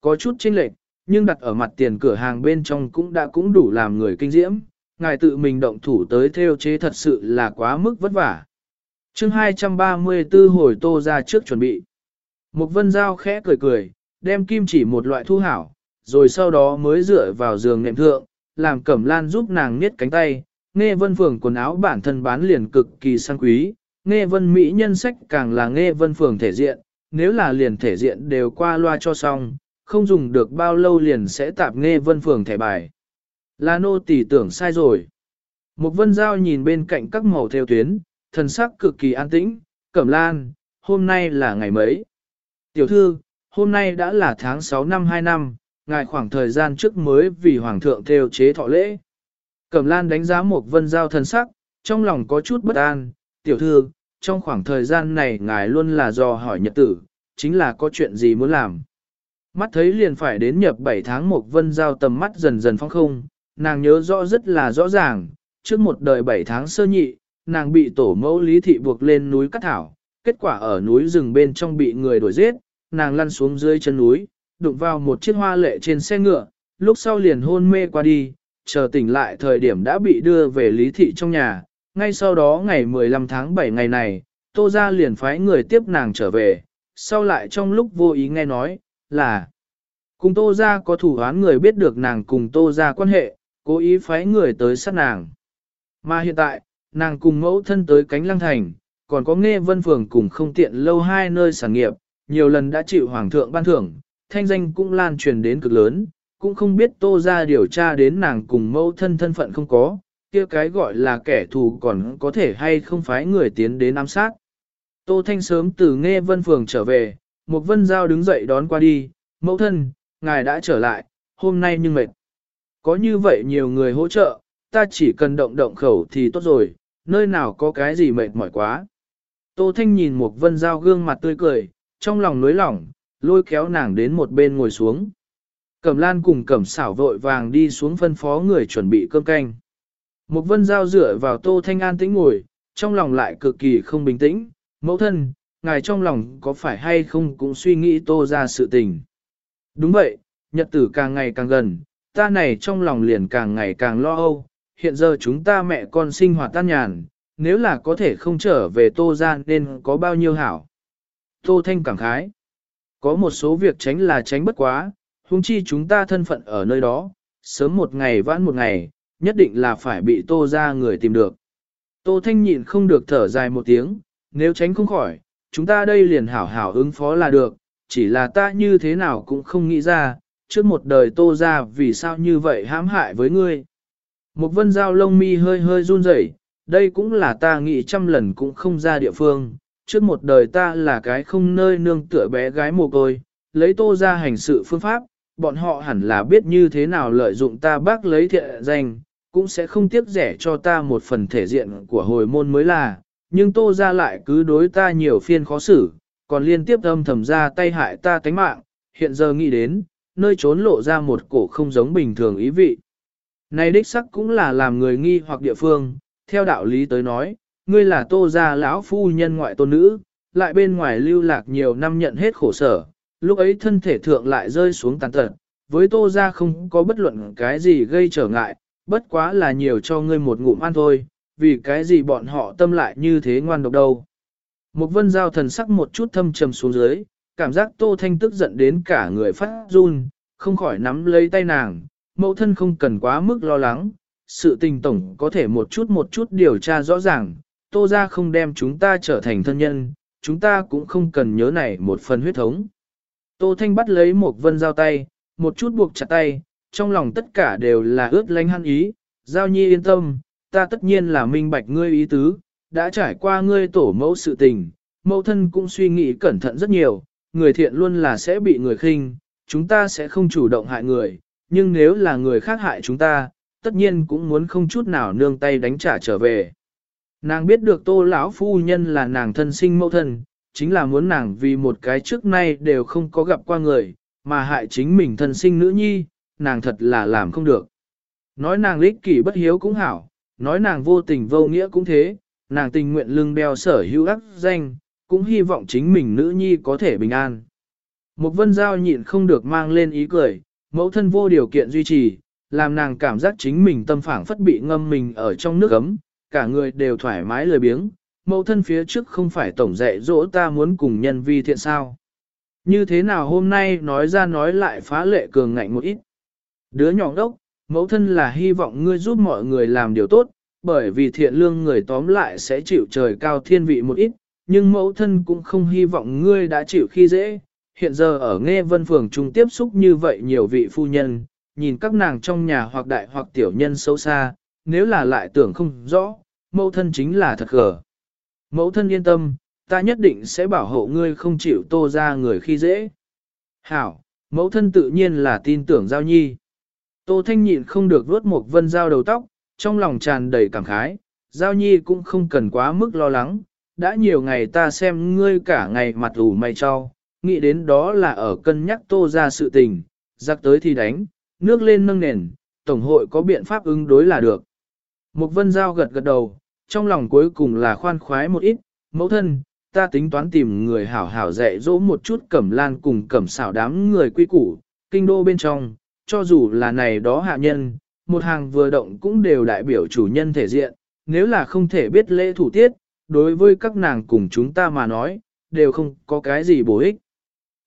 có chút chênh lệch, nhưng đặt ở mặt tiền cửa hàng bên trong cũng đã cũng đủ làm người kinh diễm, ngài tự mình động thủ tới theo chế thật sự là quá mức vất vả. chương 234 hồi tô ra trước chuẩn bị. Một vân giao khẽ cười cười, đem kim chỉ một loại thu hảo, rồi sau đó mới dựa vào giường nệm thượng, làm cẩm lan giúp nàng niết cánh tay, nghe vân phường quần áo bản thân bán liền cực kỳ sang quý, nghe vân mỹ nhân sách càng là nghe vân phường thể diện, nếu là liền thể diện đều qua loa cho xong, không dùng được bao lâu liền sẽ tạp nghe vân phường thẻ bài. Là nô tỷ tưởng sai rồi. Một vân giao nhìn bên cạnh các màu theo tuyến, thần sắc cực kỳ an tĩnh, cẩm lan, hôm nay là ngày mấy. Tiểu thư, hôm nay đã là tháng 6 năm 2 năm, ngài khoảng thời gian trước mới vì hoàng thượng theo chế thọ lễ. Cẩm lan đánh giá một vân giao thần sắc, trong lòng có chút bất an, tiểu thư, trong khoảng thời gian này ngài luôn là do hỏi nhật tử, chính là có chuyện gì muốn làm. Mắt thấy liền phải đến nhập 7 tháng một vân giao tầm mắt dần dần phong không, nàng nhớ rõ rất là rõ ràng, trước một đời 7 tháng sơ nhị, nàng bị tổ mẫu lý thị buộc lên núi cắt thảo, kết quả ở núi rừng bên trong bị người đuổi giết, nàng lăn xuống dưới chân núi, đụng vào một chiếc hoa lệ trên xe ngựa, lúc sau liền hôn mê qua đi, chờ tỉnh lại thời điểm đã bị đưa về lý thị trong nhà, ngay sau đó ngày 15 tháng 7 ngày này, tô ra liền phái người tiếp nàng trở về, sau lại trong lúc vô ý nghe nói, là cùng tô ra có thủ án người biết được nàng cùng tô ra quan hệ, cố ý phái người tới sát nàng. Mà hiện tại, nàng cùng mẫu thân tới cánh lăng thành, còn có nghe vân phường cùng không tiện lâu hai nơi sản nghiệp, nhiều lần đã chịu hoàng thượng ban thưởng, thanh danh cũng lan truyền đến cực lớn, cũng không biết tô ra điều tra đến nàng cùng mẫu thân thân phận không có, kia cái gọi là kẻ thù còn có thể hay không phái người tiến đến ám sát. Tô Thanh sớm từ nghe vân phường trở về, một vân giao đứng dậy đón qua đi, mẫu thân, ngài đã trở lại, hôm nay nhưng mệt. Có như vậy nhiều người hỗ trợ, ta chỉ cần động động khẩu thì tốt rồi, nơi nào có cái gì mệt mỏi quá. Tô Thanh nhìn một vân giao gương mặt tươi cười, trong lòng nối lỏng, lôi kéo nàng đến một bên ngồi xuống. Cẩm lan cùng cẩm xảo vội vàng đi xuống phân phó người chuẩn bị cơm canh. Một vân giao dựa vào tô thanh an tĩnh ngồi, trong lòng lại cực kỳ không bình tĩnh, mẫu thân, ngài trong lòng có phải hay không cũng suy nghĩ tô ra sự tình. Đúng vậy, nhật tử càng ngày càng gần, ta này trong lòng liền càng ngày càng lo âu, hiện giờ chúng ta mẹ con sinh hoạt tan nhàn, nếu là có thể không trở về tô ra nên có bao nhiêu hảo. Tô thanh cảm khái, có một số việc tránh là tránh bất quá, huống chi chúng ta thân phận ở nơi đó, sớm một ngày vãn một ngày, nhất định là phải bị tô ra người tìm được. Tô Thanh nhịn không được thở dài một tiếng, nếu tránh không khỏi, chúng ta đây liền hảo hảo ứng phó là được, chỉ là ta như thế nào cũng không nghĩ ra, trước một đời tô ra vì sao như vậy hãm hại với ngươi. Một vân dao lông mi hơi hơi run rẩy, đây cũng là ta nghĩ trăm lần cũng không ra địa phương, trước một đời ta là cái không nơi nương tựa bé gái mồ côi, lấy tô ra hành sự phương pháp, bọn họ hẳn là biết như thế nào lợi dụng ta bác lấy thiện danh, cũng sẽ không tiếc rẻ cho ta một phần thể diện của hồi môn mới là, nhưng tô ra lại cứ đối ta nhiều phiên khó xử, còn liên tiếp âm thầm ra tay hại ta tánh mạng, hiện giờ nghĩ đến, nơi trốn lộ ra một cổ không giống bình thường ý vị. Này đích sắc cũng là làm người nghi hoặc địa phương, theo đạo lý tới nói, ngươi là tô gia lão phu nhân ngoại tôn nữ, lại bên ngoài lưu lạc nhiều năm nhận hết khổ sở, lúc ấy thân thể thượng lại rơi xuống tàn tật, với tô gia không có bất luận cái gì gây trở ngại, bất quá là nhiều cho ngươi một ngụm ăn thôi, vì cái gì bọn họ tâm lại như thế ngoan độc đâu. Một vân giao thần sắc một chút thâm trầm xuống dưới, cảm giác tô thanh tức giận đến cả người phát run, không khỏi nắm lấy tay nàng, mẫu thân không cần quá mức lo lắng, sự tình tổng có thể một chút một chút điều tra rõ ràng, tô ra không đem chúng ta trở thành thân nhân, chúng ta cũng không cần nhớ này một phần huyết thống. Tô Thanh bắt lấy một vân giao tay, một chút buộc chặt tay, trong lòng tất cả đều là ướt lánh hăn ý, giao nhi yên tâm, ta tất nhiên là minh bạch ngươi ý tứ, đã trải qua ngươi tổ mẫu sự tình, mẫu thân cũng suy nghĩ cẩn thận rất nhiều, người thiện luôn là sẽ bị người khinh, chúng ta sẽ không chủ động hại người, nhưng nếu là người khác hại chúng ta, tất nhiên cũng muốn không chút nào nương tay đánh trả trở về. Nàng biết được tô lão phu nhân là nàng thân sinh mẫu thân, chính là muốn nàng vì một cái trước nay đều không có gặp qua người, mà hại chính mình thân sinh nữ nhi, nàng thật là làm không được. Nói nàng lích kỷ bất hiếu cũng hảo, nói nàng vô tình vô nghĩa cũng thế, nàng tình nguyện lưng đeo sở hữu ác danh, cũng hy vọng chính mình nữ nhi có thể bình an. Một vân giao nhịn không được mang lên ý cười, mẫu thân vô điều kiện duy trì, làm nàng cảm giác chính mình tâm phảng phất bị ngâm mình ở trong nước ấm, cả người đều thoải mái lười biếng, mẫu thân phía trước không phải tổng dạy dỗ ta muốn cùng nhân vi thiện sao. Như thế nào hôm nay nói ra nói lại phá lệ cường ngạnh một ít. Đứa nhỏ đốc, mẫu thân là hy vọng ngươi giúp mọi người làm điều tốt, bởi vì thiện lương người tóm lại sẽ chịu trời cao thiên vị một ít, nhưng mẫu thân cũng không hy vọng ngươi đã chịu khi dễ. Hiện giờ ở nghe vân phường trung tiếp xúc như vậy nhiều vị phu nhân, nhìn các nàng trong nhà hoặc đại hoặc tiểu nhân xấu xa, nếu là lại tưởng không rõ, mẫu thân chính là thật gở. Mẫu thân yên tâm, ta nhất định sẽ bảo hộ ngươi không chịu tô ra người khi dễ. Hảo, mẫu thân tự nhiên là tin tưởng giao nhi. Tô thanh nhịn không được vuốt một vân dao đầu tóc, trong lòng tràn đầy cảm khái, giao nhi cũng không cần quá mức lo lắng, đã nhiều ngày ta xem ngươi cả ngày mặt ủ mày cho, nghĩ đến đó là ở cân nhắc tô ra sự tình, giặc tới thì đánh, nước lên nâng nền, tổng hội có biện pháp ứng đối là được. Một vân giao gật gật đầu, trong lòng cuối cùng là khoan khoái một ít, mẫu thân, ta tính toán tìm người hảo hảo dạy dỗ một chút cẩm lan cùng cẩm xảo đám người quy củ, kinh đô bên trong, cho dù là này đó hạ nhân, một hàng vừa động cũng đều đại biểu chủ nhân thể diện, nếu là không thể biết lễ thủ tiết, đối với các nàng cùng chúng ta mà nói, đều không có cái gì bổ ích.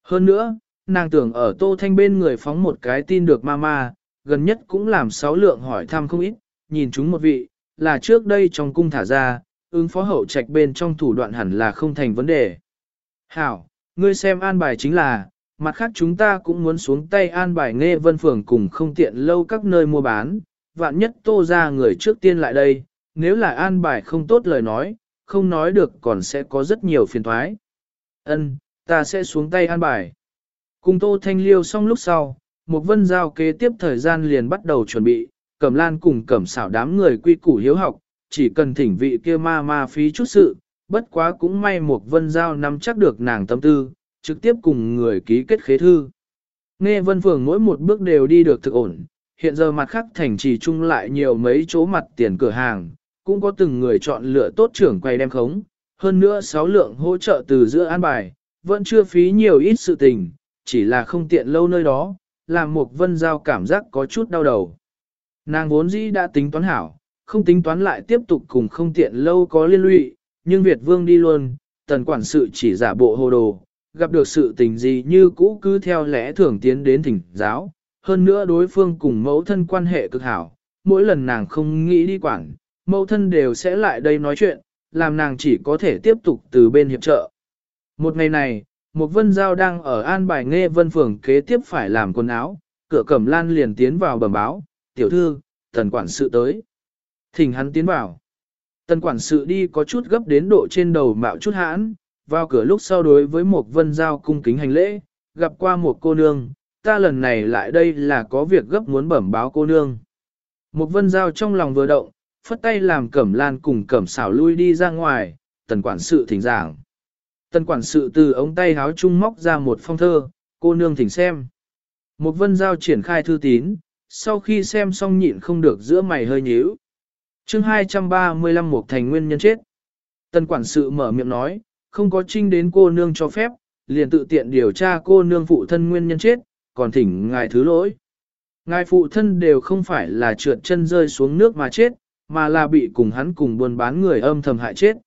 Hơn nữa, nàng tưởng ở tô thanh bên người phóng một cái tin được mama, gần nhất cũng làm sáu lượng hỏi thăm không ít, nhìn chúng một vị, là trước đây trong cung thả ra, ứng phó hậu trạch bên trong thủ đoạn hẳn là không thành vấn đề. Hảo, ngươi xem an bài chính là, mặt khác chúng ta cũng muốn xuống tay an bài nghe vân phường cùng không tiện lâu các nơi mua bán, vạn nhất tô ra người trước tiên lại đây, nếu là an bài không tốt lời nói, không nói được còn sẽ có rất nhiều phiền thoái. Ân, ta sẽ xuống tay an bài. Cùng tô thanh liêu xong lúc sau, một vân giao kế tiếp thời gian liền bắt đầu chuẩn bị, cẩm lan cùng cẩm xảo đám người quy củ hiếu học, chỉ cần thỉnh vị kia ma ma phí chút sự, bất quá cũng may một vân giao nắm chắc được nàng tâm tư, trực tiếp cùng người ký kết khế thư. Nghe vân phường mỗi một bước đều đi được thực ổn, hiện giờ mặt khác thành trì chung lại nhiều mấy chỗ mặt tiền cửa hàng, cũng có từng người chọn lựa tốt trưởng quay đem khống, hơn nữa sáu lượng hỗ trợ từ giữa an bài, vẫn chưa phí nhiều ít sự tình, chỉ là không tiện lâu nơi đó, làm một vân giao cảm giác có chút đau đầu. Nàng vốn dĩ đã tính toán hảo, không tính toán lại tiếp tục cùng không tiện lâu có liên lụy, nhưng Việt Vương đi luôn, tần quản sự chỉ giả bộ hồ đồ, gặp được sự tình gì như cũ cứ theo lẽ thường tiến đến thỉnh giáo, hơn nữa đối phương cùng mẫu thân quan hệ cực hảo, mỗi lần nàng không nghĩ đi quản, mẫu thân đều sẽ lại đây nói chuyện, làm nàng chỉ có thể tiếp tục từ bên hiệp trợ. Một ngày này, một vân giao đang ở an bài nghe vân phường kế tiếp phải làm quần áo, cửa cẩm lan liền tiến vào bẩm báo, tiểu thư, tần quản sự tới. Thỉnh hắn tiến vào. Tần quản sự đi có chút gấp đến độ trên đầu mạo chút hãn, vào cửa lúc sau đối với một vân giao cung kính hành lễ, gặp qua một cô nương, ta lần này lại đây là có việc gấp muốn bẩm báo cô nương. Một vân giao trong lòng vừa động, phất tay làm cẩm lan cùng cẩm xảo lui đi ra ngoài, tần quản sự thỉnh giảng. Tần quản sự từ ống tay háo trung móc ra một phong thơ, cô nương thỉnh xem. Một vân giao triển khai thư tín, sau khi xem xong nhịn không được giữa mày hơi nhíu. chương 235 một thành nguyên nhân chết. Tần quản sự mở miệng nói, không có trinh đến cô nương cho phép, liền tự tiện điều tra cô nương phụ thân nguyên nhân chết, còn thỉnh ngài thứ lỗi. Ngài phụ thân đều không phải là trượt chân rơi xuống nước mà chết, mà là bị cùng hắn cùng buôn bán người âm thầm hại chết.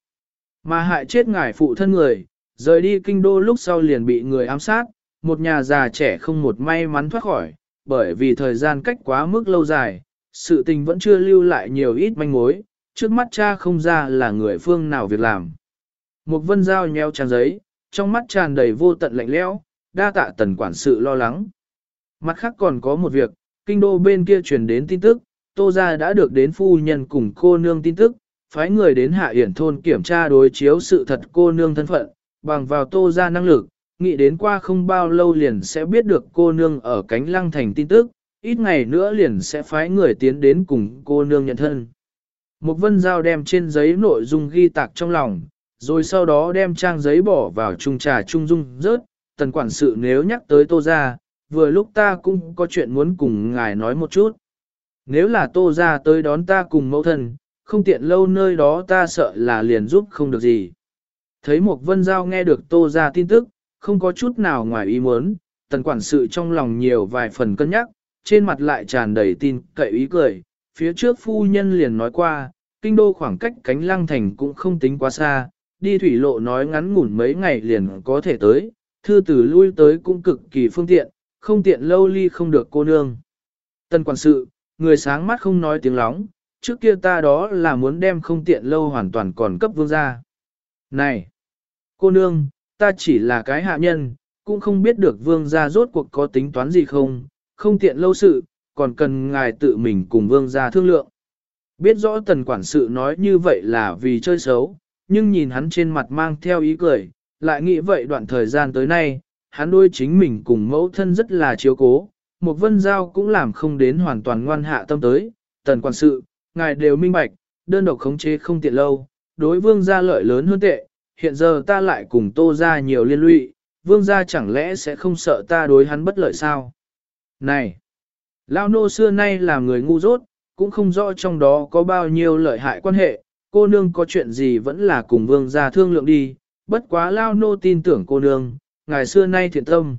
Mà hại chết ngài phụ thân người, rời đi kinh đô lúc sau liền bị người ám sát, một nhà già trẻ không một may mắn thoát khỏi, bởi vì thời gian cách quá mức lâu dài, sự tình vẫn chưa lưu lại nhiều ít manh mối, trước mắt cha không ra là người phương nào việc làm. Một vân dao nheo trang giấy, trong mắt tràn đầy vô tận lạnh lẽo, đa tạ tần quản sự lo lắng. Mặt khác còn có một việc, kinh đô bên kia truyền đến tin tức, tô gia đã được đến phu nhân cùng cô nương tin tức, phái người đến hạ hiển thôn kiểm tra đối chiếu sự thật cô nương thân phận, bằng vào tô gia năng lực, nghĩ đến qua không bao lâu liền sẽ biết được cô nương ở cánh lăng thành tin tức, ít ngày nữa liền sẽ phái người tiến đến cùng cô nương nhận thân. Một vân giao đem trên giấy nội dung ghi tạc trong lòng, rồi sau đó đem trang giấy bỏ vào chung trà trung dung rớt, tần quản sự nếu nhắc tới tô ra, vừa lúc ta cũng có chuyện muốn cùng ngài nói một chút. Nếu là tô ra tới đón ta cùng mẫu thân, không tiện lâu nơi đó ta sợ là liền giúp không được gì. Thấy một vân giao nghe được tô ra tin tức, không có chút nào ngoài ý muốn, tần quản sự trong lòng nhiều vài phần cân nhắc, trên mặt lại tràn đầy tin cậy ý cười, phía trước phu nhân liền nói qua, kinh đô khoảng cách cánh lăng thành cũng không tính quá xa, đi thủy lộ nói ngắn ngủn mấy ngày liền có thể tới, thư tử lui tới cũng cực kỳ phương tiện, không tiện lâu ly không được cô nương. Tân quản sự, người sáng mắt không nói tiếng lóng, trước kia ta đó là muốn đem không tiện lâu hoàn toàn còn cấp vương gia. Này, cô nương, ta chỉ là cái hạ nhân, cũng không biết được vương gia rốt cuộc có tính toán gì không, không tiện lâu sự, còn cần ngài tự mình cùng vương gia thương lượng. Biết rõ tần quản sự nói như vậy là vì chơi xấu, nhưng nhìn hắn trên mặt mang theo ý cười, lại nghĩ vậy đoạn thời gian tới nay, hắn đôi chính mình cùng mẫu thân rất là chiếu cố, một vân giao cũng làm không đến hoàn toàn ngoan hạ tâm tới, tần quản sự, ngài đều minh bạch, đơn độc khống chế không tiện lâu, đối vương gia lợi lớn hơn tệ, hiện giờ ta lại cùng tô ra nhiều liên lụy, vương gia chẳng lẽ sẽ không sợ ta đối hắn bất lợi sao? Này! Lao nô xưa nay là người ngu dốt, cũng không rõ trong đó có bao nhiêu lợi hại quan hệ, cô nương có chuyện gì vẫn là cùng vương gia thương lượng đi, bất quá Lao nô tin tưởng cô nương, ngày xưa nay thiện tâm.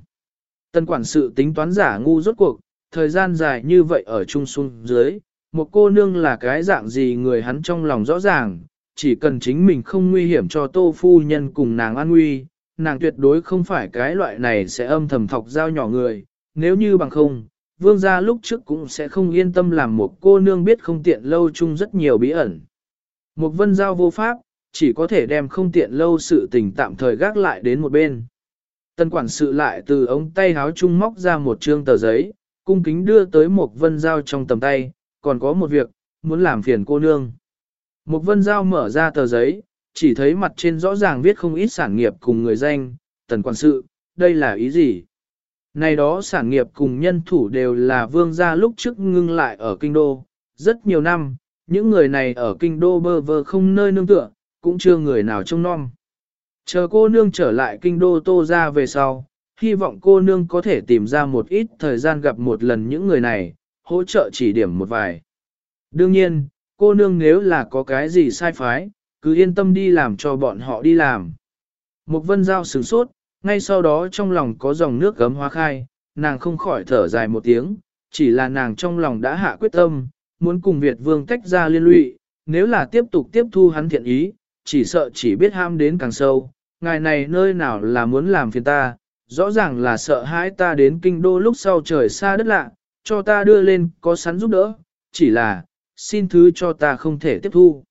Tân quản sự tính toán giả ngu rốt cuộc, thời gian dài như vậy ở trung xuân dưới, một cô nương là cái dạng gì người hắn trong lòng rõ ràng, chỉ cần chính mình không nguy hiểm cho tô phu nhân cùng nàng an nguy, nàng tuyệt đối không phải cái loại này sẽ âm thầm thọc dao nhỏ người, nếu như bằng không, vương gia lúc trước cũng sẽ không yên tâm làm một cô nương biết không tiện lâu chung rất nhiều bí ẩn. Một vân giao vô pháp, chỉ có thể đem không tiện lâu sự tình tạm thời gác lại đến một bên. Tân quản sự lại từ ống tay háo chung móc ra một trương tờ giấy, cung kính đưa tới một vân giao trong tầm tay, còn có một việc, muốn làm phiền cô nương. Một vân giao mở ra tờ giấy, chỉ thấy mặt trên rõ ràng viết không ít sản nghiệp cùng người danh, tần quản sự, đây là ý gì? Này đó sản nghiệp cùng nhân thủ đều là vương gia lúc trước ngưng lại ở kinh đô, rất nhiều năm, những người này ở kinh đô bơ vơ không nơi nương tựa, cũng chưa người nào trông nom. Chờ cô nương trở lại kinh đô tô ra về sau, hy vọng cô nương có thể tìm ra một ít thời gian gặp một lần những người này, hỗ trợ chỉ điểm một vài. Đương nhiên, cô nương nếu là có cái gì sai phái, cứ yên tâm đi làm cho bọn họ đi làm. Một vân giao sửng sốt, ngay sau đó trong lòng có dòng nước gấm hóa khai, nàng không khỏi thở dài một tiếng, chỉ là nàng trong lòng đã hạ quyết tâm, muốn cùng Việt vương tách ra liên lụy, nếu là tiếp tục tiếp thu hắn thiện ý, chỉ sợ chỉ biết ham đến càng sâu, ngài này nơi nào là muốn làm phiền ta, rõ ràng là sợ hãi ta đến kinh đô lúc sau trời xa đất lạ, cho ta đưa lên có sắn giúp đỡ, chỉ là, xin thứ cho ta không thể tiếp thu.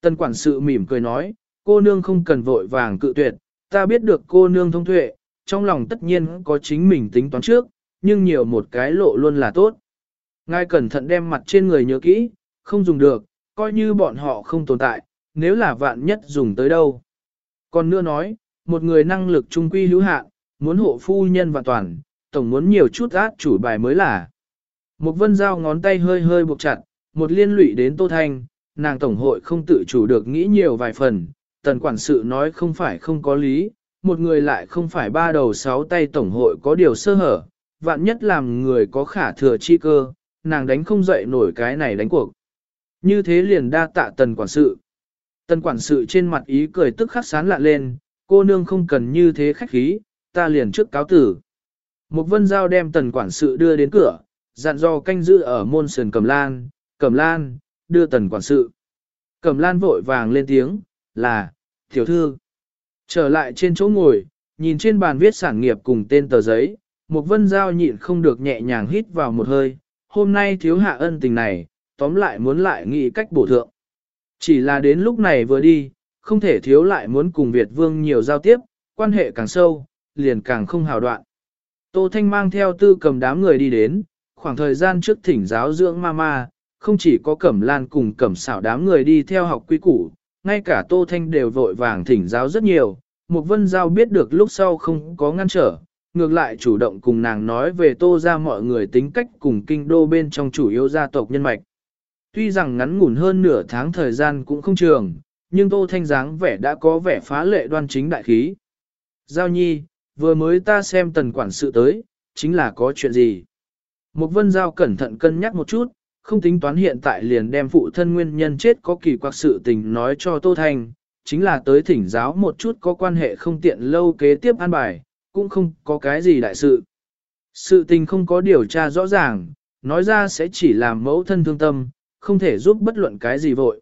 Tân quản sự mỉm cười nói, cô nương không cần vội vàng cự tuyệt, ta biết được cô nương thông tuệ, trong lòng tất nhiên có chính mình tính toán trước, nhưng nhiều một cái lộ luôn là tốt. Ngài cẩn thận đem mặt trên người nhớ kỹ, không dùng được, coi như bọn họ không tồn tại, nếu là vạn nhất dùng tới đâu. Còn nữa nói, một người năng lực trung quy hữu hạn, muốn hộ phu nhân và toàn, tổng muốn nhiều chút át chủ bài mới là. Một vân dao ngón tay hơi hơi buộc chặt, một liên lụy đến Tô Thanh, nàng tổng hội không tự chủ được nghĩ nhiều vài phần, tần quản sự nói không phải không có lý, một người lại không phải ba đầu sáu tay tổng hội có điều sơ hở, vạn nhất làm người có khả thừa chi cơ, nàng đánh không dậy nổi cái này đánh cuộc. Như thế liền đa tạ tần quản sự. Tần quản sự trên mặt ý cười tức khắc sán lạ lên, cô nương không cần như thế khách khí, ta liền trước cáo tử. Một vân giao đem tần quản sự đưa đến cửa, dặn dò canh giữ ở môn sườn cầm lan, cầm lan, đưa tần quản sự. Cầm lan vội vàng lên tiếng, là, tiểu thư. Trở lại trên chỗ ngồi, nhìn trên bàn viết sản nghiệp cùng tên tờ giấy, một vân giao nhịn không được nhẹ nhàng hít vào một hơi, hôm nay thiếu hạ ân tình này, tóm lại muốn lại nghĩ cách bổ thượng. Chỉ là đến lúc này vừa đi, không thể thiếu lại muốn cùng Việt Vương nhiều giao tiếp, quan hệ càng sâu, liền càng không hào đoạn. Tô Thanh mang theo tư cầm đám người đi đến, khoảng thời gian trước thỉnh giáo dưỡng mama, không chỉ có cẩm lan cùng cẩm xảo đám người đi theo học quy củ, ngay cả Tô Thanh đều vội vàng thỉnh giáo rất nhiều. Một vân giao biết được lúc sau không có ngăn trở, ngược lại chủ động cùng nàng nói về tô ra mọi người tính cách cùng kinh đô bên trong chủ yếu gia tộc nhân mạch. Tuy rằng ngắn ngủn hơn nửa tháng thời gian cũng không trường, nhưng tô thanh dáng vẻ đã có vẻ phá lệ đoan chính đại khí. Giao nhi, vừa mới ta xem tần quản sự tới, chính là có chuyện gì. Một vân giao cẩn thận cân nhắc một chút, không tính toán hiện tại liền đem phụ thân nguyên nhân chết có kỳ quặc sự tình nói cho Tô Thanh, chính là tới thỉnh giáo một chút có quan hệ không tiện lâu kế tiếp an bài, cũng không có cái gì đại sự. Sự tình không có điều tra rõ ràng, nói ra sẽ chỉ làm mẫu thân thương tâm, không thể giúp bất luận cái gì vội.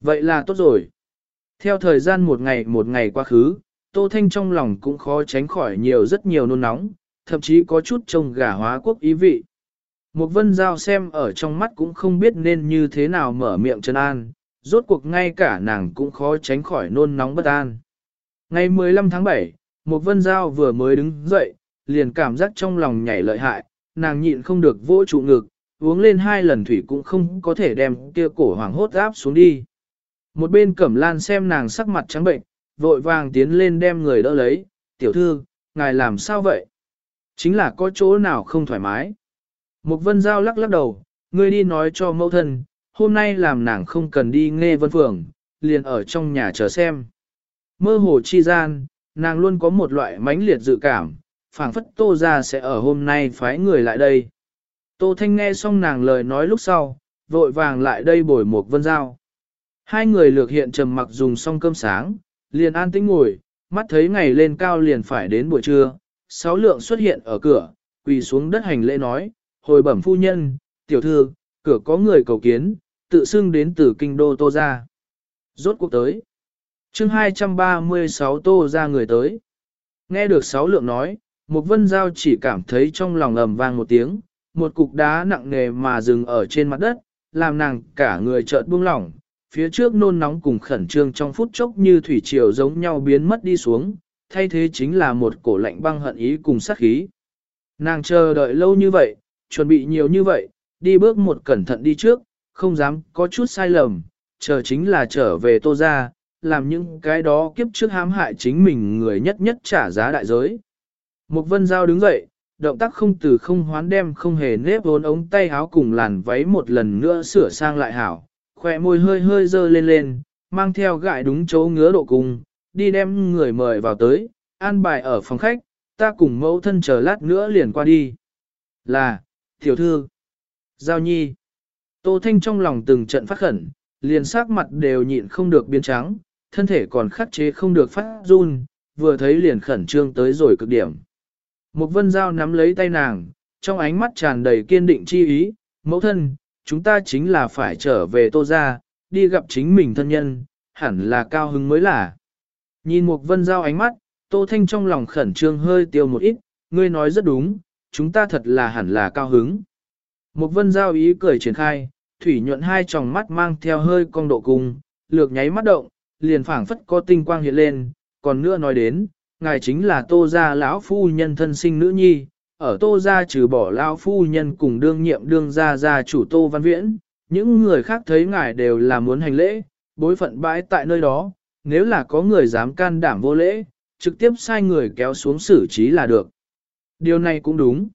Vậy là tốt rồi. Theo thời gian một ngày một ngày qua khứ, Tô Thanh trong lòng cũng khó tránh khỏi nhiều rất nhiều nôn nóng, thậm chí có chút trông gà hóa quốc ý vị. Một vân giao xem ở trong mắt cũng không biết nên như thế nào mở miệng chân an, rốt cuộc ngay cả nàng cũng khó tránh khỏi nôn nóng bất an. Ngày 15 tháng 7, một vân giao vừa mới đứng dậy, liền cảm giác trong lòng nhảy lợi hại, nàng nhịn không được vỗ trụ ngực, uống lên hai lần thủy cũng không có thể đem kia cổ hoàng hốt áp xuống đi. Một bên cẩm lan xem nàng sắc mặt trắng bệnh, vội vàng tiến lên đem người đỡ lấy, tiểu thư, ngài làm sao vậy? Chính là có chỗ nào không thoải mái. Một vân giao lắc lắc đầu, ngươi đi nói cho mẫu thân, hôm nay làm nàng không cần đi nghe vân phường, liền ở trong nhà chờ xem. Mơ hồ chi gian, nàng luôn có một loại mãnh liệt dự cảm, phảng phất tô ra sẽ ở hôm nay phái người lại đây. Tô Thanh nghe xong nàng lời nói lúc sau, vội vàng lại đây bồi một vân giao. Hai người lược hiện trầm mặc dùng xong cơm sáng, liền an tĩnh ngồi, mắt thấy ngày lên cao liền phải đến buổi trưa, sáu lượng xuất hiện ở cửa, quỳ xuống đất hành lễ nói, hồi bẩm phu nhân, tiểu thư, cửa có người cầu kiến, tự xưng đến từ kinh đô tô ra. Rốt cuộc tới chương 236 tô ra người tới. Nghe được sáu lượng nói, một vân giao chỉ cảm thấy trong lòng ầm vang một tiếng, một cục đá nặng nề mà dừng ở trên mặt đất, làm nàng cả người chợt buông lỏng, phía trước nôn nóng cùng khẩn trương trong phút chốc như thủy triều giống nhau biến mất đi xuống, thay thế chính là một cổ lạnh băng hận ý cùng sát khí. Nàng chờ đợi lâu như vậy, chuẩn bị nhiều như vậy, đi bước một cẩn thận đi trước, không dám có chút sai lầm, chờ chính là trở về tô ra, làm những cái đó kiếp trước hãm hại chính mình người nhất nhất trả giá đại giới. Mục vân giao đứng dậy, động tác không từ không hoán đem không hề nếp vốn ống tay áo cùng làn váy một lần nữa sửa sang lại hảo, khỏe môi hơi hơi dơ lên lên, mang theo gại đúng chỗ ngứa độ cùng, đi đem người mời vào tới, an bài ở phòng khách, ta cùng mẫu thân chờ lát nữa liền qua đi. Là, tiểu thư, giao nhi, tô thanh trong lòng từng trận phát khẩn, liền sắc mặt đều nhịn không được biến trắng, thân thể còn khắc chế không được phát run, vừa thấy liền khẩn trương tới rồi cực điểm. Một vân giao nắm lấy tay nàng, trong ánh mắt tràn đầy kiên định chi ý, mẫu thân, chúng ta chính là phải trở về tô ra, đi gặp chính mình thân nhân, hẳn là cao hứng mới là. Nhìn một vân giao ánh mắt, tô thanh trong lòng khẩn trương hơi tiêu một ít, ngươi nói rất đúng, chúng ta thật là hẳn là cao hứng. Một vân giao ý cười triển khai, thủy nhuận hai tròng mắt mang theo hơi cong độ cung, lược nháy mắt động, liền phảng phất có tinh quang hiện lên, còn nữa nói đến, ngài chính là tô gia lão phu nhân thân sinh nữ nhi, ở tô gia trừ bỏ lão phu nhân cùng đương nhiệm đương gia gia chủ tô văn viễn, những người khác thấy ngài đều là muốn hành lễ, bối phận bãi tại nơi đó, nếu là có người dám can đảm vô lễ, trực tiếp sai người kéo xuống xử trí là được. Điều này cũng đúng.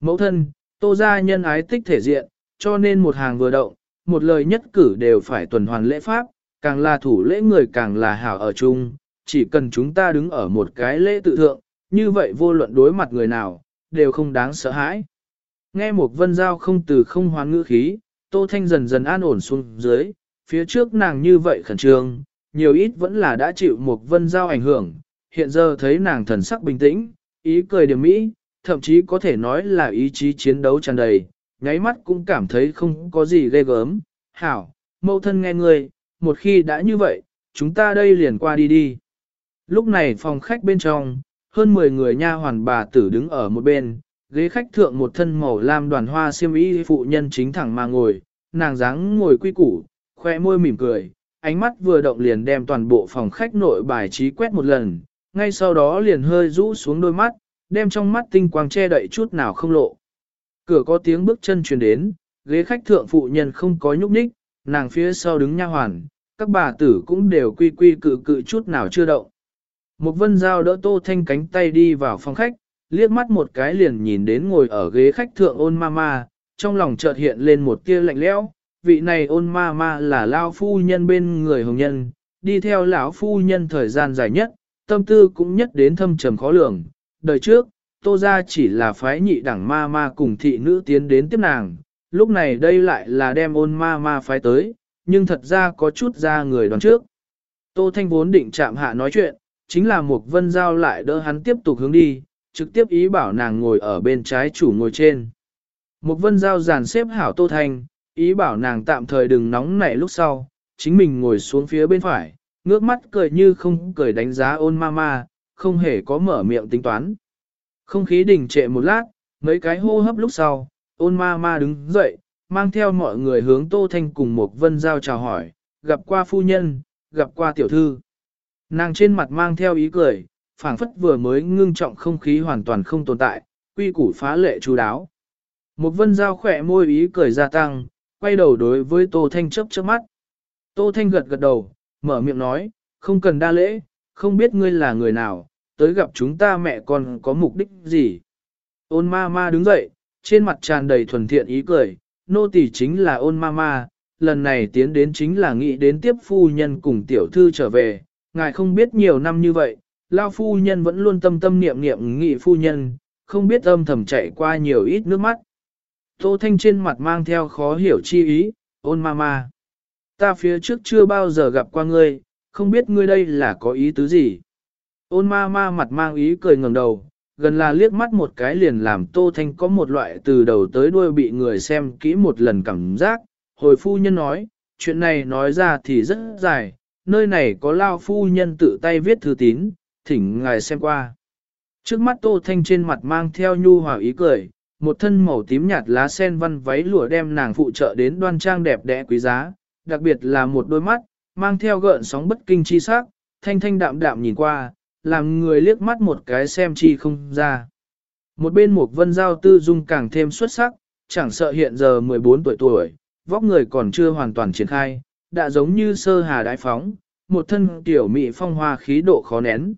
Mẫu thân, tô gia nhân ái tích thể diện, cho nên một hàng vừa động, một lời nhất cử đều phải tuần hoàn lễ pháp, càng là thủ lễ người càng là hảo ở chung, chỉ cần chúng ta đứng ở một cái lễ tự thượng, như vậy vô luận đối mặt người nào, đều không đáng sợ hãi. Nghe một vân giao không từ không hoán ngữ khí, Tô Thanh dần dần an ổn xuống dưới, phía trước nàng như vậy khẩn trương, nhiều ít vẫn là đã chịu một vân giao ảnh hưởng, hiện giờ thấy nàng thần sắc bình tĩnh, ý cười điểm mỹ, thậm chí có thể nói là ý chí chiến đấu tràn đầy, nháy mắt cũng cảm thấy không có gì ghê gớm. Hảo, mâu thân nghe ngươi, một khi đã như vậy, chúng ta đây liền qua đi đi. Lúc này phòng khách bên trong, hơn 10 người nha hoàn bà tử đứng ở một bên, ghế khách thượng một thân màu lam đoàn hoa xiêm y phụ nhân chính thẳng mà ngồi, nàng dáng ngồi quy củ, khoe môi mỉm cười, ánh mắt vừa động liền đem toàn bộ phòng khách nội bài trí quét một lần, ngay sau đó liền hơi rũ xuống đôi mắt, đem trong mắt tinh quang che đậy chút nào không lộ. Cửa có tiếng bước chân truyền đến, ghế khách thượng phụ nhân không có nhúc nhích, nàng phía sau đứng nha hoàn, các bà tử cũng đều quy quy cự cự chút nào chưa động. Một vân giao đỡ tô thanh cánh tay đi vào phòng khách, liếc mắt một cái liền nhìn đến ngồi ở ghế khách thượng ôn ma ma, trong lòng chợt hiện lên một tia lạnh lẽo. vị này ôn ma ma là lao phu nhân bên người hồng nhân, đi theo lão phu nhân thời gian dài nhất, tâm tư cũng nhất đến thâm trầm khó lường. Đời trước, tô ra chỉ là phái nhị đẳng ma ma cùng thị nữ tiến đến tiếp nàng, lúc này đây lại là đem ôn ma ma phái tới, nhưng thật ra có chút ra người đoán trước. Tô Thanh vốn định chạm hạ nói chuyện, chính là một vân giao lại đỡ hắn tiếp tục hướng đi, trực tiếp ý bảo nàng ngồi ở bên trái chủ ngồi trên. Một vân giao giàn xếp hảo Tô Thanh, ý bảo nàng tạm thời đừng nóng nảy lúc sau, chính mình ngồi xuống phía bên phải, ngước mắt cười như không cười đánh giá ôn ma ma, không hề có mở miệng tính toán. Không khí đình trệ một lát, mấy cái hô hấp lúc sau, ôn ma ma đứng dậy, mang theo mọi người hướng Tô Thanh cùng một vân giao chào hỏi, gặp qua phu nhân, gặp qua tiểu thư. Nàng trên mặt mang theo ý cười, phảng phất vừa mới ngưng trọng không khí hoàn toàn không tồn tại, quy củ phá lệ chú đáo. Một vân giao khỏe môi ý cười gia tăng, quay đầu đối với Tô Thanh chớp chớp mắt. Tô Thanh gật gật đầu, mở miệng nói, không cần đa lễ, không biết ngươi là người nào, tới gặp chúng ta mẹ con có mục đích gì. Ôn ma ma đứng dậy, trên mặt tràn đầy thuần thiện ý cười, nô tỳ chính là ôn ma ma, lần này tiến đến chính là nghĩ đến tiếp phu nhân cùng tiểu thư trở về, ngài không biết nhiều năm như vậy, lao phu nhân vẫn luôn tâm tâm niệm niệm nghị phu nhân, không biết âm thầm chạy qua nhiều ít nước mắt. Tô Thanh trên mặt mang theo khó hiểu chi ý, ôn ma ma. Ta phía trước chưa bao giờ gặp qua ngươi, không biết ngươi đây là có ý tứ gì. Ôn ma ma mặt mang ý cười ngẩng đầu, gần là liếc mắt một cái liền làm Tô Thanh có một loại từ đầu tới đuôi bị người xem kỹ một lần cảm giác. Hồi phu nhân nói, chuyện này nói ra thì rất dài, nơi này có lao phu nhân tự tay viết thư tín, thỉnh ngài xem qua. Trước mắt Tô Thanh trên mặt mang theo nhu hòa ý cười, một thân màu tím nhạt lá sen văn váy lụa đem nàng phụ trợ đến đoan trang đẹp đẽ quý giá, đặc biệt là một đôi mắt, mang theo gợn sóng bất kinh chi sắc, thanh thanh đạm đạm nhìn qua, làm người liếc mắt một cái xem chi không ra. Một bên một vân giao tư dung càng thêm xuất sắc, chẳng sợ hiện giờ 14 tuổi tuổi, vóc người còn chưa hoàn toàn triển khai, đã giống như sơ hà đại phóng, một thân tiểu mị phong hoa khí độ khó nén.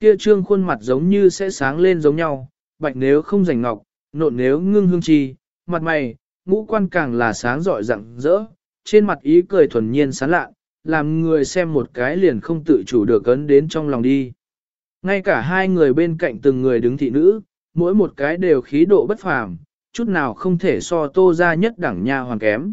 Kia trương khuôn mặt giống như sẽ sáng lên giống nhau, bạch nếu không rành ngọc, nộn nếu ngưng hương chi, mặt mày, ngũ quan càng là sáng rọi rạng rỡ, trên mặt ý cười thuần nhiên sán lạ, làm người xem một cái liền không tự chủ được ấn đến trong lòng đi. Ngay cả hai người bên cạnh từng người đứng thị nữ, mỗi một cái đều khí độ bất phàm, chút nào không thể so tô ra nhất đẳng nha hoàn kém.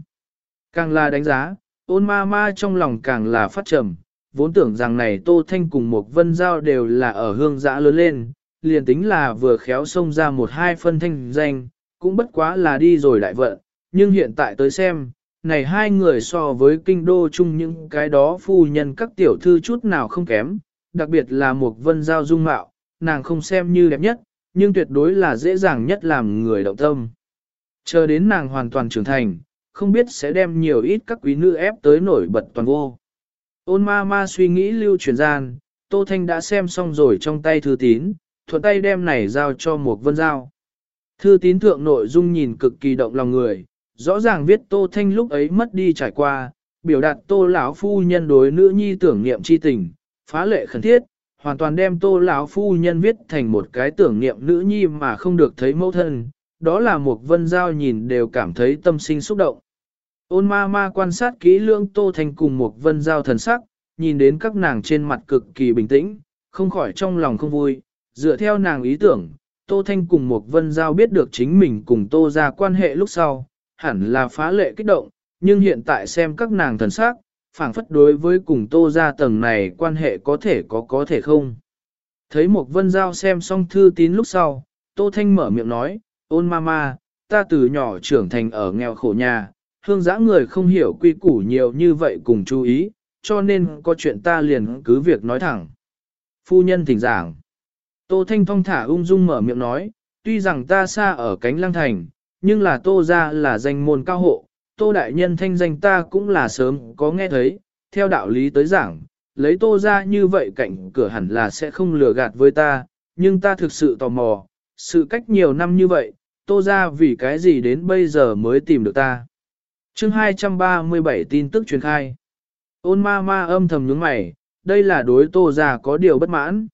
Càng là đánh giá, ôn ma ma trong lòng càng là phát trầm, vốn tưởng rằng này tô thanh cùng một vân giao đều là ở hương giã lớn lên, liền tính là vừa khéo xông ra một hai phân thanh danh, cũng bất quá là đi rồi đại vận, nhưng hiện tại tới xem, này hai người so với kinh đô chung những cái đó phu nhân các tiểu thư chút nào không kém, đặc biệt là một vân giao dung mạo, nàng không xem như đẹp nhất, nhưng tuyệt đối là dễ dàng nhất làm người động tâm. Chờ đến nàng hoàn toàn trưởng thành, không biết sẽ đem nhiều ít các quý nữ ép tới nổi bật toàn vô. Ôn ma ma suy nghĩ lưu truyền gian, Tô Thanh đã xem xong rồi trong tay thư tín, thuận tay đem này giao cho một vân giao. Thư tín thượng nội dung nhìn cực kỳ động lòng người, rõ ràng viết Tô Thanh lúc ấy mất đi trải qua, biểu đạt Tô lão phu nhân đối nữ nhi tưởng niệm chi tình, phá lệ khẩn thiết, hoàn toàn đem Tô lão phu nhân viết thành một cái tưởng niệm nữ nhi mà không được thấy mẫu thân, đó là một vân giao nhìn đều cảm thấy tâm sinh xúc động. Ôn ma ma quan sát kỹ lưỡng Tô Thanh cùng một vân giao thần sắc, nhìn đến các nàng trên mặt cực kỳ bình tĩnh, không khỏi trong lòng không vui, dựa theo nàng ý tưởng, Tô Thanh cùng một vân giao biết được chính mình cùng Tô ra quan hệ lúc sau, hẳn là phá lệ kích động, nhưng hiện tại xem các nàng thần sắc, phảng phất đối với cùng tô ra tầng này quan hệ có thể có có thể không. Thấy một vân giao xem xong thư tín lúc sau, tô thanh mở miệng nói, ôn mama, ta từ nhỏ trưởng thành ở nghèo khổ nhà, hương giã người không hiểu quy củ nhiều như vậy cùng chú ý, cho nên có chuyện ta liền cứ việc nói thẳng. Phu nhân thỉnh giảng. Tô Thanh thong thả ung dung mở miệng nói, tuy rằng ta xa ở cánh lăng thành, nhưng là tô ra là danh môn cao hộ, tô đại nhân thanh danh ta cũng là sớm có nghe thấy, theo đạo lý tới giảng, lấy tô ra như vậy cạnh cửa hẳn là sẽ không lừa gạt với ta, nhưng ta thực sự tò mò, sự cách nhiều năm như vậy, tô ra vì cái gì đến bây giờ mới tìm được ta. chương 237 tin tức truyền khai. Ôn ma ma âm thầm nhướng mày, đây là đối tô ra có điều bất mãn.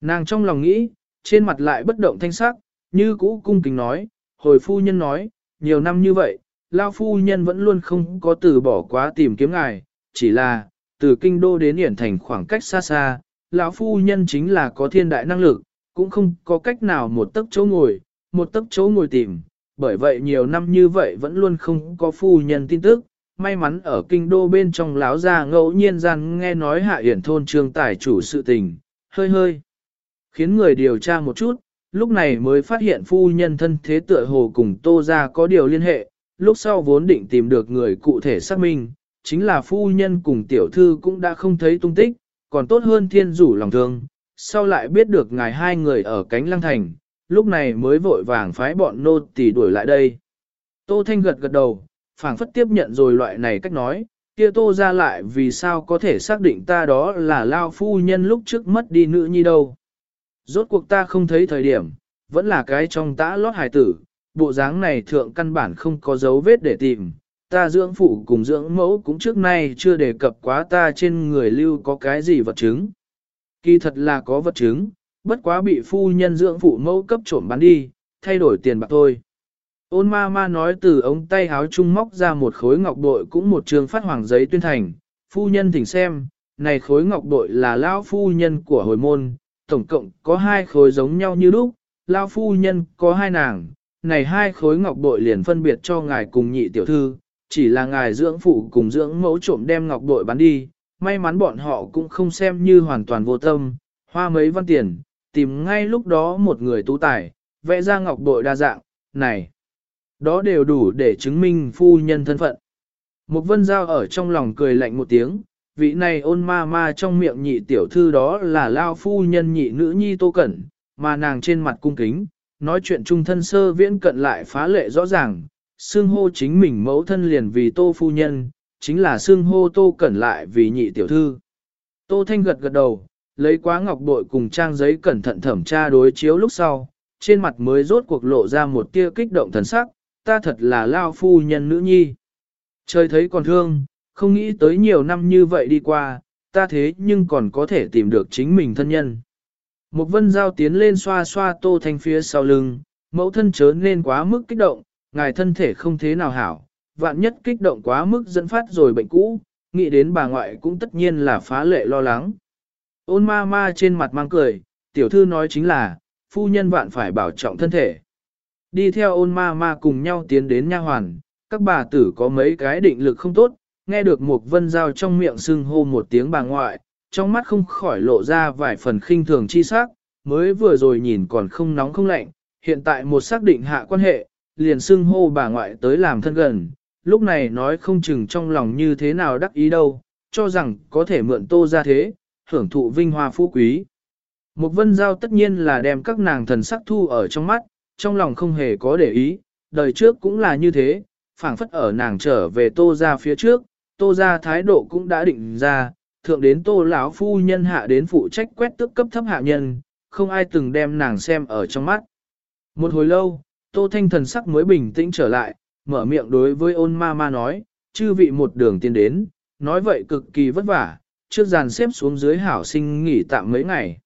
Nàng trong lòng nghĩ, trên mặt lại bất động thanh sắc, như cũ cung kính nói, hồi phu nhân nói, nhiều năm như vậy, lao phu nhân vẫn luôn không có từ bỏ quá tìm kiếm ngài, chỉ là, từ kinh đô đến hiển thành khoảng cách xa xa, lão phu nhân chính là có thiên đại năng lực, cũng không có cách nào một tấc chỗ ngồi, một tấc chỗ ngồi tìm, bởi vậy nhiều năm như vậy vẫn luôn không có phu nhân tin tức, may mắn ở kinh đô bên trong láo già ngẫu nhiên rằng nghe nói hạ hiển thôn trương tài chủ sự tình, hơi hơi, khiến người điều tra một chút, lúc này mới phát hiện phu nhân thân thế tựa hồ cùng tô ra có điều liên hệ, lúc sau vốn định tìm được người cụ thể xác minh, chính là phu nhân cùng tiểu thư cũng đã không thấy tung tích, còn tốt hơn thiên rủ lòng thương, sau lại biết được ngài hai người ở cánh lăng thành, lúc này mới vội vàng phái bọn nô tỳ đuổi lại đây. Tô Thanh gật gật đầu, phảng phất tiếp nhận rồi loại này cách nói, kia tô ra lại vì sao có thể xác định ta đó là lao phu nhân lúc trước mất đi nữ nhi đâu. Rốt cuộc ta không thấy thời điểm, vẫn là cái trong tã lót hài tử, bộ dáng này thượng căn bản không có dấu vết để tìm. Ta dưỡng phụ cùng dưỡng mẫu cũng trước nay chưa đề cập quá ta trên người lưu có cái gì vật chứng. Kỳ thật là có vật chứng, bất quá bị phu nhân dưỡng phụ mẫu cấp trộm bán đi, thay đổi tiền bạc thôi. Ôn ma ma nói từ ống tay háo trung móc ra một khối ngọc bội cũng một trường phát hoàng giấy tuyên thành, phu nhân thỉnh xem, này khối ngọc bội là lão phu nhân của hồi môn, tổng cộng có hai khối giống nhau như lúc, lão phu nhân có hai nàng, này hai khối ngọc bội liền phân biệt cho ngài cùng nhị tiểu thư, chỉ là ngài dưỡng phụ cùng dưỡng mẫu trộm đem ngọc bội bán đi, may mắn bọn họ cũng không xem như hoàn toàn vô tâm, hoa mấy văn tiền, tìm ngay lúc đó một người tú tài, vẽ ra ngọc bội đa dạng, này. Đó đều đủ để chứng minh phu nhân thân phận. Một vân giao ở trong lòng cười lạnh một tiếng, vị này ôn ma ma trong miệng nhị tiểu thư đó là lao phu nhân nhị nữ nhi tô cẩn, mà nàng trên mặt cung kính, nói chuyện trung thân sơ viễn cận lại phá lệ rõ ràng, xương hô chính mình mẫu thân liền vì tô phu nhân, chính là xương hô tô cẩn lại vì nhị tiểu thư. Tô thanh gật gật đầu, lấy quá ngọc bội cùng trang giấy cẩn thận thẩm tra đối chiếu lúc sau, trên mặt mới rốt cuộc lộ ra một tia kích động thần sắc, ta thật là lao phu nhân nữ nhi. Trời thấy còn thương, không nghĩ tới nhiều năm như vậy đi qua, ta thế nhưng còn có thể tìm được chính mình thân nhân. Một vân giao tiến lên xoa xoa tô thanh phía sau lưng, mẫu thân chớ nên quá mức kích động, ngài thân thể không thế nào hảo, vạn nhất kích động quá mức dẫn phát rồi bệnh cũ, nghĩ đến bà ngoại cũng tất nhiên là phá lệ lo lắng. Ôn ma ma trên mặt mang cười, tiểu thư nói chính là, phu nhân vạn phải bảo trọng thân thể. Đi theo ôn ma ma cùng nhau tiến đến nha hoàn, các bà tử có mấy cái định lực không tốt, nghe được một vân giao trong miệng xưng hô một tiếng bà ngoại, trong mắt không khỏi lộ ra vài phần khinh thường chi sắc, mới vừa rồi nhìn còn không nóng không lạnh, hiện tại một xác định hạ quan hệ, liền sưng hô bà ngoại tới làm thân gần, lúc này nói không chừng trong lòng như thế nào đắc ý đâu, cho rằng có thể mượn tô ra thế, hưởng thụ vinh hoa phú quý. Một vân giao tất nhiên là đem các nàng thần sắc thu ở trong mắt, trong lòng không hề có để ý, đời trước cũng là như thế, phảng phất ở nàng trở về tô ra phía trước, tô ra thái độ cũng đã định ra, thượng đến tô lão phu nhân hạ đến phụ trách quét tước cấp thấp hạ nhân, không ai từng đem nàng xem ở trong mắt. Một hồi lâu, tô thanh thần sắc mới bình tĩnh trở lại, mở miệng đối với ôn ma ma nói, chư vị một đường tiên đến, nói vậy cực kỳ vất vả, trước dàn xếp xuống dưới hảo sinh nghỉ tạm mấy ngày.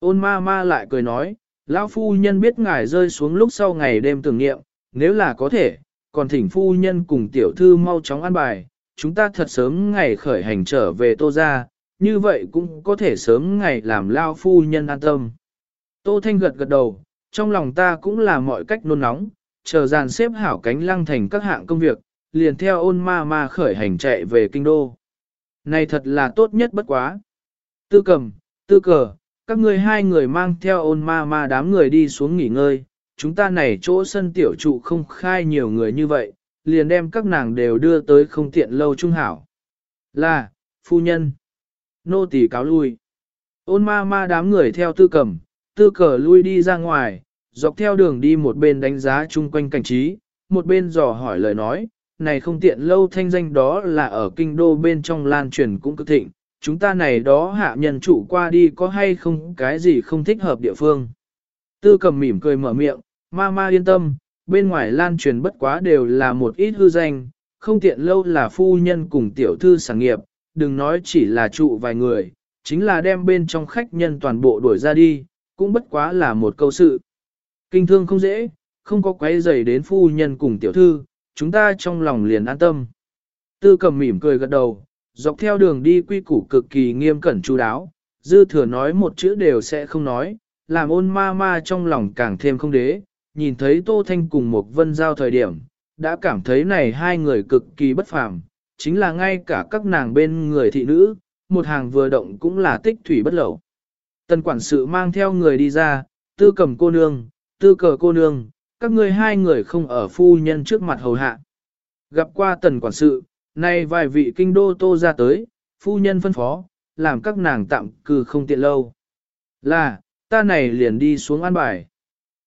Ôn ma ma lại cười nói, lão phu nhân biết ngài rơi xuống lúc sau ngày đêm tưởng niệm, nếu là có thể, còn thỉnh phu nhân cùng tiểu thư mau chóng ăn bài, chúng ta thật sớm ngày khởi hành trở về tô ra, như vậy cũng có thể sớm ngày làm lao phu nhân an tâm. Tô Thanh gật gật đầu, trong lòng ta cũng là mọi cách nôn nóng, chờ dàn xếp hảo cánh lăng thành các hạng công việc, liền theo ôn ma ma khởi hành chạy về kinh đô. Này thật là tốt nhất bất quá. Tư cầm, tư cờ, các ngươi hai người mang theo ôn ma ma đám người đi xuống nghỉ ngơi, chúng ta này chỗ sân tiểu trụ không khai nhiều người như vậy, liền đem các nàng đều đưa tới không tiện lâu trung hảo. Là, phu nhân. Nô tỳ cáo lui. Ôn ma ma đám người theo tư cầm, tư cờ lui đi ra ngoài, dọc theo đường đi một bên đánh giá chung quanh cảnh trí, một bên dò hỏi lời nói, này không tiện lâu thanh danh đó là ở kinh đô bên trong lan truyền cũng cực thịnh, chúng ta này đó hạ nhân chủ qua đi có hay không cái gì không thích hợp địa phương. Tư cầm mỉm cười mở miệng, ma ma yên tâm, bên ngoài lan truyền bất quá đều là một ít hư danh, không tiện lâu là phu nhân cùng tiểu thư sản nghiệp, đừng nói chỉ là trụ vài người, chính là đem bên trong khách nhân toàn bộ đuổi ra đi, cũng bất quá là một câu sự. Kinh thương không dễ, không có quấy rầy đến phu nhân cùng tiểu thư, chúng ta trong lòng liền an tâm. Tư cầm mỉm cười gật đầu, dọc theo đường đi quy củ cực kỳ nghiêm cẩn chú đáo, dư thừa nói một chữ đều sẽ không nói, làm ôn ma ma trong lòng càng thêm không đế, nhìn thấy Tô Thanh cùng một vân giao thời điểm, đã cảm thấy này hai người cực kỳ bất phàm, chính là ngay cả các nàng bên người thị nữ, một hàng vừa động cũng là tích thủy bất lẩu. Tần quản sự mang theo người đi ra, tư cầm cô nương, tư cờ cô nương, các ngươi hai người không ở phu nhân trước mặt hầu hạ. Gặp qua tần quản sự, nay vài vị kinh đô tô ra tới, phu nhân phân phó, làm các nàng tạm cư không tiện lâu. Là, ta này liền đi xuống an bài.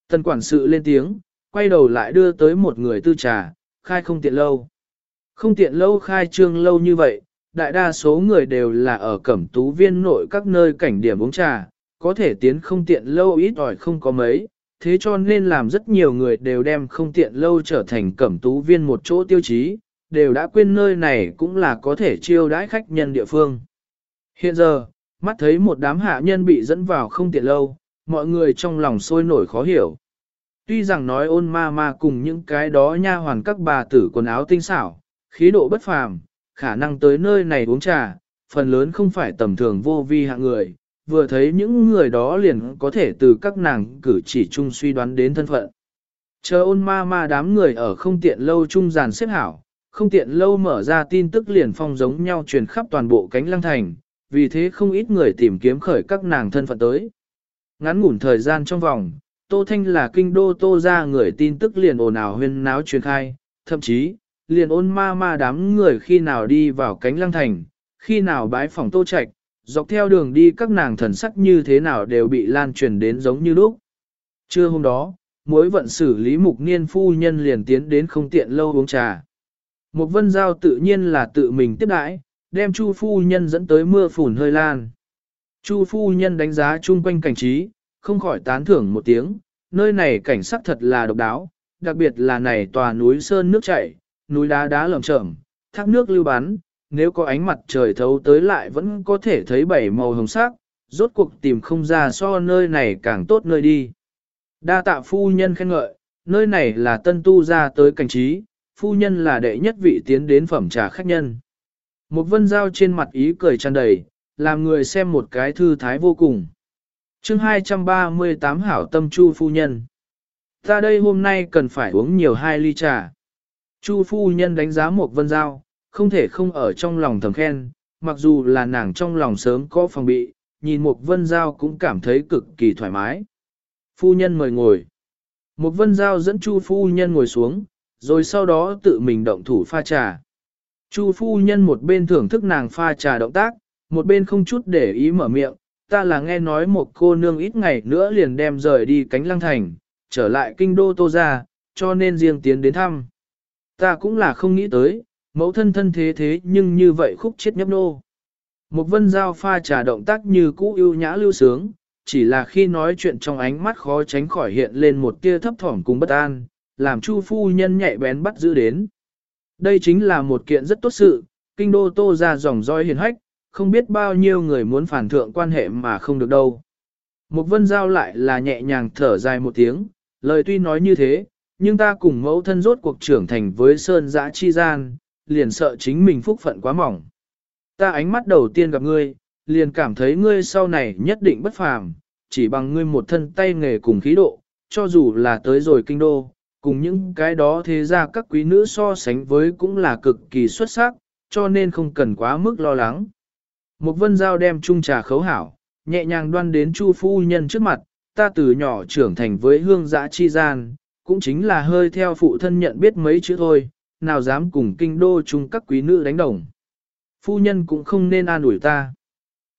Tần quản sự lên tiếng, quay đầu lại đưa tới một người tư trà, khai không tiện lâu. Không tiện lâu khai trương lâu như vậy, đại đa số người đều là ở cẩm tú viên nội các nơi cảnh điểm uống trà, có thể tiến không tiện lâu ít ỏi không có mấy, thế cho nên làm rất nhiều người đều đem không tiện lâu trở thành cẩm tú viên một chỗ tiêu chí, đều đã quên nơi này cũng là có thể chiêu đãi khách nhân địa phương. Hiện giờ, mắt thấy một đám hạ nhân bị dẫn vào không tiện lâu, mọi người trong lòng sôi nổi khó hiểu. Tuy rằng nói ôn ma ma cùng những cái đó nha hoàn các bà tử quần áo tinh xảo, khí độ bất phàm, khả năng tới nơi này uống trà, phần lớn không phải tầm thường vô vi hạng người, vừa thấy những người đó liền có thể từ các nàng cử chỉ chung suy đoán đến thân phận. Chờ ôn ma ma đám người ở không tiện lâu trung giàn xếp hảo, không tiện lâu mở ra tin tức liền phong giống nhau truyền khắp toàn bộ cánh lăng thành, vì thế không ít người tìm kiếm khởi các nàng thân phận tới. Ngắn ngủn thời gian trong vòng, Tô Thanh là kinh đô Tô ra người tin tức liền ồn ào huyên náo truyền khai, thậm chí, liền ôn ma ma đám người khi nào đi vào cánh lăng thành, khi nào bái phòng Tô Trạch, dọc theo đường đi các nàng thần sắc như thế nào đều bị lan truyền đến giống như lúc. Trưa hôm đó, mối vận xử lý mục niên phu nhân liền tiến đến không tiện lâu uống trà. Một vân giao tự nhiên là tự mình tiếp đãi, đem Chu phu nhân dẫn tới mưa phùn hơi lan. Chu phu nhân đánh giá chung quanh cảnh trí, không khỏi tán thưởng một tiếng, nơi này cảnh sắc thật là độc đáo, đặc biệt là này tòa núi sơn nước chảy, núi đá đá lởm chởm, thác nước lưu bắn, nếu có ánh mặt trời thấu tới lại vẫn có thể thấy bảy màu hồng sắc, rốt cuộc tìm không ra so nơi này càng tốt nơi đi. Đa tạ phu nhân khen ngợi, nơi này là tân tu ra tới cảnh trí, phu nhân là đệ nhất vị tiến đến phẩm trà khách nhân. Một vân giao trên mặt ý cười tràn đầy, làm người xem một cái thư thái vô cùng. chương 238 hảo tâm chu phu nhân. Ta đây hôm nay cần phải uống nhiều hai ly trà. Chu phu nhân đánh giá một vân giao, không thể không ở trong lòng thầm khen, mặc dù là nàng trong lòng sớm có phòng bị, nhìn một vân giao cũng cảm thấy cực kỳ thoải mái. Phu nhân mời ngồi. Một vân giao dẫn chu phu nhân ngồi xuống, rồi sau đó tự mình động thủ pha trà. Chu phu nhân một bên thưởng thức nàng pha trà động tác, một bên không chút để ý mở miệng, ta là nghe nói một cô nương ít ngày nữa liền đem rời đi cánh lăng thành, trở lại kinh đô tô ra, cho nên riêng tiến đến thăm. Ta cũng là không nghĩ tới, mẫu thân thân thế thế nhưng như vậy khúc chết nhấp nô. Một vân giao pha trà động tác như cũ ưu nhã lưu sướng, chỉ là khi nói chuyện trong ánh mắt khó tránh khỏi hiện lên một tia thấp thỏm cùng bất an, làm chu phu nhân nhạy bén bắt giữ đến. Đây chính là một kiện rất tốt sự, kinh đô tô ra dòng roi hiền hách, không biết bao nhiêu người muốn phản thượng quan hệ mà không được đâu. Một vân giao lại là nhẹ nhàng thở dài một tiếng, lời tuy nói như thế, nhưng ta cùng mẫu thân rốt cuộc trưởng thành với sơn giã chi gian, liền sợ chính mình phúc phận quá mỏng. Ta ánh mắt đầu tiên gặp ngươi, liền cảm thấy ngươi sau này nhất định bất phàm, chỉ bằng ngươi một thân tay nghề cùng khí độ, cho dù là tới rồi kinh đô, cùng những cái đó thế ra các quý nữ so sánh với cũng là cực kỳ xuất sắc, cho nên không cần quá mức lo lắng. Một vân giao đem chung trà khấu hảo, nhẹ nhàng đoan đến chu phu nhân trước mặt, ta từ nhỏ trưởng thành với hương giã chi gian, cũng chính là hơi theo phụ thân nhận biết mấy chữ thôi, nào dám cùng kinh đô chung các quý nữ đánh đồng. Phu nhân cũng không nên an ủi ta.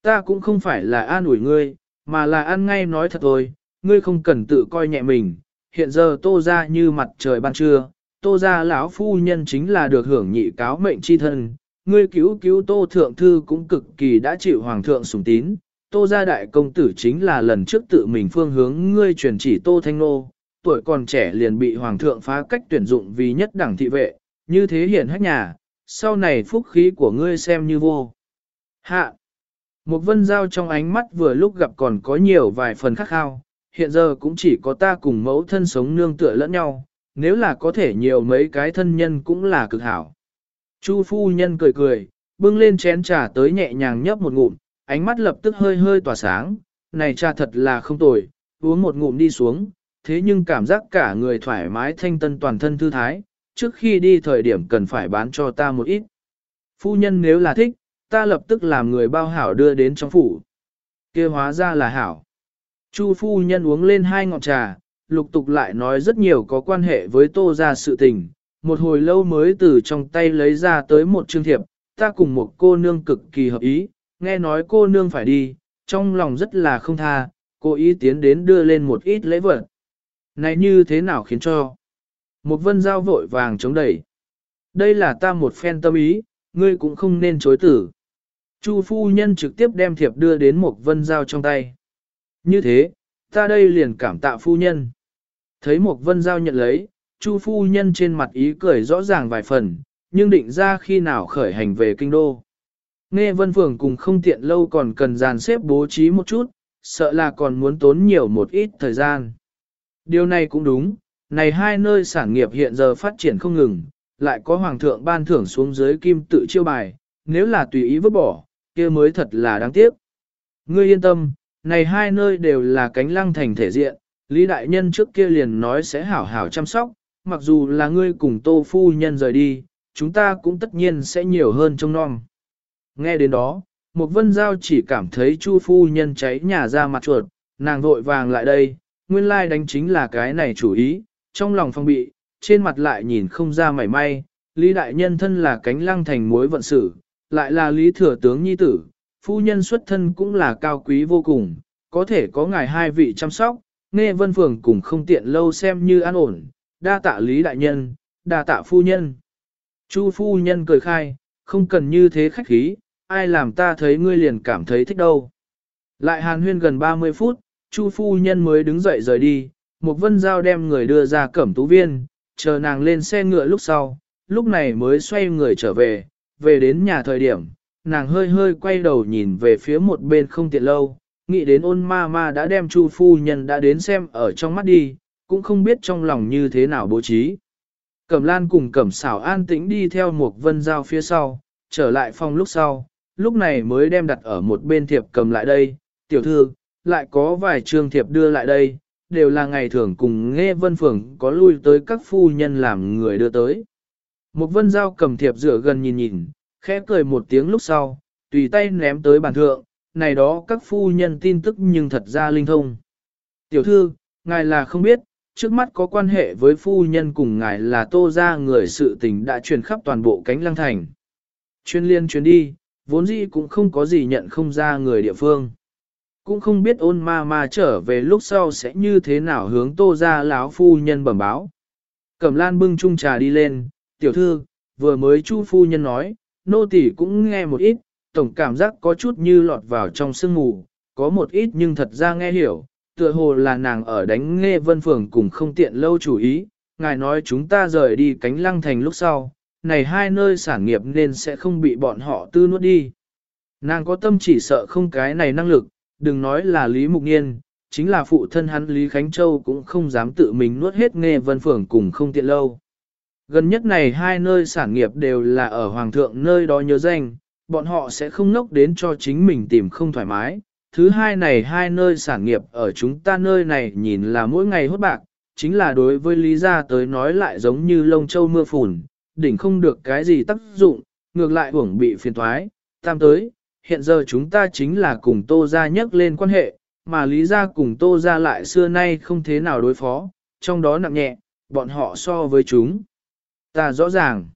Ta cũng không phải là an ủi ngươi, mà là ăn ngay nói thật thôi, ngươi không cần tự coi nhẹ mình. Hiện giờ tô ra như mặt trời ban trưa, tô ra lão phu nhân chính là được hưởng nhị cáo mệnh chi thân. Ngươi cứu cứu tô thượng thư cũng cực kỳ đã chịu hoàng thượng sủng tín. Tô gia đại công tử chính là lần trước tự mình phương hướng ngươi truyền chỉ tô thanh nô, tuổi còn trẻ liền bị hoàng thượng phá cách tuyển dụng vì nhất đẳng thị vệ, như thế hiển hách nhà, sau này phúc khí của ngươi xem như vô. Hạ! Một vân giao trong ánh mắt vừa lúc gặp còn có nhiều vài phần khắc khao, hiện giờ cũng chỉ có ta cùng mẫu thân sống nương tựa lẫn nhau, nếu là có thể nhiều mấy cái thân nhân cũng là cực hảo. Chu phu nhân cười cười, bưng lên chén trà tới nhẹ nhàng nhấp một ngụm, ánh mắt lập tức hơi hơi tỏa sáng, này trà thật là không tồi, uống một ngụm đi xuống, thế nhưng cảm giác cả người thoải mái thanh tân toàn thân thư thái, trước khi đi thời điểm cần phải bán cho ta một ít. Phu nhân nếu là thích, ta lập tức làm người bao hảo đưa đến trong phủ. kia hóa ra là hảo. Chu phu nhân uống lên hai ngọn trà, lục tục lại nói rất nhiều có quan hệ với tô ra sự tình, một hồi lâu mới từ trong tay lấy ra tới một chương thiệp, ta cùng một cô nương cực kỳ hợp ý, nghe nói cô nương phải đi, trong lòng rất là không tha, cô ý tiến đến đưa lên một ít lễ vật. Này như thế nào khiến cho? Một vân giao vội vàng chống đẩy. Đây là ta một phen tâm ý, ngươi cũng không nên chối tử. Chu phu nhân trực tiếp đem thiệp đưa đến một vân giao trong tay. Như thế, ta đây liền cảm tạ phu nhân. Thấy một vân giao nhận lấy, chu phu nhân trên mặt ý cười rõ ràng vài phần, nhưng định ra khi nào khởi hành về kinh đô. Nghe vân phường cùng không tiện lâu còn cần dàn xếp bố trí một chút, sợ là còn muốn tốn nhiều một ít thời gian. Điều này cũng đúng, này hai nơi sản nghiệp hiện giờ phát triển không ngừng, lại có hoàng thượng ban thưởng xuống dưới kim tự chiêu bài, nếu là tùy ý vứt bỏ, kia mới thật là đáng tiếc. Ngươi yên tâm, này hai nơi đều là cánh lăng thành thể diện, Lý Đại Nhân trước kia liền nói sẽ hảo hảo chăm sóc, mặc dù là ngươi cùng tô phu nhân rời đi, chúng ta cũng tất nhiên sẽ nhiều hơn trong non. Nghe đến đó, một vân giao chỉ cảm thấy chu phu nhân cháy nhà ra mặt chuột, nàng vội vàng lại đây, nguyên lai đánh chính là cái này chủ ý, trong lòng phong bị, trên mặt lại nhìn không ra mảy may, Lý Đại Nhân thân là cánh lăng thành mối vận sự, lại là Lý Thừa Tướng Nhi Tử, phu nhân xuất thân cũng là cao quý vô cùng, có thể có ngài hai vị chăm sóc, nghe vân phường cũng không tiện lâu xem như an ổn, đa tạ Lý Đại Nhân, đa tạ phu nhân. Chu phu nhân cười khai, không cần như thế khách khí, ai làm ta thấy ngươi liền cảm thấy thích đâu. Lại hàn huyên gần 30 phút, Chu phu nhân mới đứng dậy rời đi, một vân giao đem người đưa ra cẩm tú viên, chờ nàng lên xe ngựa lúc sau, lúc này mới xoay người trở về, về đến nhà thời điểm, nàng hơi hơi quay đầu nhìn về phía một bên không tiện lâu, nghĩ đến ôn ma ma đã đem chu phu nhân đã đến xem ở trong mắt đi, cũng không biết trong lòng như thế nào bố trí. Cẩm lan cùng cẩm xảo an tĩnh đi theo một vân giao phía sau, trở lại phòng lúc sau, lúc này mới đem đặt ở một bên thiệp cầm lại đây, tiểu thư, lại có vài trường thiệp đưa lại đây, đều là ngày thường cùng nghe vân phường có lui tới các phu nhân làm người đưa tới. Một vân giao cầm thiệp rửa gần nhìn nhìn, khẽ cười một tiếng lúc sau, tùy tay ném tới bàn thượng, này đó các phu nhân tin tức nhưng thật ra linh thông. Tiểu thư, ngài là không biết, trước mắt có quan hệ với phu nhân cùng ngài là tô ra người sự tình đã truyền khắp toàn bộ cánh lăng thành. Chuyên liên chuyến đi, vốn dĩ cũng không có gì nhận không ra người địa phương. Cũng không biết ôn ma ma trở về lúc sau sẽ như thế nào hướng tô ra lão phu nhân bẩm báo. Cẩm lan bưng chung trà đi lên, tiểu thư, vừa mới chu phu nhân nói, nô tỳ cũng nghe một ít, tổng cảm giác có chút như lọt vào trong sương mù, có một ít nhưng thật ra nghe hiểu, tựa hồ là nàng ở đánh nghe vân phường cùng không tiện lâu chủ ý, ngài nói chúng ta rời đi cánh lăng thành lúc sau, này hai nơi sản nghiệp nên sẽ không bị bọn họ tư nuốt đi. Nàng có tâm chỉ sợ không cái này năng lực, đừng nói là Lý Mục Niên, chính là phụ thân hắn Lý Khánh Châu cũng không dám tự mình nuốt hết nghe vân phường cùng không tiện lâu. Gần nhất này hai nơi sản nghiệp đều là ở Hoàng thượng nơi đó nhớ danh, bọn họ sẽ không nốc đến cho chính mình tìm không thoải mái. Thứ hai này hai nơi sản nghiệp ở chúng ta nơi này nhìn là mỗi ngày hốt bạc, chính là đối với Lý Gia tới nói lại giống như lông châu mưa phùn, đỉnh không được cái gì tác dụng, ngược lại hưởng bị phiền thoái. Tam tới, hiện giờ chúng ta chính là cùng Tô Gia nhắc lên quan hệ, mà Lý Gia cùng Tô Gia lại xưa nay không thế nào đối phó, trong đó nặng nhẹ, bọn họ so với chúng. Ta rõ ràng.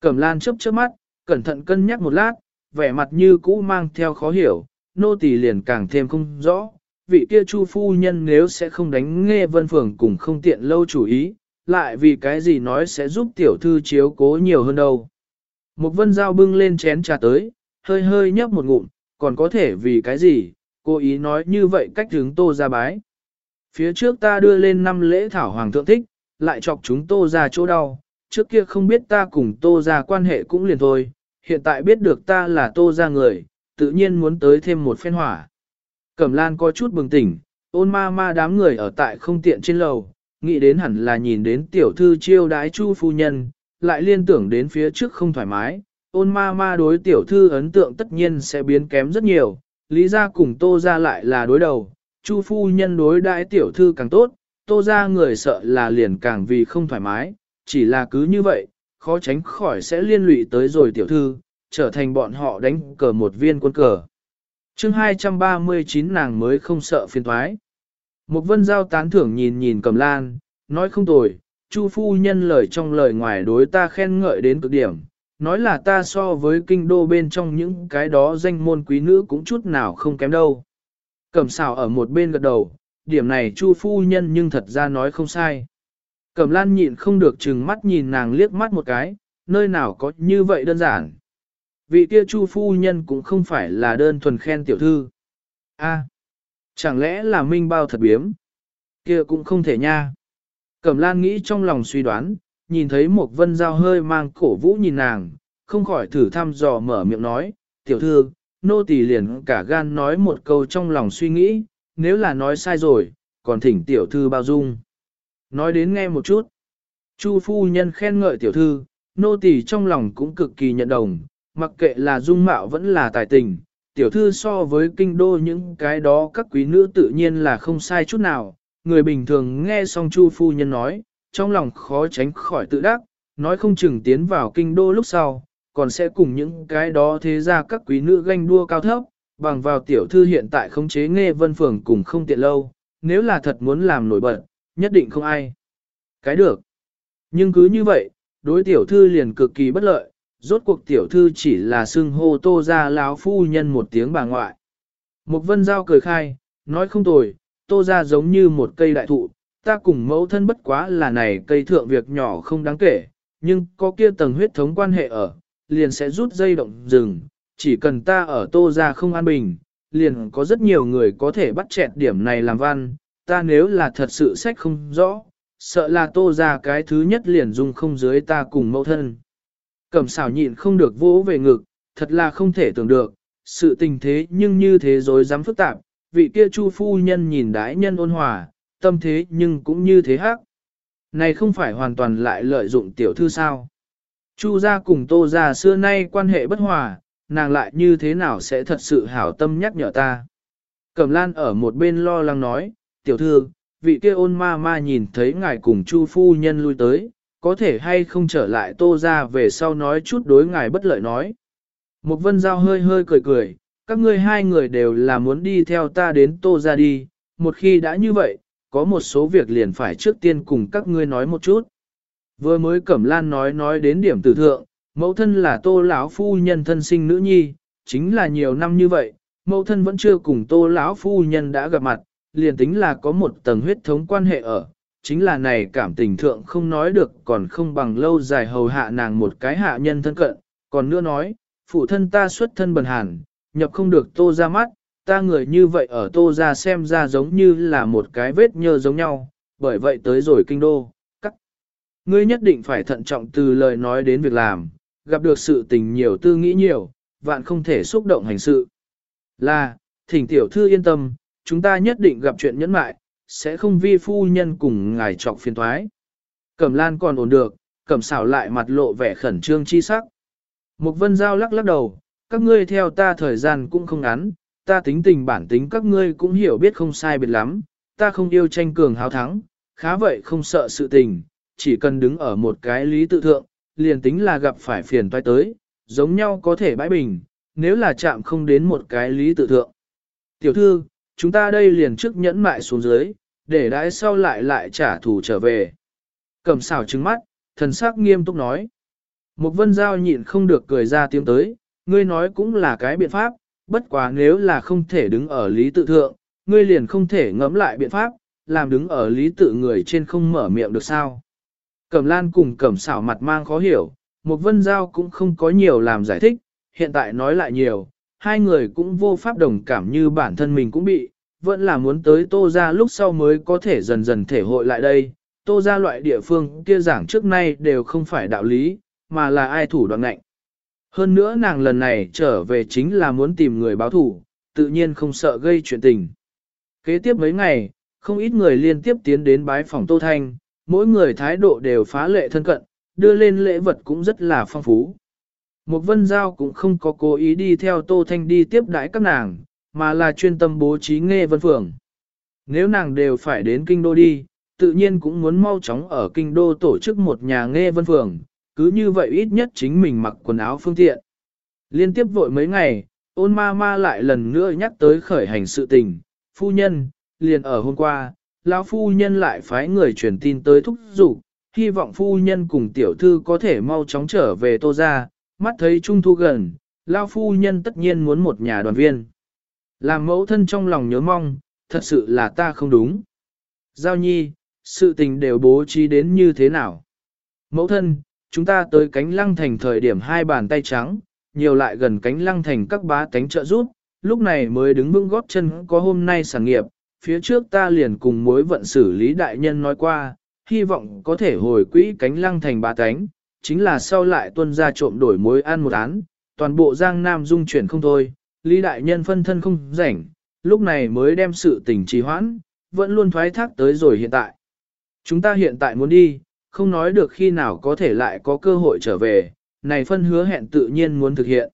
Cẩm lan chớp chớp mắt, cẩn thận cân nhắc một lát, vẻ mặt như cũ mang theo khó hiểu, nô tỳ liền càng thêm không rõ. Vị kia chu phu nhân nếu sẽ không đánh nghe vân phường cùng không tiện lâu chủ ý, lại vì cái gì nói sẽ giúp tiểu thư chiếu cố nhiều hơn đâu. Một vân dao bưng lên chén trà tới, hơi hơi nhấp một ngụm, còn có thể vì cái gì, cô ý nói như vậy cách hướng tô ra bái. Phía trước ta đưa lên năm lễ thảo hoàng thượng thích, lại chọc chúng tô ra chỗ đau, trước kia không biết ta cùng tô ra quan hệ cũng liền thôi, hiện tại biết được ta là tô ra người, tự nhiên muốn tới thêm một phen hỏa. Cẩm lan có chút bừng tỉnh, ôn ma ma đám người ở tại không tiện trên lầu, nghĩ đến hẳn là nhìn đến tiểu thư chiêu đái chu phu nhân, lại liên tưởng đến phía trước không thoải mái, ôn ma ma đối tiểu thư ấn tượng tất nhiên sẽ biến kém rất nhiều, lý ra cùng tô ra lại là đối đầu, chu phu nhân đối đãi tiểu thư càng tốt, tô ra người sợ là liền càng vì không thoải mái, chỉ là cứ như vậy, khó tránh khỏi sẽ liên lụy tới rồi tiểu thư, trở thành bọn họ đánh cờ một viên quân cờ. chương 239 nàng mới không sợ phiên thoái. Một vân giao tán thưởng nhìn nhìn cầm lan, nói không tồi, Chu phu nhân lời trong lời ngoài đối ta khen ngợi đến cực điểm, nói là ta so với kinh đô bên trong những cái đó danh môn quý nữ cũng chút nào không kém đâu. Cẩm xào ở một bên gật đầu, điểm này Chu phu nhân nhưng thật ra nói không sai. Cẩm lan nhịn không được chừng mắt nhìn nàng liếc mắt một cái, nơi nào có như vậy đơn giản. Vị kia Chu phu nhân cũng không phải là đơn thuần khen tiểu thư. A, chẳng lẽ là minh bao thật biếm? Kia cũng không thể nha. Cẩm lan nghĩ trong lòng suy đoán, nhìn thấy một vân dao hơi mang cổ vũ nhìn nàng, không khỏi thử thăm dò mở miệng nói, tiểu thư, nô tỳ liền cả gan nói một câu trong lòng suy nghĩ, nếu là nói sai rồi, còn thỉnh tiểu thư bao dung. Nói đến nghe một chút. Chu phu nhân khen ngợi tiểu thư, nô tỳ trong lòng cũng cực kỳ nhận đồng, mặc kệ là dung mạo vẫn là tài tình, tiểu thư so với kinh đô những cái đó các quý nữ tự nhiên là không sai chút nào. Người bình thường nghe xong Chu phu nhân nói, trong lòng khó tránh khỏi tự đắc, nói không chừng tiến vào kinh đô lúc sau, còn sẽ cùng những cái đó thế ra các quý nữ ganh đua cao thấp, bằng vào tiểu thư hiện tại khống chế nghe vân phường cùng không tiện lâu, nếu là thật muốn làm nổi bật, nhất định không ai. Cái được. Nhưng cứ như vậy, đối tiểu thư liền cực kỳ bất lợi, rốt cuộc tiểu thư chỉ là xưng hô tô ra lão phu nhân một tiếng bà ngoại. Mục vân giao cười khai, nói không tồi, tô ra giống như một cây đại thụ, ta cùng mẫu thân bất quá là này cây thượng việc nhỏ không đáng kể, nhưng có kia tầng huyết thống quan hệ ở, liền sẽ rút dây động rừng, chỉ cần ta ở tô ra không an bình, liền có rất nhiều người có thể bắt chẹt điểm này làm văn, ta nếu là thật sự sách không rõ, sợ là tô ra cái thứ nhất liền dung không dưới ta cùng mẫu thân. Cẩm xảo nhịn không được vỗ về ngực, thật là không thể tưởng được, sự tình thế nhưng như thế rồi dám phức tạp, vị kia chu phu nhân nhìn đái nhân ôn hòa, tâm thế nhưng cũng như thế hắc. Này không phải hoàn toàn lại lợi dụng tiểu thư sao. Chu gia cùng tô gia xưa nay quan hệ bất hòa, nàng lại như thế nào sẽ thật sự hảo tâm nhắc nhở ta. Cẩm lan ở một bên lo lắng nói, tiểu thư, vị kia ôn ma ma nhìn thấy ngài cùng chu phu nhân lui tới, có thể hay không trở lại tô ra về sau nói chút đối ngài bất lợi nói. Một vân giao hơi hơi cười cười, các ngươi hai người đều là muốn đi theo ta đến tô ra đi, một khi đã như vậy, có một số việc liền phải trước tiên cùng các ngươi nói một chút. Vừa mới Cẩm Lan nói nói đến điểm tử thượng, mẫu thân là tô lão phu nhân thân sinh nữ nhi, chính là nhiều năm như vậy, mẫu thân vẫn chưa cùng tô lão phu nhân đã gặp mặt, liền tính là có một tầng huyết thống quan hệ ở, chính là này cảm tình thượng không nói được còn không bằng lâu dài hầu hạ nàng một cái hạ nhân thân cận, còn nữa nói, phụ thân ta xuất thân bần hàn, nhập không được tô ra mắt, ta người như vậy ở tô ra xem ra giống như là một cái vết nhơ giống nhau, bởi vậy tới rồi kinh đô, cắt. Ngươi nhất định phải thận trọng từ lời nói đến việc làm, gặp được sự tình nhiều tư nghĩ nhiều, vạn không thể xúc động hành sự. Là, thỉnh tiểu thư yên tâm, chúng ta nhất định gặp chuyện nhẫn mại, sẽ không vi phu nhân cùng ngài trọc phiền thoái. Cẩm lan còn ổn được, cẩm xảo lại mặt lộ vẻ khẩn trương chi sắc. Mục vân giao lắc lắc đầu, các ngươi theo ta thời gian cũng không ngắn, ta tính tình bản tính các ngươi cũng hiểu biết không sai biệt lắm, ta không yêu tranh cường hào thắng, khá vậy không sợ sự tình, chỉ cần đứng ở một cái lý tự thượng, liền tính là gặp phải phiền toái tới, giống nhau có thể bãi bình, nếu là chạm không đến một cái lý tự thượng. Tiểu thư, chúng ta đây liền trước nhẫn mại xuống dưới, để đãi sau lại lại trả thù trở về. Cầm xảo trứng mắt, thần sắc nghiêm túc nói. Một vân giao nhịn không được cười ra tiếng tới, ngươi nói cũng là cái biện pháp, bất quá nếu là không thể đứng ở lý tự thượng, ngươi liền không thể ngẫm lại biện pháp, làm đứng ở lý tự người trên không mở miệng được sao. Cẩm lan cùng cẩm xảo mặt mang khó hiểu, một vân giao cũng không có nhiều làm giải thích, hiện tại nói lại nhiều, hai người cũng vô pháp đồng cảm như bản thân mình cũng bị, vẫn là muốn tới tô ra lúc sau mới có thể dần dần thể hội lại đây. Tô ra loại địa phương kia giảng trước nay đều không phải đạo lý, mà là ai thủ đoạn ngạnh. Hơn nữa nàng lần này trở về chính là muốn tìm người báo thủ, tự nhiên không sợ gây chuyện tình. Kế tiếp mấy ngày, không ít người liên tiếp tiến đến bái phòng Tô Thanh, mỗi người thái độ đều phá lệ thân cận, đưa lên lễ vật cũng rất là phong phú. Một vân giao cũng không có cố ý đi theo Tô Thanh đi tiếp đãi các nàng, mà là chuyên tâm bố trí nghe vân phường. Nếu nàng đều phải đến kinh đô đi, tự nhiên cũng muốn mau chóng ở kinh đô tổ chức một nhà nghe vân phường, cứ như vậy ít nhất chính mình mặc quần áo phương tiện. Liên tiếp vội mấy ngày, ôn ma ma lại lần nữa nhắc tới khởi hành sự tình, phu nhân, liền ở hôm qua, lão phu nhân lại phái người truyền tin tới thúc giục, hy vọng phu nhân cùng tiểu thư có thể mau chóng trở về tô ra, mắt thấy trung thu gần, lão phu nhân tất nhiên muốn một nhà đoàn viên. Làm mẫu thân trong lòng nhớ mong, thật sự là ta không đúng. Giao nhi, sự tình đều bố trí đến như thế nào? Mẫu thân, chúng ta tới cánh lăng thành thời điểm hai bàn tay trắng, nhiều lại gần cánh lăng thành các bá tánh trợ giúp, lúc này mới đứng vững góp chân có hôm nay sản nghiệp, phía trước ta liền cùng mối vận xử lý đại nhân nói qua, hy vọng có thể hồi quỹ cánh lăng thành bá tánh, chính là sau lại tuân ra trộm đổi mối ăn một án, toàn bộ giang nam dung chuyển không thôi, lý đại nhân phân thân không rảnh, lúc này mới đem sự tình trì hoãn, vẫn luôn thoái thác tới rồi hiện tại. Chúng ta hiện tại muốn đi, không nói được khi nào có thể lại có cơ hội trở về, này phân hứa hẹn tự nhiên muốn thực hiện.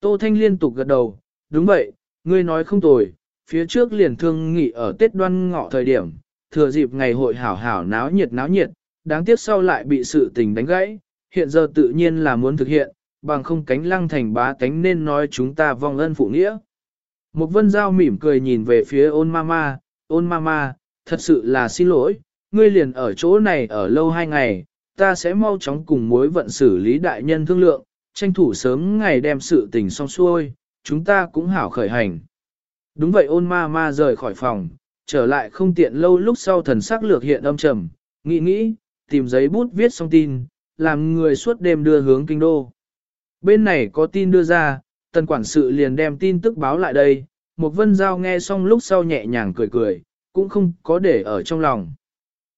Tô Thanh liên tục gật đầu, đúng vậy, ngươi nói không tồi, phía trước liền thương nghị ở Tết đoan ngọ thời điểm, thừa dịp ngày hội hảo hảo náo nhiệt náo nhiệt, đáng tiếc sau lại bị sự tình đánh gãy, hiện giờ tự nhiên là muốn thực hiện, bằng không cánh lăng thành bá cánh nên nói chúng ta vong ân phụ nghĩa. Một vân giao mỉm cười nhìn về phía ôn mama, ôn mama, thật sự là xin lỗi, ngươi liền ở chỗ này ở lâu hai ngày, ta sẽ mau chóng cùng mối vận xử lý đại nhân thương lượng, tranh thủ sớm ngày đem sự tình xong xuôi, chúng ta cũng hảo khởi hành. Đúng vậy ôn ma ma rời khỏi phòng, trở lại không tiện lâu lúc sau thần sắc lược hiện âm trầm, nghĩ nghĩ, tìm giấy bút viết xong tin, làm người suốt đêm đưa hướng kinh đô. Bên này có tin đưa ra, tần quản sự liền đem tin tức báo lại đây, một vân giao nghe xong lúc sau nhẹ nhàng cười cười, cũng không có để ở trong lòng.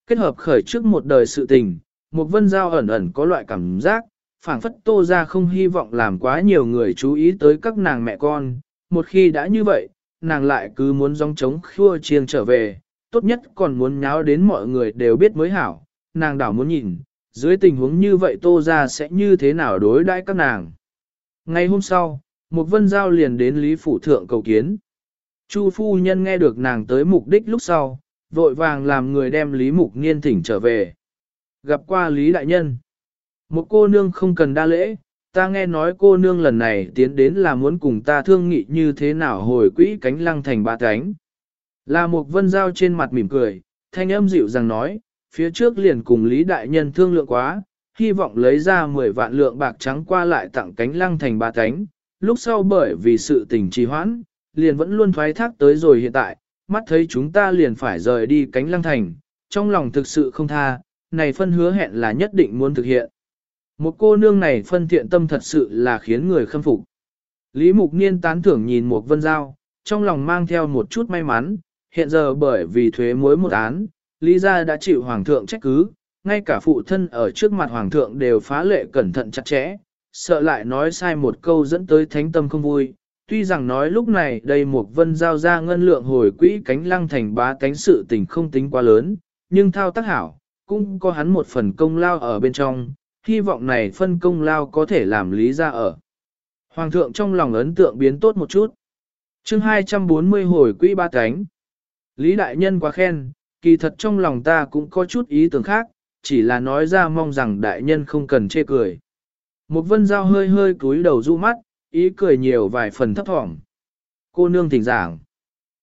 Kết hợp khởi trước một đời sự tình, một vân giao ẩn ẩn có loại cảm giác, phảng phất tô ra không hy vọng làm quá nhiều người chú ý tới các nàng mẹ con, một khi đã như vậy, nàng lại cứ muốn dòng trống khua chiêng trở về, tốt nhất còn muốn nháo đến mọi người đều biết mới hảo, nàng đảo muốn nhìn, dưới tình huống như vậy tô ra sẽ như thế nào đối đãi các nàng. Ngày hôm sau, một vân giao liền đến Lý Phủ Thượng cầu kiến. Chu phu nhân nghe được nàng tới mục đích lúc sau, vội vàng làm người đem Lý Mục Niên thỉnh trở về. Gặp qua Lý Đại Nhân. Một cô nương không cần đa lễ, ta nghe nói cô nương lần này tiến đến là muốn cùng ta thương nghị như thế nào hồi quỹ cánh lăng thành ba cánh. Là một vân giao trên mặt mỉm cười, thanh âm dịu rằng nói, phía trước liền cùng Lý Đại Nhân thương lượng quá, hy vọng lấy ra 10 vạn lượng bạc trắng qua lại tặng cánh lăng thành ba cánh. Lúc sau bởi vì sự tình trì hoãn, liền vẫn luôn thoái thác tới rồi hiện tại, mắt thấy chúng ta liền phải rời đi cánh lăng thành, trong lòng thực sự không tha, này phân hứa hẹn là nhất định muốn thực hiện. Một cô nương này phân thiện tâm thật sự là khiến người khâm phục. Lý Mục Niên tán thưởng nhìn một vân giao, trong lòng mang theo một chút may mắn, hiện giờ bởi vì thuế mối một án, Lý gia đã chịu hoàng thượng trách cứ, ngay cả phụ thân ở trước mặt hoàng thượng đều phá lệ cẩn thận chặt chẽ, sợ lại nói sai một câu dẫn tới thánh tâm không vui. Tuy rằng nói lúc này đây một vân giao ra ngân lượng hồi quỹ cánh lăng thành bá cánh sự tình không tính quá lớn, nhưng thao tác hảo, cũng có hắn một phần công lao ở bên trong, hy vọng này phân công lao có thể làm lý ra ở. Hoàng thượng trong lòng ấn tượng biến tốt một chút. chương 240 hồi quỹ ba cánh. Lý đại nhân quá khen, kỳ thật trong lòng ta cũng có chút ý tưởng khác, chỉ là nói ra mong rằng đại nhân không cần chê cười. Một vân giao hơi hơi cúi đầu du mắt, ý cười nhiều vài phần thấp thỏm. Cô nương thỉnh giảng.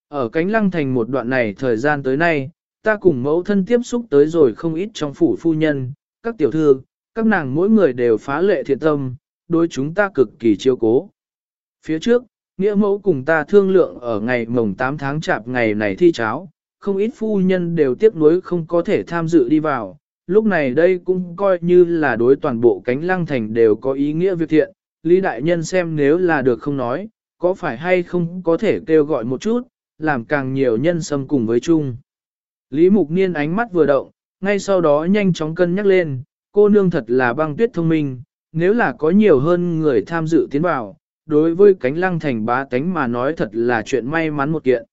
Ở cánh lăng thành một đoạn này thời gian tới nay, ta cùng mẫu thân tiếp xúc tới rồi không ít trong phủ phu nhân, các tiểu thư, các nàng mỗi người đều phá lệ thiện tâm, đối chúng ta cực kỳ chiêu cố. Phía trước, nghĩa mẫu cùng ta thương lượng ở ngày mồng 8 tháng chạp ngày này thi cháo, không ít phu nhân đều tiếc nuối không có thể tham dự đi vào. Lúc này đây cũng coi như là đối toàn bộ cánh lăng thành đều có ý nghĩa việc thiện. Lý đại nhân xem nếu là được không nói, có phải hay không có thể kêu gọi một chút, làm càng nhiều nhân xâm cùng với chung. Lý Mục Niên ánh mắt vừa động, ngay sau đó nhanh chóng cân nhắc lên, cô nương thật là băng tuyết thông minh, nếu là có nhiều hơn người tham dự tiến vào, đối với cánh lăng thành bá tánh mà nói thật là chuyện may mắn một kiện.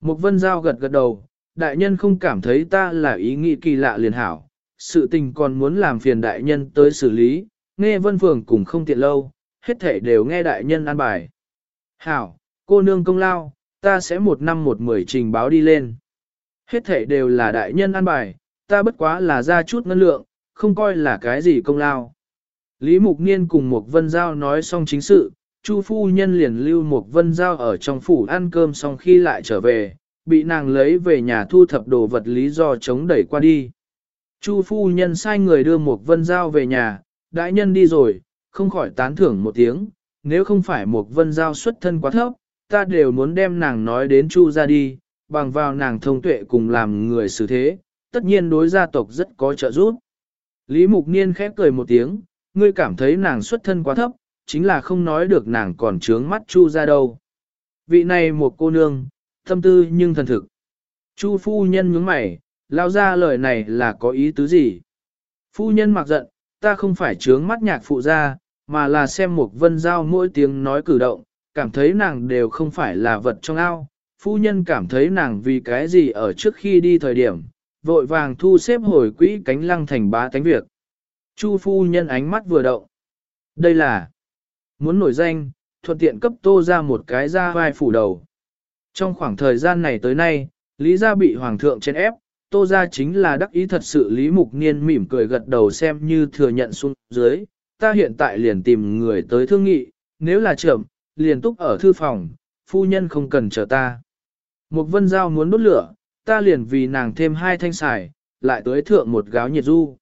Mục vân giao gật gật đầu, đại nhân không cảm thấy ta là ý nghĩ kỳ lạ liền hảo, sự tình còn muốn làm phiền đại nhân tới xử lý, nghe vân phường cùng không tiện lâu, hết thể đều nghe đại nhân an bài. Hảo, cô nương công lao, ta sẽ một năm một mười trình báo đi lên. Hết thể đều là đại nhân an bài, ta bất quá là ra chút ngân lượng, không coi là cái gì công lao. Lý Mục Niên cùng Mục vân giao nói xong chính sự, Chu phu nhân liền lưu Mục vân giao ở trong phủ ăn cơm xong khi lại trở về, bị nàng lấy về nhà thu thập đồ vật lý do chống đẩy qua đi. Chu phu nhân sai người đưa một vân giao về nhà, đại nhân đi rồi, không khỏi tán thưởng một tiếng, nếu không phải một vân giao xuất thân quá thấp, ta đều muốn đem nàng nói đến chu ra đi, bằng vào nàng thông tuệ cùng làm người xử thế, tất nhiên đối gia tộc rất có trợ giúp. Lý Mục Niên khép cười một tiếng, ngươi cảm thấy nàng xuất thân quá thấp, chính là không nói được nàng còn trướng mắt chu ra đâu. Vị này một cô nương, tâm tư nhưng thần thực. Chu phu nhân nhướng mày, lao ra lời này là có ý tứ gì? Phu nhân mặc giận, ta không phải trướng mắt nhạc phụ ra, mà là xem một vân giao mỗi tiếng nói cử động, cảm thấy nàng đều không phải là vật trong ao. Phu nhân cảm thấy nàng vì cái gì ở trước khi đi thời điểm, vội vàng thu xếp hồi quỹ cánh lăng thành bá tánh việc. Chu phu nhân ánh mắt vừa động. Đây là muốn nổi danh, thuận tiện cấp tô ra một cái ra vai phủ đầu. Trong khoảng thời gian này tới nay, Lý gia bị hoàng thượng chen ép, tô ra chính là đắc ý thật sự Lý Mục Niên mỉm cười gật đầu xem như thừa nhận xuống dưới, ta hiện tại liền tìm người tới thương nghị, nếu là chậm, liền túc ở thư phòng, phu nhân không cần chờ ta. Một vân giao muốn đốt lửa, ta liền vì nàng thêm hai thanh xài, lại tới thượng một gáo nhiệt du.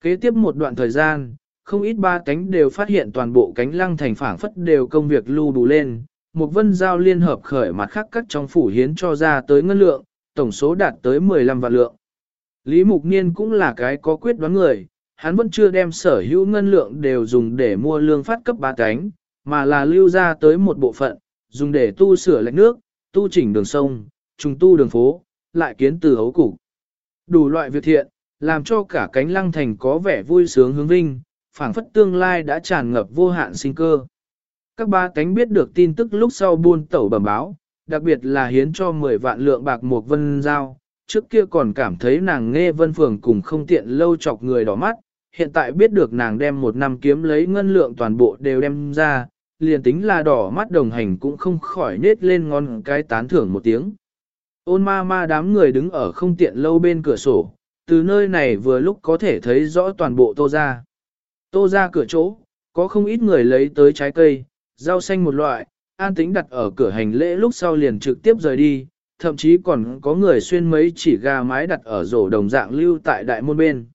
Kế tiếp một đoạn thời gian, không ít ba cánh đều phát hiện toàn bộ cánh lăng thành phảng phất đều công việc lưu đủ lên. Một vân giao liên hợp khởi mặt khác các trong phủ hiến cho ra tới ngân lượng, tổng số đạt tới 15 vạn lượng. Lý Mục Niên cũng là cái có quyết đoán người, hắn vẫn chưa đem sở hữu ngân lượng đều dùng để mua lương phát cấp ba cánh, mà là lưu ra tới một bộ phận, dùng để tu sửa lạch nước, tu chỉnh đường sông, trùng tu đường phố, lại kiến từ hấu cục. Đủ loại việc thiện, làm cho cả cánh lăng thành có vẻ vui sướng hướng vinh, phảng phất tương lai đã tràn ngập vô hạn sinh cơ. Các ba cánh biết được tin tức lúc sau buôn tẩu bẩm báo, đặc biệt là hiến cho 10 vạn lượng bạc một vân giao, trước kia còn cảm thấy nàng nghe vân phường cùng không tiện lâu chọc người đỏ mắt, hiện tại biết được nàng đem một năm kiếm lấy ngân lượng toàn bộ đều đem ra, liền tính là đỏ mắt đồng hành cũng không khỏi nết lên ngon cái tán thưởng một tiếng. Ôn ma ma đám người đứng ở không tiện lâu bên cửa sổ, từ nơi này vừa lúc có thể thấy rõ toàn bộ tô ra. Tô ra cửa chỗ, có không ít người lấy tới trái cây, rau xanh một loại, an tính đặt ở cửa hành lễ lúc sau liền trực tiếp rời đi, thậm chí còn có người xuyên mấy chỉ gà mái đặt ở rổ đồng dạng lưu tại đại môn bên.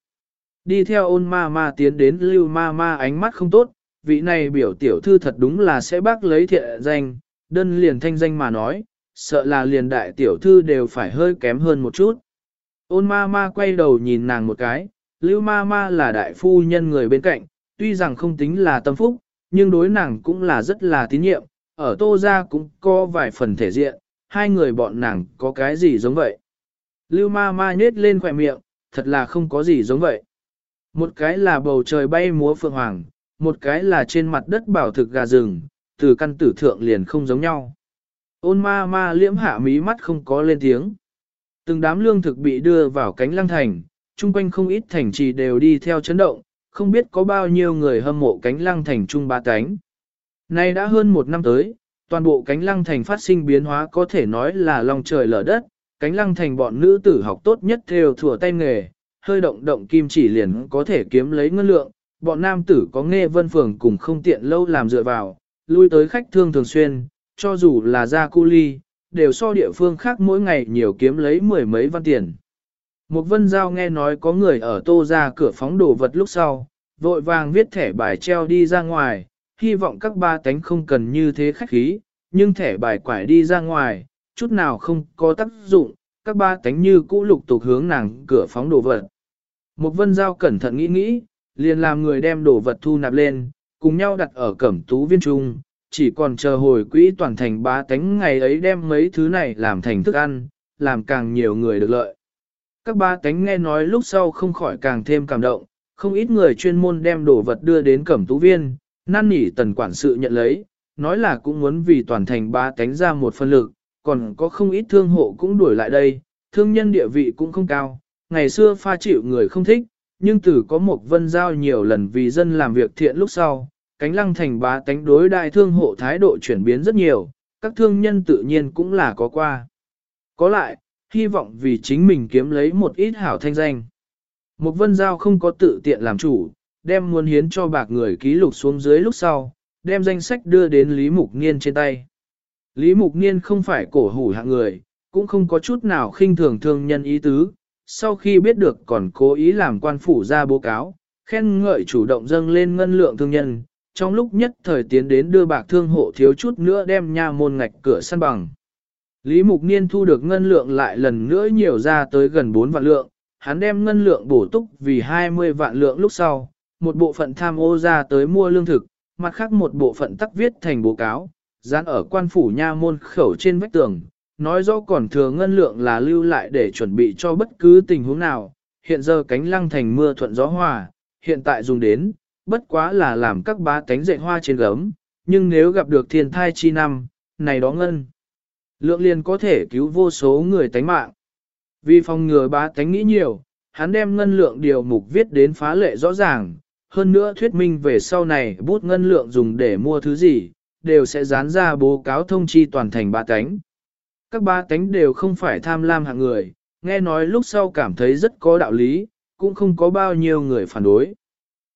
Đi theo ôn ma ma tiến đến lưu ma ma ánh mắt không tốt, vị này biểu tiểu thư thật đúng là sẽ bác lấy thiện danh, đơn liền thanh danh mà nói, sợ là liền đại tiểu thư đều phải hơi kém hơn một chút. Ôn ma ma quay đầu nhìn nàng một cái, lưu ma ma là đại phu nhân người bên cạnh, tuy rằng không tính là tâm phúc, nhưng đối nàng cũng là rất là tín nhiệm, ở tô ra cũng có vài phần thể diện, hai người bọn nàng có cái gì giống vậy. Lưu ma ma nhết lên khỏe miệng, thật là không có gì giống vậy. Một cái là bầu trời bay múa phượng hoàng, một cái là trên mặt đất bảo thực gà rừng, từ căn tử thượng liền không giống nhau. Ôn ma ma liễm hạ mí mắt không có lên tiếng. Từng đám lương thực bị đưa vào cánh lăng thành, chung quanh không ít thành trì đều đi theo chấn động, không biết có bao nhiêu người hâm mộ cánh lăng thành trung ba cánh. Nay đã hơn một năm tới, toàn bộ cánh lăng thành phát sinh biến hóa có thể nói là lòng trời lở đất, cánh lăng thành bọn nữ tử học tốt nhất theo thừa tay nghề, hơi động động kim chỉ liền có thể kiếm lấy ngân lượng, bọn nam tử có nghe vân phường cùng không tiện lâu làm dựa vào, lui tới khách thương thường xuyên, cho dù là ra cu ly, đều so địa phương khác mỗi ngày nhiều kiếm lấy mười mấy văn tiền. Một vân giao nghe nói có người ở tô ra cửa phóng đồ vật lúc sau, vội vàng viết thẻ bài treo đi ra ngoài, hy vọng các ba tánh không cần như thế khách khí, nhưng thẻ bài quải đi ra ngoài, chút nào không có tác dụng, các ba tánh như cũ lục tục hướng nàng cửa phóng đồ vật. Một vân giao cẩn thận nghĩ nghĩ, liền làm người đem đồ vật thu nạp lên, cùng nhau đặt ở cẩm tú viên trung, chỉ còn chờ hồi quỹ toàn thành ba tánh ngày ấy đem mấy thứ này làm thành thức ăn, làm càng nhiều người được lợi. Các ba tánh nghe nói lúc sau không khỏi càng thêm cảm động, không ít người chuyên môn đem đồ vật đưa đến cẩm tú viên, năn nỉ tần quản sự nhận lấy, nói là cũng muốn vì toàn thành ba tánh ra một phân lực, còn có không ít thương hộ cũng đuổi lại đây, thương nhân địa vị cũng không cao, ngày xưa pha chịu người không thích, nhưng từ có một vân giao nhiều lần vì dân làm việc thiện lúc sau, cánh lăng thành bá tánh đối đại thương hộ thái độ chuyển biến rất nhiều, các thương nhân tự nhiên cũng là có qua. Có lại, hy vọng vì chính mình kiếm lấy một ít hảo thanh danh. Một vân giao không có tự tiện làm chủ, đem muốn hiến cho bạc người ký lục xuống dưới lúc sau, đem danh sách đưa đến Lý Mục Niên trên tay. Lý Mục Niên không phải cổ hủ hạng người, cũng không có chút nào khinh thường thương nhân ý tứ, sau khi biết được còn cố ý làm quan phủ ra báo cáo, khen ngợi chủ động dâng lên ngân lượng thương nhân, trong lúc nhất thời tiến đến đưa bạc thương hộ thiếu chút nữa đem nha môn ngạch cửa săn bằng. Lý Mục Niên thu được ngân lượng lại lần nữa nhiều ra tới gần 4 vạn lượng, hắn đem ngân lượng bổ túc vì 20 vạn lượng lúc sau, một bộ phận tham ô ra tới mua lương thực, mặt khác một bộ phận tắc viết thành bố cáo, dán ở quan phủ nha môn khẩu trên vách tường, nói rõ còn thừa ngân lượng là lưu lại để chuẩn bị cho bất cứ tình huống nào, hiện giờ cánh lăng thành mưa thuận gió hòa, hiện tại dùng đến, bất quá là làm các bá cánh dạy hoa trên gấm, nhưng nếu gặp được thiên thai chi năm, này đó ngân. Lượng liền có thể cứu vô số người tánh mạng. Vì phòng ngừa bá tánh nghĩ nhiều, hắn đem ngân lượng điều mục viết đến phá lệ rõ ràng, hơn nữa thuyết minh về sau này bút ngân lượng dùng để mua thứ gì, đều sẽ dán ra bố cáo thông chi toàn thành ba cánh. Các ba cánh đều không phải tham lam hạng người, nghe nói lúc sau cảm thấy rất có đạo lý, cũng không có bao nhiêu người phản đối.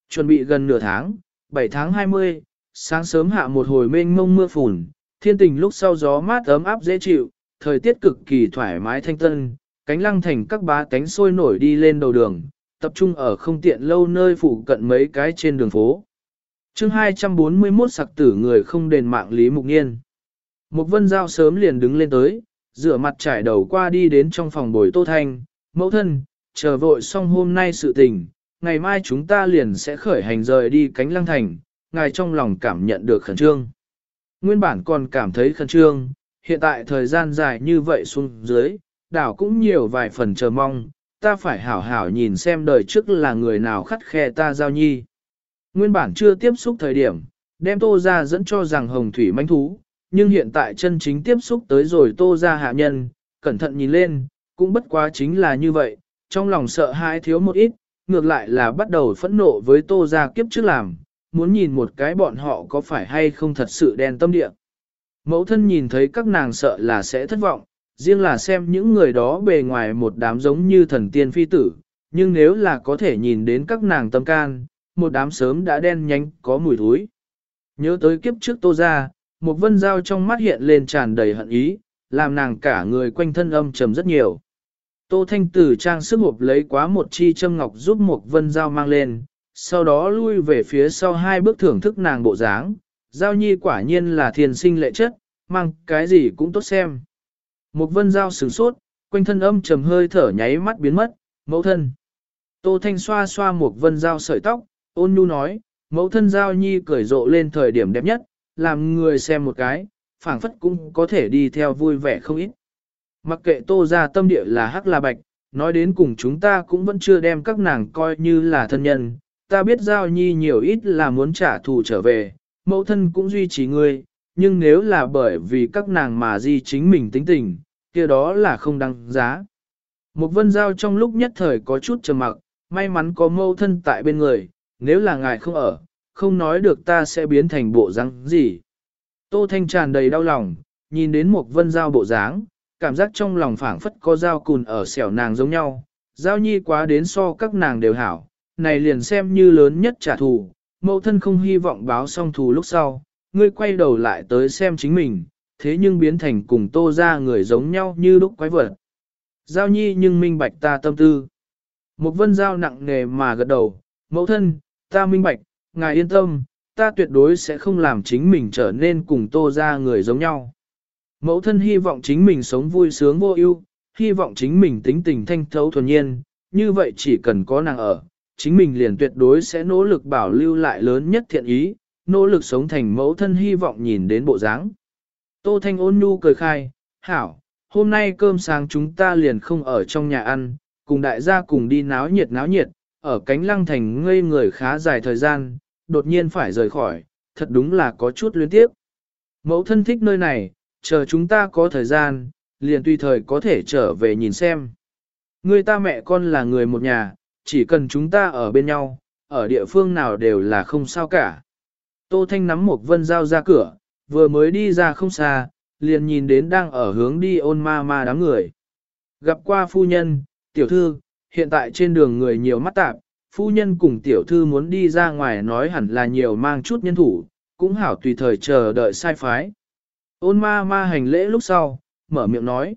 Chuẩn bị gần nửa tháng, 7 tháng 20, sáng sớm hạ một hồi mênh mông mưa phùn, thiên tình lúc sau gió mát ấm áp dễ chịu, thời tiết cực kỳ thoải mái thanh tân, cánh lăng thành các bá cánh sôi nổi đi lên đầu đường, tập trung ở không tiện lâu nơi phụ cận mấy cái trên đường phố. chương 241 sặc tử người không đền mạng Lý Mục Niên. mục vân giao sớm liền đứng lên tới, rửa mặt trải đầu qua đi đến trong phòng bồi Tô Thanh, mẫu thân, chờ vội xong hôm nay sự tình, ngày mai chúng ta liền sẽ khởi hành rời đi cánh lăng thành, ngài trong lòng cảm nhận được khẩn trương. Nguyên bản còn cảm thấy khẩn trương, hiện tại thời gian dài như vậy xuống dưới, đảo cũng nhiều vài phần chờ mong, ta phải hảo hảo nhìn xem đời trước là người nào khắt khe ta giao nhi. Nguyên bản chưa tiếp xúc thời điểm, đem tô ra dẫn cho rằng hồng thủy manh thú, nhưng hiện tại chân chính tiếp xúc tới rồi tô ra hạ nhân, cẩn thận nhìn lên, cũng bất quá chính là như vậy, trong lòng sợ hãi thiếu một ít, ngược lại là bắt đầu phẫn nộ với tô ra kiếp trước làm, muốn nhìn một cái bọn họ có phải hay không thật sự đen tâm địa. Mẫu thân nhìn thấy các nàng sợ là sẽ thất vọng, riêng là xem những người đó bề ngoài một đám giống như thần tiên phi tử, nhưng nếu là có thể nhìn đến các nàng tâm can, một đám sớm đã đen nhánh có mùi thối. Nhớ tới kiếp trước tô ra, một vân dao trong mắt hiện lên tràn đầy hận ý, làm nàng cả người quanh thân âm trầm rất nhiều. Tô Thanh Tử trang sức hộp lấy quá một chi châm ngọc giúp một vân dao mang lên, sau đó lui về phía sau hai bước thưởng thức nàng bộ dáng. Giao nhi quả nhiên là thiền sinh lệ chất, mang cái gì cũng tốt xem. Một vân dao sửng sốt, quanh thân âm trầm hơi thở nháy mắt biến mất, mẫu thân. Tô Thanh xoa xoa một vân dao sợi tóc, ôn nhu nói, mẫu thân giao nhi cởi rộ lên thời điểm đẹp nhất, làm người xem một cái, phảng phất cũng có thể đi theo vui vẻ không ít. Mặc kệ tô ra tâm địa là hắc là bạch, nói đến cùng chúng ta cũng vẫn chưa đem các nàng coi như là thân nhân, ta biết giao nhi nhiều ít là muốn trả thù trở về, mẫu thân cũng duy trì ngươi, nhưng nếu là bởi vì các nàng mà di chính mình tính tình, kia đó là không đăng giá. Một vân giao trong lúc nhất thời có chút trầm mặc, may mắn có mâu thân tại bên người, nếu là ngài không ở, không nói được ta sẽ biến thành bộ răng gì. Tô Thanh tràn đầy đau lòng, nhìn đến một vân giao bộ dáng, cảm giác trong lòng phảng phất có dao cùn ở xẻo nàng giống nhau. Giao nhi quá đến so các nàng đều hảo, này liền xem như lớn nhất trả thù, mẫu thân không hy vọng báo xong thù lúc sau, ngươi quay đầu lại tới xem chính mình, thế nhưng biến thành cùng tô ra người giống nhau như đúc quái vật. Giao nhi nhưng minh bạch ta tâm tư. Một vân giao nặng nề mà gật đầu, mẫu thân, ta minh bạch, ngài yên tâm, ta tuyệt đối sẽ không làm chính mình trở nên cùng tô ra người giống nhau. Mẫu thân hy vọng chính mình sống vui sướng vô ưu, hy vọng chính mình tính tình thanh thấu thuần nhiên, như vậy chỉ cần có nàng ở, chính mình liền tuyệt đối sẽ nỗ lực bảo lưu lại lớn nhất thiện ý, nỗ lực sống thành mẫu thân hy vọng nhìn đến bộ dáng. Tô Thanh ôn nhu cười khai, hảo, hôm nay cơm sáng chúng ta liền không ở trong nhà ăn, cùng đại gia cùng đi náo nhiệt náo nhiệt, ở cánh lăng thành ngây người khá dài thời gian, đột nhiên phải rời khỏi, thật đúng là có chút luyến tiếp. Mẫu thân thích nơi này, chờ chúng ta có thời gian, liền tùy thời có thể trở về nhìn xem. Người ta mẹ con là người một nhà, chỉ cần chúng ta ở bên nhau, ở địa phương nào đều là không sao cả. Tô Thanh nắm một vân dao ra cửa, vừa mới đi ra không xa, liền nhìn đến đang ở hướng đi ôn ma ma đám người. Gặp qua phu nhân, tiểu thư, hiện tại trên đường người nhiều mắt tạp, phu nhân cùng tiểu thư muốn đi ra ngoài nói hẳn là nhiều mang chút nhân thủ, cũng hảo tùy thời chờ đợi sai phái. Ôn ma ma hành lễ lúc sau, mở miệng nói.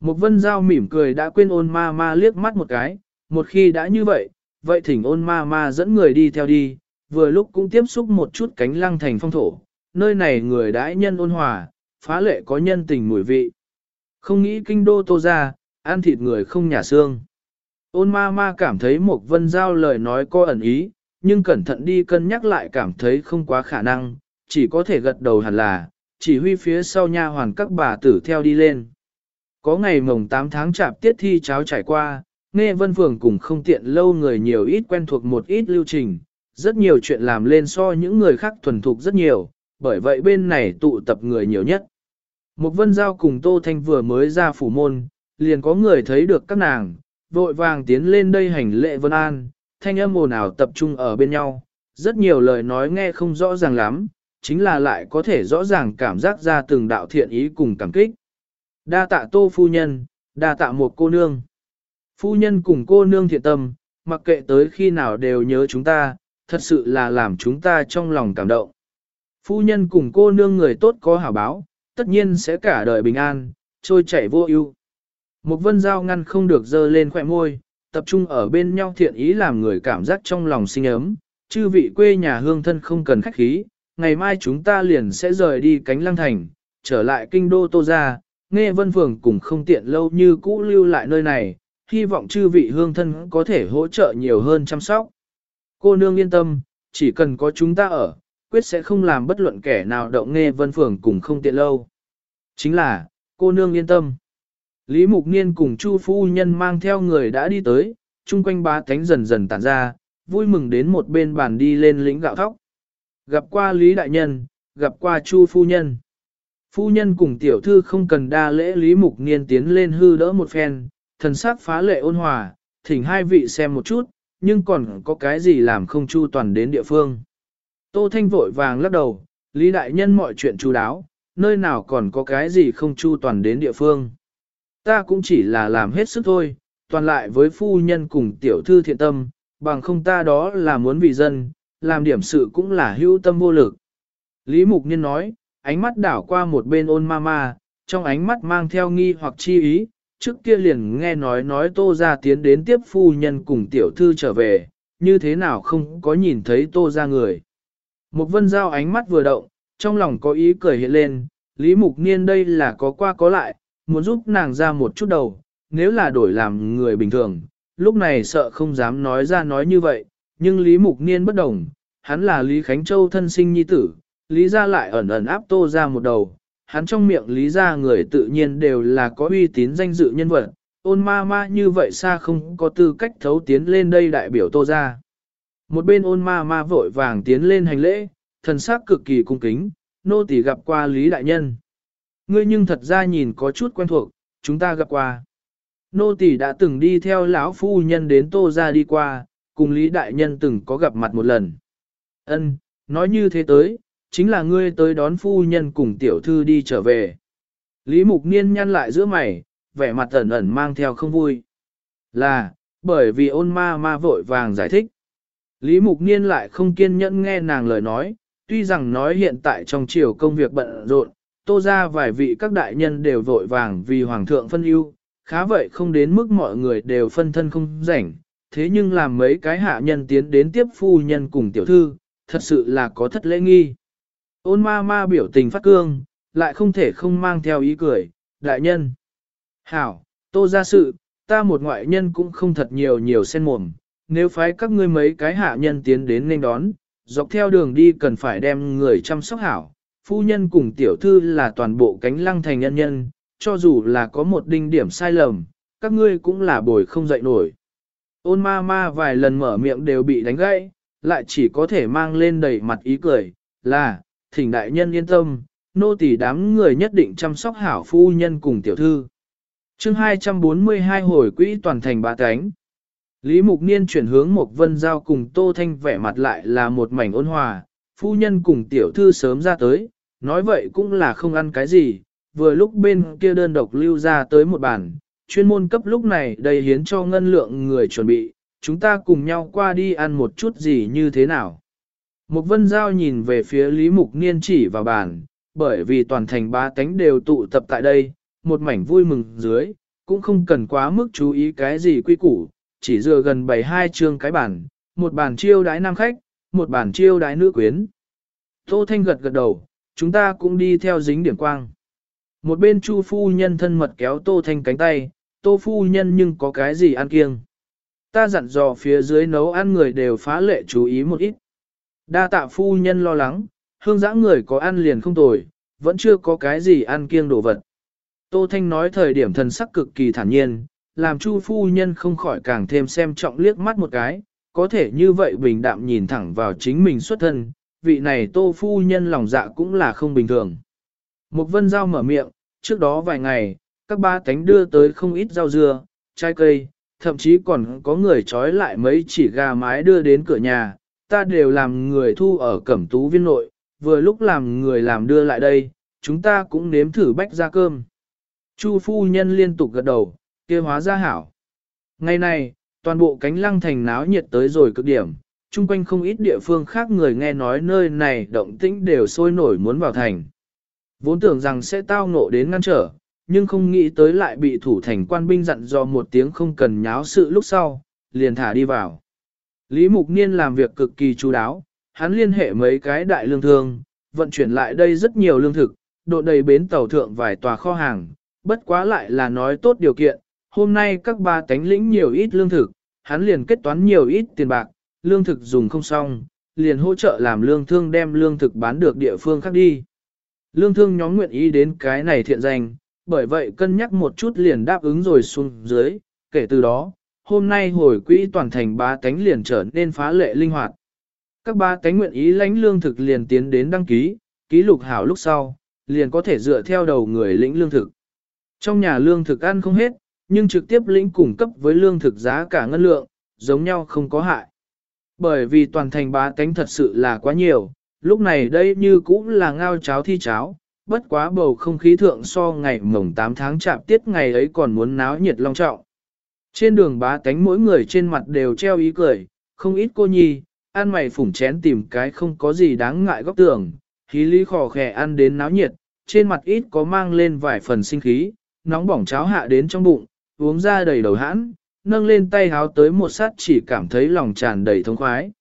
Một vân giao mỉm cười đã quên ôn ma ma liếc mắt một cái, một khi đã như vậy, vậy thỉnh ôn ma ma dẫn người đi theo đi, vừa lúc cũng tiếp xúc một chút cánh lăng thành phong thổ, nơi này người đãi nhân ôn hòa, phá lệ có nhân tình mùi vị. Không nghĩ kinh đô tô ra, ăn thịt người không nhả xương. Ôn ma ma cảm thấy một vân giao lời nói có ẩn ý, nhưng cẩn thận đi cân nhắc lại cảm thấy không quá khả năng, chỉ có thể gật đầu hẳn là, chỉ huy phía sau nha hoàn các bà tử theo đi lên. Có ngày mồng 8 tháng chạp tiết thi cháo trải qua, nghe vân phường cùng không tiện lâu người nhiều ít quen thuộc một ít lưu trình, rất nhiều chuyện làm lên so những người khác thuần thục rất nhiều, bởi vậy bên này tụ tập người nhiều nhất. Một vân giao cùng Tô Thanh vừa mới ra phủ môn, liền có người thấy được các nàng, vội vàng tiến lên đây hành lệ vân an, thanh âm ồn ào tập trung ở bên nhau, rất nhiều lời nói nghe không rõ ràng lắm, chính là lại có thể rõ ràng cảm giác ra từng đạo thiện ý cùng cảm kích. Đa tạ tô phu nhân, đa tạ một cô nương. Phu nhân cùng cô nương thiện tâm, mặc kệ tới khi nào đều nhớ chúng ta, thật sự là làm chúng ta trong lòng cảm động. Phu nhân cùng cô nương người tốt có hảo báo, tất nhiên sẽ cả đời bình an, trôi chảy vô ưu. Một vân giao ngăn không được dơ lên khỏe môi, tập trung ở bên nhau thiện ý làm người cảm giác trong lòng sinh ấm, chư vị quê nhà hương thân không cần khách khí, ngày mai chúng ta liền sẽ rời đi cánh lăng thành, trở lại kinh đô tô ra, nghe vân phường cùng không tiện lâu như cũ lưu lại nơi này, hy vọng chư vị hương thân có thể hỗ trợ nhiều hơn chăm sóc. Cô nương yên tâm, chỉ cần có chúng ta ở, quyết sẽ không làm bất luận kẻ nào động nghe vân phường cùng không tiện lâu. Chính là, cô nương yên tâm. Lý Mục Niên cùng Chu Phu Nhân mang theo người đã đi tới, chung quanh ba thánh dần dần tản ra, vui mừng đến một bên bàn đi lên lĩnh gạo thóc. Gặp qua Lý Đại Nhân, gặp qua Chu Phu Nhân. Phu Nhân cùng tiểu thư không cần đa lễ Lý Mục Niên tiến lên hư đỡ một phen, thần sắc phá lệ ôn hòa, thỉnh hai vị xem một chút, nhưng còn có cái gì làm không chu toàn đến địa phương. Tô Thanh vội vàng lắc đầu, Lý Đại Nhân mọi chuyện chu đáo, nơi nào còn có cái gì không chu toàn đến địa phương. Ta cũng chỉ là làm hết sức thôi, toàn lại với phu nhân cùng tiểu thư thiện tâm, bằng không ta đó là muốn vì dân, làm điểm sự cũng là hữu tâm vô lực. Lý Mục Niên nói, ánh mắt đảo qua một bên ôn ma ma, trong ánh mắt mang theo nghi hoặc chi ý, trước kia liền nghe nói nói tô ra tiến đến tiếp phu nhân cùng tiểu thư trở về, như thế nào không có nhìn thấy tô ra người. Một vân giao ánh mắt vừa động, trong lòng có ý cười hiện lên, Lý Mục Niên đây là có qua có lại, muốn giúp nàng ra một chút đầu, nếu là đổi làm người bình thường, lúc này sợ không dám nói ra nói như vậy, nhưng Lý Mục Niên bất đồng, hắn là Lý Khánh Châu thân sinh nhi tử, Lý ra lại ẩn ẩn áp tô ra một đầu, hắn trong miệng Lý ra người tự nhiên đều là có uy tín danh dự nhân vật, ôn ma ma như vậy xa không có tư cách thấu tiến lên đây đại biểu tô ra. Một bên ôn ma ma vội vàng tiến lên hành lễ, thần sắc cực kỳ cung kính, nô tỳ gặp qua Lý Đại Nhân. Ngươi nhưng thật ra nhìn có chút quen thuộc, chúng ta gặp qua. Nô tỳ đã từng đi theo lão phu nhân đến tô ra đi qua, cùng Lý Đại Nhân từng có gặp mặt một lần. Ân, nói như thế tới, chính là ngươi tới đón phu nhân cùng tiểu thư đi trở về. Lý Mục Niên nhăn lại giữa mày, vẻ mặt ẩn ẩn mang theo không vui. Là, bởi vì ôn ma ma vội vàng giải thích. Lý Mục Niên lại không kiên nhẫn nghe nàng lời nói, tuy rằng nói hiện tại trong triều công việc bận rộn, tô ra vài vị các đại nhân đều vội vàng vì hoàng thượng phân ưu, khá vậy không đến mức mọi người đều phân thân không rảnh, thế nhưng làm mấy cái hạ nhân tiến đến tiếp phu nhân cùng tiểu thư, thật sự là có thất lễ nghi. Ôn ma ma biểu tình phát cương, lại không thể không mang theo ý cười, đại nhân. Hảo, tô ra sự, ta một ngoại nhân cũng không thật nhiều nhiều sen mồm, nếu phái các ngươi mấy cái hạ nhân tiến đến nên đón, dọc theo đường đi cần phải đem người chăm sóc hảo. Phu nhân cùng tiểu thư là toàn bộ cánh lăng thành nhân nhân, cho dù là có một đinh điểm sai lầm, các ngươi cũng là bồi không dậy nổi. Ôn ma ma vài lần mở miệng đều bị đánh gãy, lại chỉ có thể mang lên đầy mặt ý cười, là, thỉnh đại nhân yên tâm, nô tỳ đám người nhất định chăm sóc hảo phu nhân cùng tiểu thư. chương 242 hồi quỹ toàn thành ba cánh. Lý Mục Niên chuyển hướng một vân giao cùng Tô Thanh vẻ mặt lại là một mảnh ôn hòa, phu nhân cùng tiểu thư sớm ra tới, nói vậy cũng là không ăn cái gì, vừa lúc bên kia đơn độc lưu ra tới một bàn, chuyên môn cấp lúc này đầy hiến cho ngân lượng người chuẩn bị, chúng ta cùng nhau qua đi ăn một chút gì như thế nào. Một vân giao nhìn về phía Lý Mục Niên chỉ vào bàn, bởi vì toàn thành ba tánh đều tụ tập tại đây, một mảnh vui mừng dưới, cũng không cần quá mức chú ý cái gì quy củ, chỉ dựa gần bảy hai chương cái bản, một bản chiêu đái nam khách, một bản chiêu đái nữ quyến. Tô Thanh gật gật đầu, chúng ta cũng đi theo dính điểm quang. Một bên Chu phu nhân thân mật kéo Tô Thanh cánh tay, Tô phu nhân nhưng có cái gì ăn kiêng. Ta dặn dò phía dưới nấu ăn người đều phá lệ chú ý một ít. Đa tạ phu nhân lo lắng, hương giã người có ăn liền không tồi, vẫn chưa có cái gì ăn kiêng đồ vật. Tô Thanh nói thời điểm thần sắc cực kỳ thản nhiên, làm Chu phu nhân không khỏi càng thêm xem trọng liếc mắt một cái, có thể như vậy bình đạm nhìn thẳng vào chính mình xuất thân, vị này Tô phu nhân lòng dạ cũng là không bình thường. Mục vân giao mở miệng, trước đó vài ngày, các ba cánh đưa tới không ít rau dưa, trái cây, thậm chí còn có người trói lại mấy chỉ gà mái đưa đến cửa nhà, ta đều làm người thu ở cẩm tú viên nội, vừa lúc làm người làm đưa lại đây, chúng ta cũng nếm thử bách ra cơm. Chu phu nhân liên tục gật đầu, kia hóa ra hảo. Ngày này, toàn bộ cánh lăng thành náo nhiệt tới rồi cực điểm, chung quanh không ít địa phương khác người nghe nói nơi này động tĩnh đều sôi nổi muốn vào thành. Vốn tưởng rằng sẽ tao ngộ đến ngăn trở, nhưng không nghĩ tới lại bị thủ thành quan binh dặn do một tiếng không cần nháo sự lúc sau, liền thả đi vào. Lý Mục Niên làm việc cực kỳ chú đáo, hắn liên hệ mấy cái đại lương thương, vận chuyển lại đây rất nhiều lương thực, độ đầy bến tàu thượng vài tòa kho hàng, bất quá lại là nói tốt điều kiện, hôm nay các ba tánh lĩnh nhiều ít lương thực, hắn liền kết toán nhiều ít tiền bạc, lương thực dùng không xong, liền hỗ trợ làm lương thương đem lương thực bán được địa phương khác đi. Lương thương nhóm nguyện ý đến cái này thiện danh, bởi vậy cân nhắc một chút liền đáp ứng rồi xuống dưới, kể từ đó, hôm nay hồi quỹ toàn thành ba tánh liền trở nên phá lệ linh hoạt. Các ba tánh nguyện ý lãnh lương thực liền tiến đến đăng ký, ký lục hảo lúc sau, liền có thể dựa theo đầu người lĩnh lương thực. Trong nhà lương thực ăn không hết, nhưng trực tiếp lĩnh cung cấp với lương thực giá cả ngân lượng, giống nhau không có hại. Bởi vì toàn thành bá tánh thật sự là quá nhiều, lúc này đây như cũng là ngao cháo thi cháo, bất quá bầu không khí thượng so ngày mồng 8 tháng chạp tiết ngày ấy còn muốn náo nhiệt long trọng. Trên đường bá tánh mỗi người trên mặt đều treo ý cười, không ít cô nhi, ăn mày phủng chén tìm cái không có gì đáng ngại góc tường, khí lý khò khè ăn đến náo nhiệt, trên mặt ít có mang lên vài phần sinh khí, nóng bỏng cháo hạ đến trong bụng, uống ra đầy đầu hãn, nâng lên tay háo tới một sát chỉ cảm thấy lòng tràn đầy thông khoái.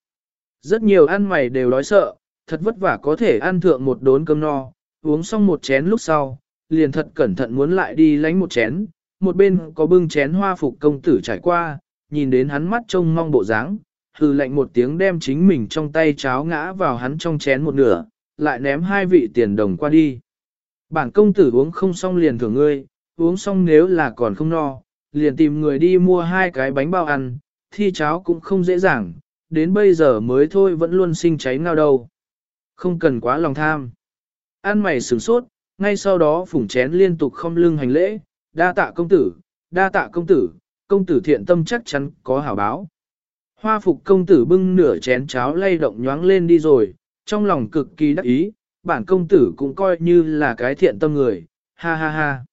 Rất nhiều ăn mày đều đói sợ, thật vất vả có thể ăn thượng một đốn cơm no, uống xong một chén lúc sau, liền thật cẩn thận muốn lại đi lánh một chén, một bên có bưng chén hoa phục công tử trải qua, nhìn đến hắn mắt trông mong bộ dáng, hư lệnh một tiếng đem chính mình trong tay cháo ngã vào hắn trong chén một nửa, lại ném hai vị tiền đồng qua đi. Bản công tử uống không xong liền thưởng ngươi, uống xong nếu là còn không no, liền tìm người đi mua hai cái bánh bao ăn, thi cháo cũng không dễ dàng, đến bây giờ mới thôi vẫn luôn sinh cháy ngao đâu. Không cần quá lòng tham. Ăn mày sửng sốt, ngay sau đó phủng chén liên tục không lưng hành lễ, đa tạ công tử, đa tạ công tử, công tử thiện tâm chắc chắn có hảo báo. Hoa phục công tử bưng nửa chén cháo lay động nhoáng lên đi rồi, trong lòng cực kỳ đắc ý, bản công tử cũng coi như là cái thiện tâm người, ha ha ha.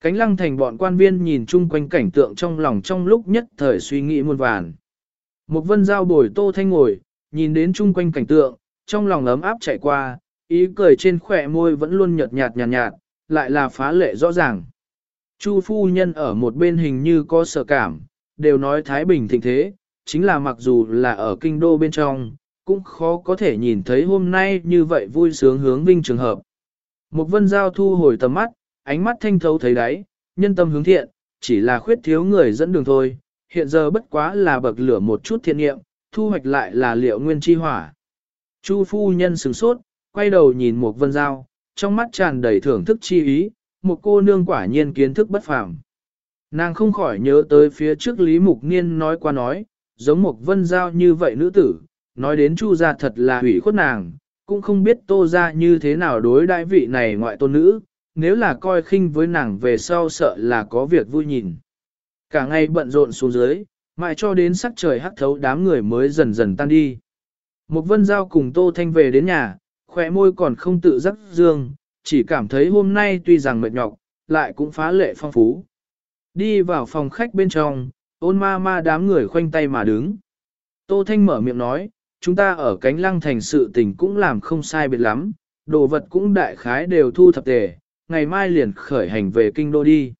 Cánh lăng thành bọn quan viên nhìn chung quanh cảnh tượng trong lòng trong lúc nhất thời suy nghĩ muôn vàn. Một vân giao bồi tô thanh ngồi, nhìn đến chung quanh cảnh tượng, trong lòng ấm áp chạy qua, ý cười trên khỏe môi vẫn luôn nhợt nhạt nhạt nhạt, lại là phá lệ rõ ràng. Chu phu nhân ở một bên hình như có sợ cảm, đều nói Thái Bình thịnh thế, chính là mặc dù là ở kinh đô bên trong, cũng khó có thể nhìn thấy hôm nay như vậy vui sướng hướng vinh trường hợp. Một vân giao thu hồi tầm mắt, ánh mắt thanh thấu thấy đáy, nhân tâm hướng thiện, chỉ là khuyết thiếu người dẫn đường thôi, hiện giờ bất quá là bậc lửa một chút thiện nghiệm, thu hoạch lại là liệu nguyên chi hỏa. Chu phu nhân sửng sốt, quay đầu nhìn một vân giao, trong mắt tràn đầy thưởng thức chi ý, một cô nương quả nhiên kiến thức bất phàm. Nàng không khỏi nhớ tới phía trước Lý Mục Niên nói qua nói, giống một vân giao như vậy nữ tử, nói đến chu gia thật là hủy khuất nàng, cũng không biết tô ra như thế nào đối đại vị này ngoại tôn nữ, nếu là coi khinh với nàng về sau sợ là có việc vui nhìn. Cả ngày bận rộn xuống dưới, mãi cho đến sắc trời hắt thấu đám người mới dần dần tan đi. Một vân giao cùng Tô Thanh về đến nhà, khỏe môi còn không tự dắt dương, chỉ cảm thấy hôm nay tuy rằng mệt nhọc, lại cũng phá lệ phong phú. Đi vào phòng khách bên trong, ôn ma ma đám người khoanh tay mà đứng. Tô Thanh mở miệng nói, chúng ta ở cánh lăng thành sự tình cũng làm không sai biệt lắm, đồ vật cũng đại khái đều thu thập tề, ngày mai liền khởi hành về kinh đô đi.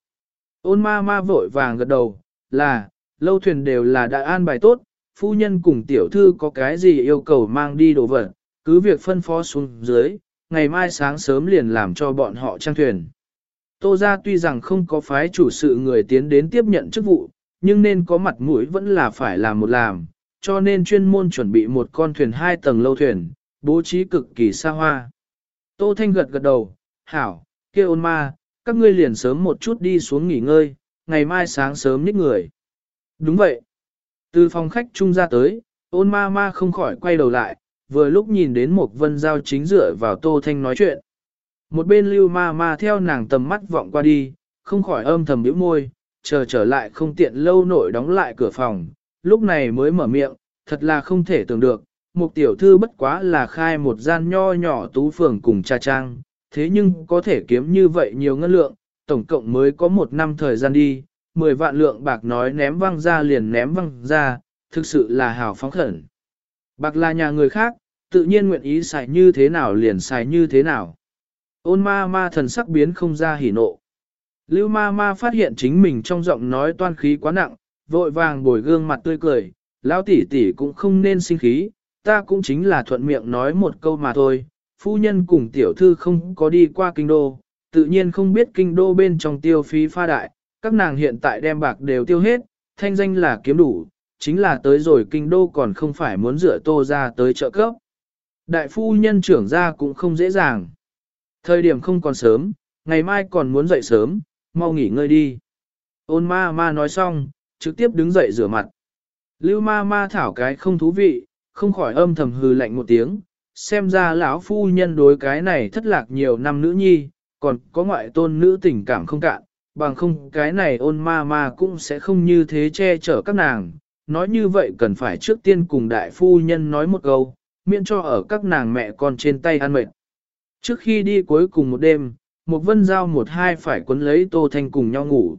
Ôn ma ma vội vàng gật đầu, là, lâu thuyền đều là đại an bài tốt, phu nhân cùng tiểu thư có cái gì yêu cầu mang đi đồ vật, cứ việc phân phó xuống dưới, ngày mai sáng sớm liền làm cho bọn họ trang thuyền. Tô ra tuy rằng không có phái chủ sự người tiến đến tiếp nhận chức vụ, nhưng nên có mặt mũi vẫn là phải làm một làm, cho nên chuyên môn chuẩn bị một con thuyền hai tầng lâu thuyền, bố trí cực kỳ xa hoa. Tô Thanh gật gật đầu, hảo, kia ôn ma, các ngươi liền sớm một chút đi xuống nghỉ ngơi, ngày mai sáng sớm nhích người. Đúng vậy. Từ phòng khách trung ra tới, ôn ma ma không khỏi quay đầu lại, vừa lúc nhìn đến một vân giao chính dựa vào Tô Thanh nói chuyện. Một bên lưu ma ma theo nàng tầm mắt vọng qua đi, không khỏi âm thầm bĩu môi, chờ trở lại không tiện lâu nổi đóng lại cửa phòng, lúc này mới mở miệng, thật là không thể tưởng được, một tiểu thư bất quá là khai một gian nho nhỏ tú phường cùng cha trang, thế nhưng có thể kiếm như vậy nhiều ngân lượng, tổng cộng mới có một năm thời gian đi, 10 vạn lượng bạc nói ném văng ra liền ném văng ra, thực sự là hào phóng khẩn. Bạc là nhà người khác, tự nhiên nguyện ý xài như thế nào liền xài như thế nào. Ôn ma ma thần sắc biến không ra hỉ nộ. Lưu ma ma phát hiện chính mình trong giọng nói toan khí quá nặng, vội vàng bồi gương mặt tươi cười, lão tỷ tỷ cũng không nên sinh khí, ta cũng chính là thuận miệng nói một câu mà thôi, phu nhân cùng tiểu thư không có đi qua kinh đô, tự nhiên không biết kinh đô bên trong tiêu phí pha đại, các nàng hiện tại đem bạc đều tiêu hết, thanh danh là kiếm đủ, chính là tới rồi kinh đô còn không phải muốn rửa tô ra tới chợ cấp. Đại phu nhân trưởng ra cũng không dễ dàng. Thời điểm không còn sớm, ngày mai còn muốn dậy sớm, mau nghỉ ngơi đi. Ôn ma ma nói xong, trực tiếp đứng dậy rửa mặt. Lưu ma ma thảo cái không thú vị, không khỏi âm thầm hừ lạnh một tiếng, xem ra lão phu nhân đối cái này thất lạc nhiều năm nữ nhi, còn có ngoại tôn nữ tình cảm không cạn, bằng không cái này ôn ma ma cũng sẽ không như thế che chở các nàng. Nói như vậy cần phải trước tiên cùng đại phu nhân nói một câu, miễn cho ở các nàng mẹ con trên tay ăn mệt. Trước khi đi cuối cùng một đêm, một vân giao một hai phải quấn lấy Tô Thanh cùng nhau ngủ.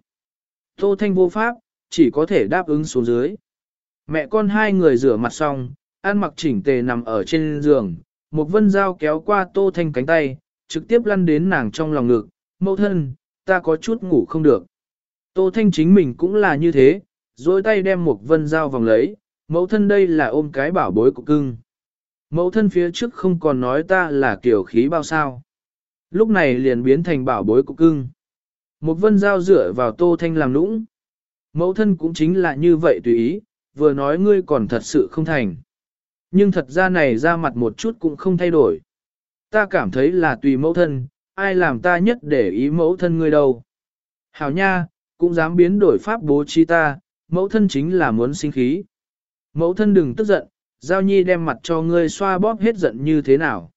Tô Thanh vô pháp, chỉ có thể đáp ứng xuống dưới. Mẹ con hai người rửa mặt xong, ăn mặc chỉnh tề nằm ở trên giường, một vân dao kéo qua Tô Thanh cánh tay, trực tiếp lăn đến nàng trong lòng ngực, mẫu thân, ta có chút ngủ không được. Tô Thanh chính mình cũng là như thế, dối tay đem một vân dao vòng lấy, mẫu thân đây là ôm cái bảo bối của cưng. Mẫu thân phía trước không còn nói ta là kiểu khí bao sao. Lúc này liền biến thành bảo bối của cưng. Một vân dao dựa vào Tô Thanh làm nũng. Mẫu thân cũng chính là như vậy tùy ý, vừa nói ngươi còn thật sự không thành. Nhưng thật ra này ra mặt một chút cũng không thay đổi. Ta cảm thấy là tùy mẫu thân, ai làm ta nhất để ý mẫu thân ngươi đâu. Hảo nha, cũng dám biến đổi pháp bố trí ta, mẫu thân chính là muốn sinh khí. Mẫu thân đừng tức giận, Giao Nhi đem mặt cho ngươi xoa bóp hết giận như thế nào.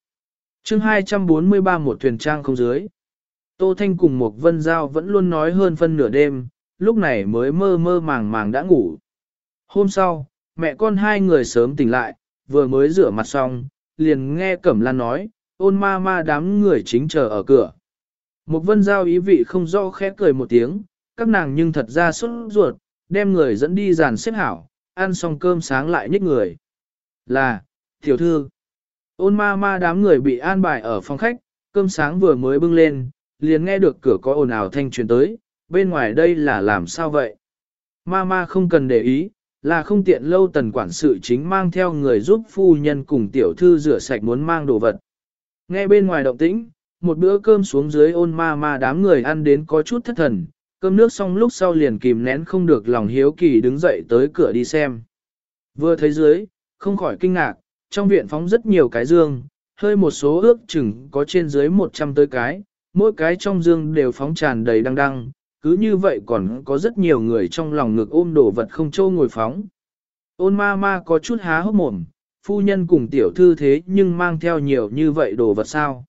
chương 243 một thuyền trang không dưới. Tô Thanh cùng một vân giao vẫn luôn nói hơn phân nửa đêm, lúc này mới mơ mơ màng màng đã ngủ. Hôm sau, mẹ con hai người sớm tỉnh lại, vừa mới rửa mặt xong, liền nghe Cẩm Lan nói, ôn ma ma đám người chính chờ ở cửa. Một vân giao ý vị không rõ khẽ cười một tiếng, các nàng nhưng thật ra xuất ruột, đem người dẫn đi dàn xếp hảo, ăn xong cơm sáng lại nhích người. Là, tiểu thư, ôn ma ma đám người bị an bài ở phòng khách, cơm sáng vừa mới bưng lên, liền nghe được cửa có ồn ào thanh truyền tới, bên ngoài đây là làm sao vậy? Ma ma không cần để ý, là không tiện lâu tần quản sự chính mang theo người giúp phu nhân cùng tiểu thư rửa sạch muốn mang đồ vật. Nghe bên ngoài động tĩnh, một bữa cơm xuống dưới ôn ma ma đám người ăn đến có chút thất thần, cơm nước xong lúc sau liền kìm nén không được lòng hiếu kỳ đứng dậy tới cửa đi xem. Vừa thấy dưới, không khỏi kinh ngạc, trong viện phóng rất nhiều cái dương, hơi một số ước chừng có trên dưới 100 tới cái, mỗi cái trong dương đều phóng tràn đầy đăng đăng, cứ như vậy còn có rất nhiều người trong lòng ngực ôm đồ vật không trâu ngồi phóng. Ôn ma ma có chút há hốc mồm, phu nhân cùng tiểu thư thế nhưng mang theo nhiều như vậy đồ vật sao.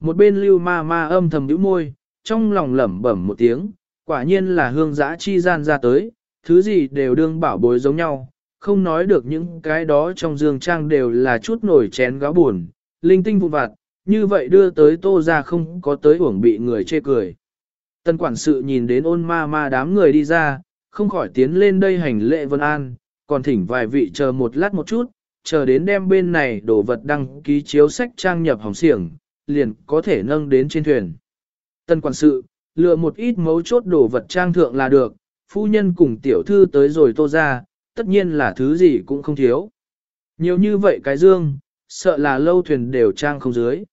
Một bên lưu ma ma âm thầm nhíu môi, trong lòng lẩm bẩm một tiếng, quả nhiên là hương giã chi gian ra tới, thứ gì đều đương bảo bối giống nhau, không nói được những cái đó trong dương trang đều là chút nổi chén gáo buồn, linh tinh vụn vặt, như vậy đưa tới tô ra không có tới uổng bị người chê cười. Tân quản sự nhìn đến ôn ma ma đám người đi ra, không khỏi tiến lên đây hành lệ vân an, còn thỉnh vài vị chờ một lát một chút, chờ đến đem bên này đổ vật đăng ký chiếu sách trang nhập hỏng xiềng, liền có thể nâng đến trên thuyền. Tân quản sự, lựa một ít mấu chốt đồ vật trang thượng là được, phu nhân cùng tiểu thư tới rồi tô ra, tất nhiên là thứ gì cũng không thiếu. Nhiều như vậy cái dương, sợ là lâu thuyền đều trang không dưới.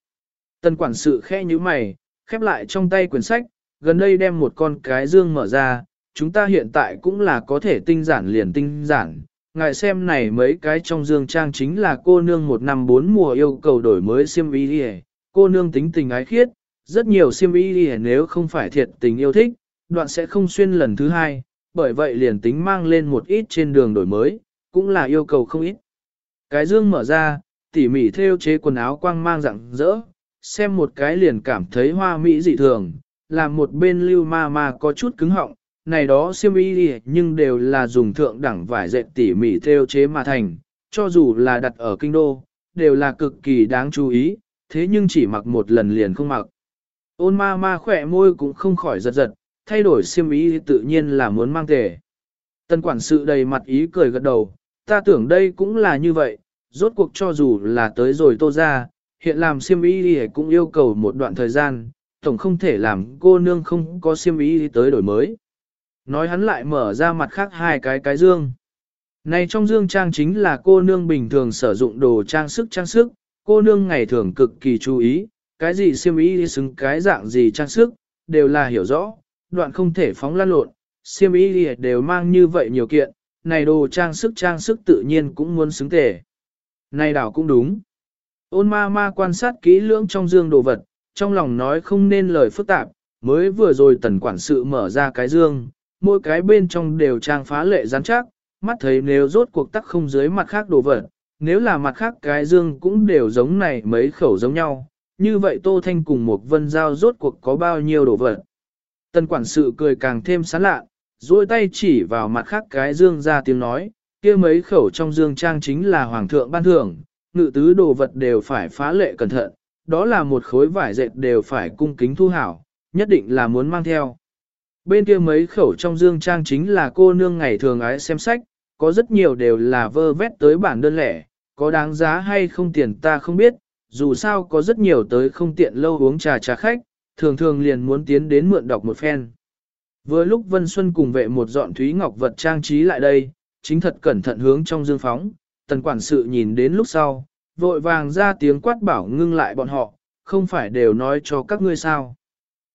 Tân quản sự khe như mày, khép lại trong tay quyển sách, gần đây đem một con cái dương mở ra, chúng ta hiện tại cũng là có thể tinh giản liền tinh giản. Ngài xem này mấy cái trong dương trang chính là cô nương một năm bốn mùa yêu cầu đổi mới siêm y đi cô nương tính tình ái khiết, rất nhiều siêm y đi nếu không phải thiệt tình yêu thích, đoạn sẽ không xuyên lần thứ hai, bởi vậy liền tính mang lên một ít trên đường đổi mới, cũng là yêu cầu không ít. Cái dương mở ra, tỉ mỉ theo chế quần áo quang mang rạng rỡ, xem một cái liền cảm thấy hoa mỹ dị thường, làm một bên lưu ma ma có chút cứng họng, này đó siêm y nhưng đều là dùng thượng đẳng vải dệt tỉ mỉ theo chế mà thành, cho dù là đặt ở kinh đô, đều là cực kỳ đáng chú ý, thế nhưng chỉ mặc một lần liền không mặc. Ôn ma ma khỏe môi cũng không khỏi giật giật, thay đổi siêm y tự nhiên là muốn mang tề. Tân quản sự đầy mặt ý cười gật đầu, ta tưởng đây cũng là như vậy, rốt cuộc cho dù là tới rồi tô ra, hiện làm siêm y cũng yêu cầu một đoạn thời gian, tổng không thể làm cô nương không có siêm y tới đổi mới. Nói hắn lại mở ra mặt khác hai cái cái dương. Này trong dương trang chính là cô nương bình thường sử dụng đồ trang sức trang sức, cô nương ngày thường cực kỳ chú ý, cái gì siêm y xứng cái dạng gì trang sức, đều là hiểu rõ, đoạn không thể phóng lan lộn, siêm y đều mang như vậy nhiều kiện, này đồ trang sức trang sức tự nhiên cũng muốn xứng tề. Này đảo cũng đúng. Ôn ma ma quan sát kỹ lưỡng trong dương đồ vật, trong lòng nói không nên lời phức tạp, mới vừa rồi tần quản sự mở ra cái dương, mỗi cái bên trong đều trang phá lệ rắn chắc, mắt thấy nếu rốt cuộc tắc không dưới mặt khác đồ vật, nếu là mặt khác cái dương cũng đều giống này mấy khẩu giống nhau, như vậy Tô Thanh cùng một vân giao rốt cuộc có bao nhiêu đồ vật. Tần quản sự cười càng thêm sán lạ, duỗi tay chỉ vào mặt khác cái dương ra tiếng nói, kia mấy khẩu trong dương trang chính là hoàng thượng ban thưởng, ngự tứ đồ vật đều phải phá lệ cẩn thận, đó là một khối vải dệt đều phải cung kính thu hảo, nhất định là muốn mang theo. Bên kia mấy khẩu trong dương trang chính là cô nương ngày thường ái xem sách, có rất nhiều đều là vơ vét tới bản đơn lẻ, có đáng giá hay không tiền ta không biết, dù sao có rất nhiều tới không tiện lâu uống trà trà khách, thường thường liền muốn tiến đến mượn đọc một phen. Vừa lúc Vân Xuân cùng vệ một dọn Thúy Ngọc vật trang trí lại đây, chính thật cẩn thận hướng trong dương phóng, tần quản sự nhìn đến lúc sau, vội vàng ra tiếng quát bảo ngưng lại bọn họ, không phải đều nói cho các ngươi sao.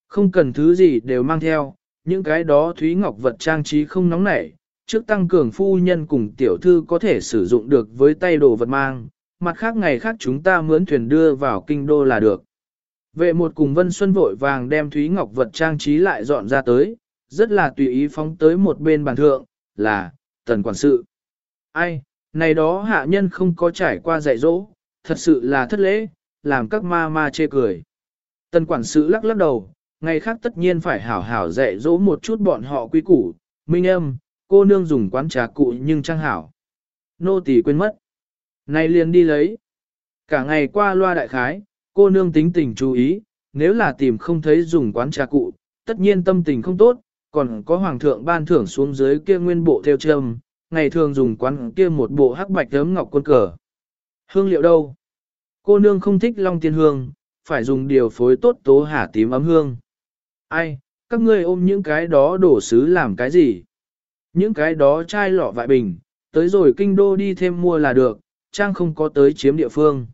Không cần thứ gì đều mang theo, những cái đó Thúy Ngọc vật trang trí không nóng nảy, trước tăng cường phu nhân cùng tiểu thư có thể sử dụng được với tay đồ vật mang, mặt khác ngày khác chúng ta mướn thuyền đưa vào kinh đô là được. Vệ một cùng Vân Xuân vội vàng đem Thúy Ngọc vật trang trí lại dọn ra tới, rất là tùy ý phóng tới một bên bàn thượng, là, tần quản sự. Ai, này đó hạ nhân không có trải qua dạy dỗ, thật sự là thất lễ, làm các ma ma chê cười. Tần quản sự lắc lắc đầu, ngày khác tất nhiên phải hảo hảo dạy dỗ một chút bọn họ quý củ, minh âm, cô nương dùng quán trà cụ nhưng trang hảo. Nô tỳ quên mất. Này liền đi lấy. Cả ngày qua loa đại khái, cô nương tính tình chú ý, nếu là tìm không thấy dùng quán trà cụ, tất nhiên tâm tình không tốt, còn có hoàng thượng ban thưởng xuống dưới kia nguyên bộ theo trầm, ngày thường dùng quán kia một bộ hắc bạch ấm ngọc quân cờ. Hương liệu đâu? Cô nương không thích long tiên hương, phải dùng điều phối tốt tố hả tím ấm hương. Ai, các ngươi ôm những cái đó đổ sứ làm cái gì? Những cái đó chai lọ vại bình, tới rồi kinh đô đi thêm mua là được, trang không có tới chiếm địa phương.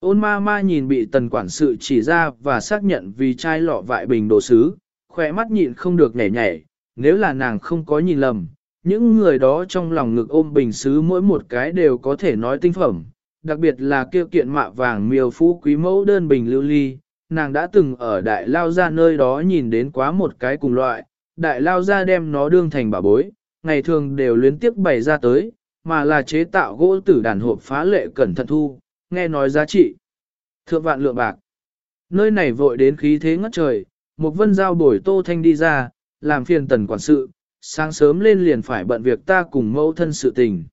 Ôn ma ma nhìn bị tần quản sự chỉ ra và xác nhận vì chai lọ vại bình đồ sứ, khỏe mắt nhịn không được nhảy nhảy, nếu là nàng không có nhìn lầm, những người đó trong lòng ngực ôm bình sứ mỗi một cái đều có thể nói tinh phẩm, đặc biệt là kêu kiện mạ vàng miêu phú quý mẫu đơn bình lưu ly, nàng đã từng ở đại lao ra nơi đó nhìn đến quá một cái cùng loại, đại lao ra đem nó đương thành bà bối, ngày thường đều luyến tiếc bày ra tới, mà là chế tạo gỗ tử đàn hộp phá lệ cẩn thận thu, nghe nói giá trị. Thượng vạn lượng bạc. Nơi này vội đến khí thế ngất trời, một vân giao bổi tô thanh đi ra, làm phiền tần quản sự, sáng sớm lên liền phải bận việc ta cùng mẫu thân sự tình.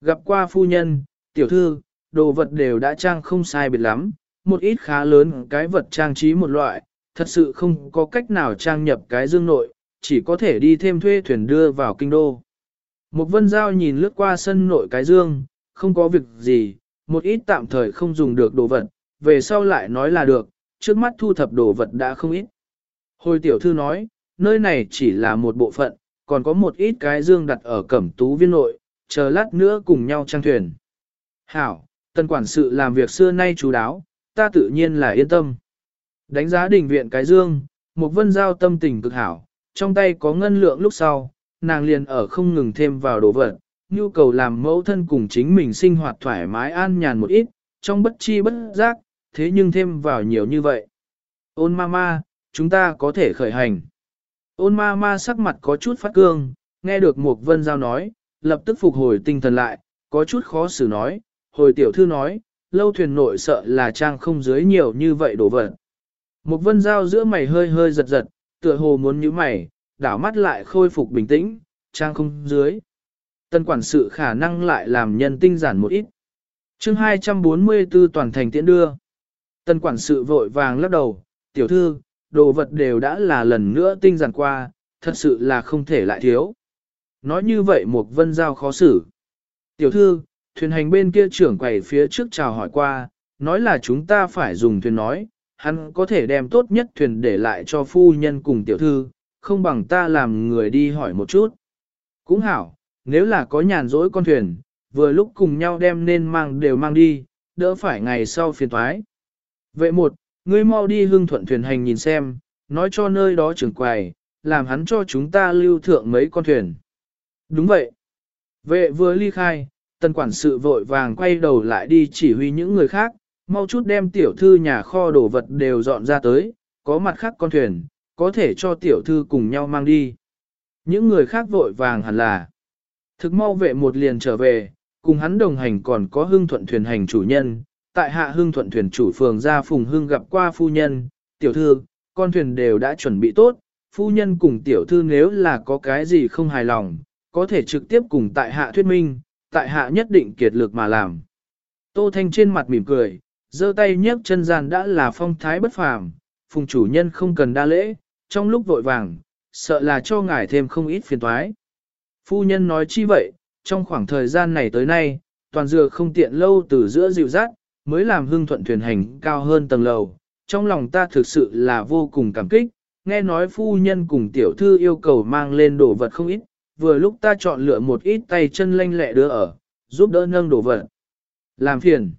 Gặp qua phu nhân, tiểu thư, đồ vật đều đã trang không sai biệt lắm, một ít khá lớn cái vật trang trí một loại, thật sự không có cách nào trang nhập cái dương nội, chỉ có thể đi thêm thuê thuyền đưa vào kinh đô. Một vân giao nhìn lướt qua sân nội cái dương, không có việc gì, một ít tạm thời không dùng được đồ vật, về sau lại nói là được, trước mắt thu thập đồ vật đã không ít. Hồi tiểu thư nói, nơi này chỉ là một bộ phận, còn có một ít cái dương đặt ở cẩm tú viên nội, chờ lát nữa cùng nhau trang thuyền. Hảo, tân quản sự làm việc xưa nay chú đáo, ta tự nhiên là yên tâm. Đánh giá đình viện cái dương, một vân giao tâm tình cực hảo, trong tay có ngân lượng lúc sau, nàng liền ở không ngừng thêm vào đồ vật, nhu cầu làm mẫu thân cùng chính mình sinh hoạt thoải mái an nhàn một ít, trong bất chi bất giác, thế nhưng thêm vào nhiều như vậy. Ôn ma ma, chúng ta có thể khởi hành. Ôn ma ma sắc mặt có chút phát cương, nghe được Mục Vân Giao nói, lập tức phục hồi tinh thần lại, có chút khó xử nói, hồi tiểu thư nói, lâu thuyền nội sợ là trang không dưới nhiều như vậy đổ vật. Mục Vân Giao giữa mày hơi hơi giật giật, tựa hồ muốn nhíu mày, đảo mắt lại khôi phục bình tĩnh, trang không dưới. Tân quản sự khả năng lại làm nhân tinh giản một ít. chương 244 toàn thành tiễn đưa. Tân quản sự vội vàng lắc đầu, tiểu thư, đồ vật đều đã là lần nữa tinh giản qua, thật sự là không thể lại thiếu. Nói như vậy một vân giao khó xử. Tiểu thư, thuyền hành bên kia trưởng quầy phía trước chào hỏi qua, nói là chúng ta phải dùng thuyền nói, hắn có thể đem tốt nhất thuyền để lại cho phu nhân cùng tiểu thư, không bằng ta làm người đi hỏi một chút. Cũng hảo, nếu là có nhàn rỗi con thuyền, vừa lúc cùng nhau đem nên mang đều mang đi, đỡ phải ngày sau phiền thoái. Vệ một, ngươi mau đi hương thuận thuyền hành nhìn xem, nói cho nơi đó trưởng quầy, làm hắn cho chúng ta lưu thượng mấy con thuyền. Đúng vậy. Vệ vừa ly khai, tần quản sự vội vàng quay đầu lại đi chỉ huy những người khác, mau chút đem tiểu thư nhà kho đồ vật đều dọn ra tới, có mặt khác con thuyền, có thể cho tiểu thư cùng nhau mang đi. Những người khác vội vàng hẳn là Thực mau vệ một liền trở về, cùng hắn đồng hành còn có hưng thuận thuyền hành chủ nhân, tại hạ hưng thuận thuyền chủ phường ra phùng hưng gặp qua phu nhân, tiểu thư, con thuyền đều đã chuẩn bị tốt, phu nhân cùng tiểu thư nếu là có cái gì không hài lòng, có thể trực tiếp cùng tại hạ thuyết minh, tại hạ nhất định kiệt lực mà làm. Tô Thanh trên mặt mỉm cười, giơ tay nhấc chân gian đã là phong thái bất phàm, phùng chủ nhân không cần đa lễ, trong lúc vội vàng, sợ là cho ngài thêm không ít phiền toái. Phu nhân nói chi vậy, trong khoảng thời gian này tới nay, toàn dừa không tiện lâu từ giữa dịu rát, mới làm hương thuận thuyền hành cao hơn tầng lầu. Trong lòng ta thực sự là vô cùng cảm kích, nghe nói phu nhân cùng tiểu thư yêu cầu mang lên đồ vật không ít, vừa lúc ta chọn lựa một ít tay chân lanh lẹ đưa ở, giúp đỡ nâng đồ vật. Làm phiền.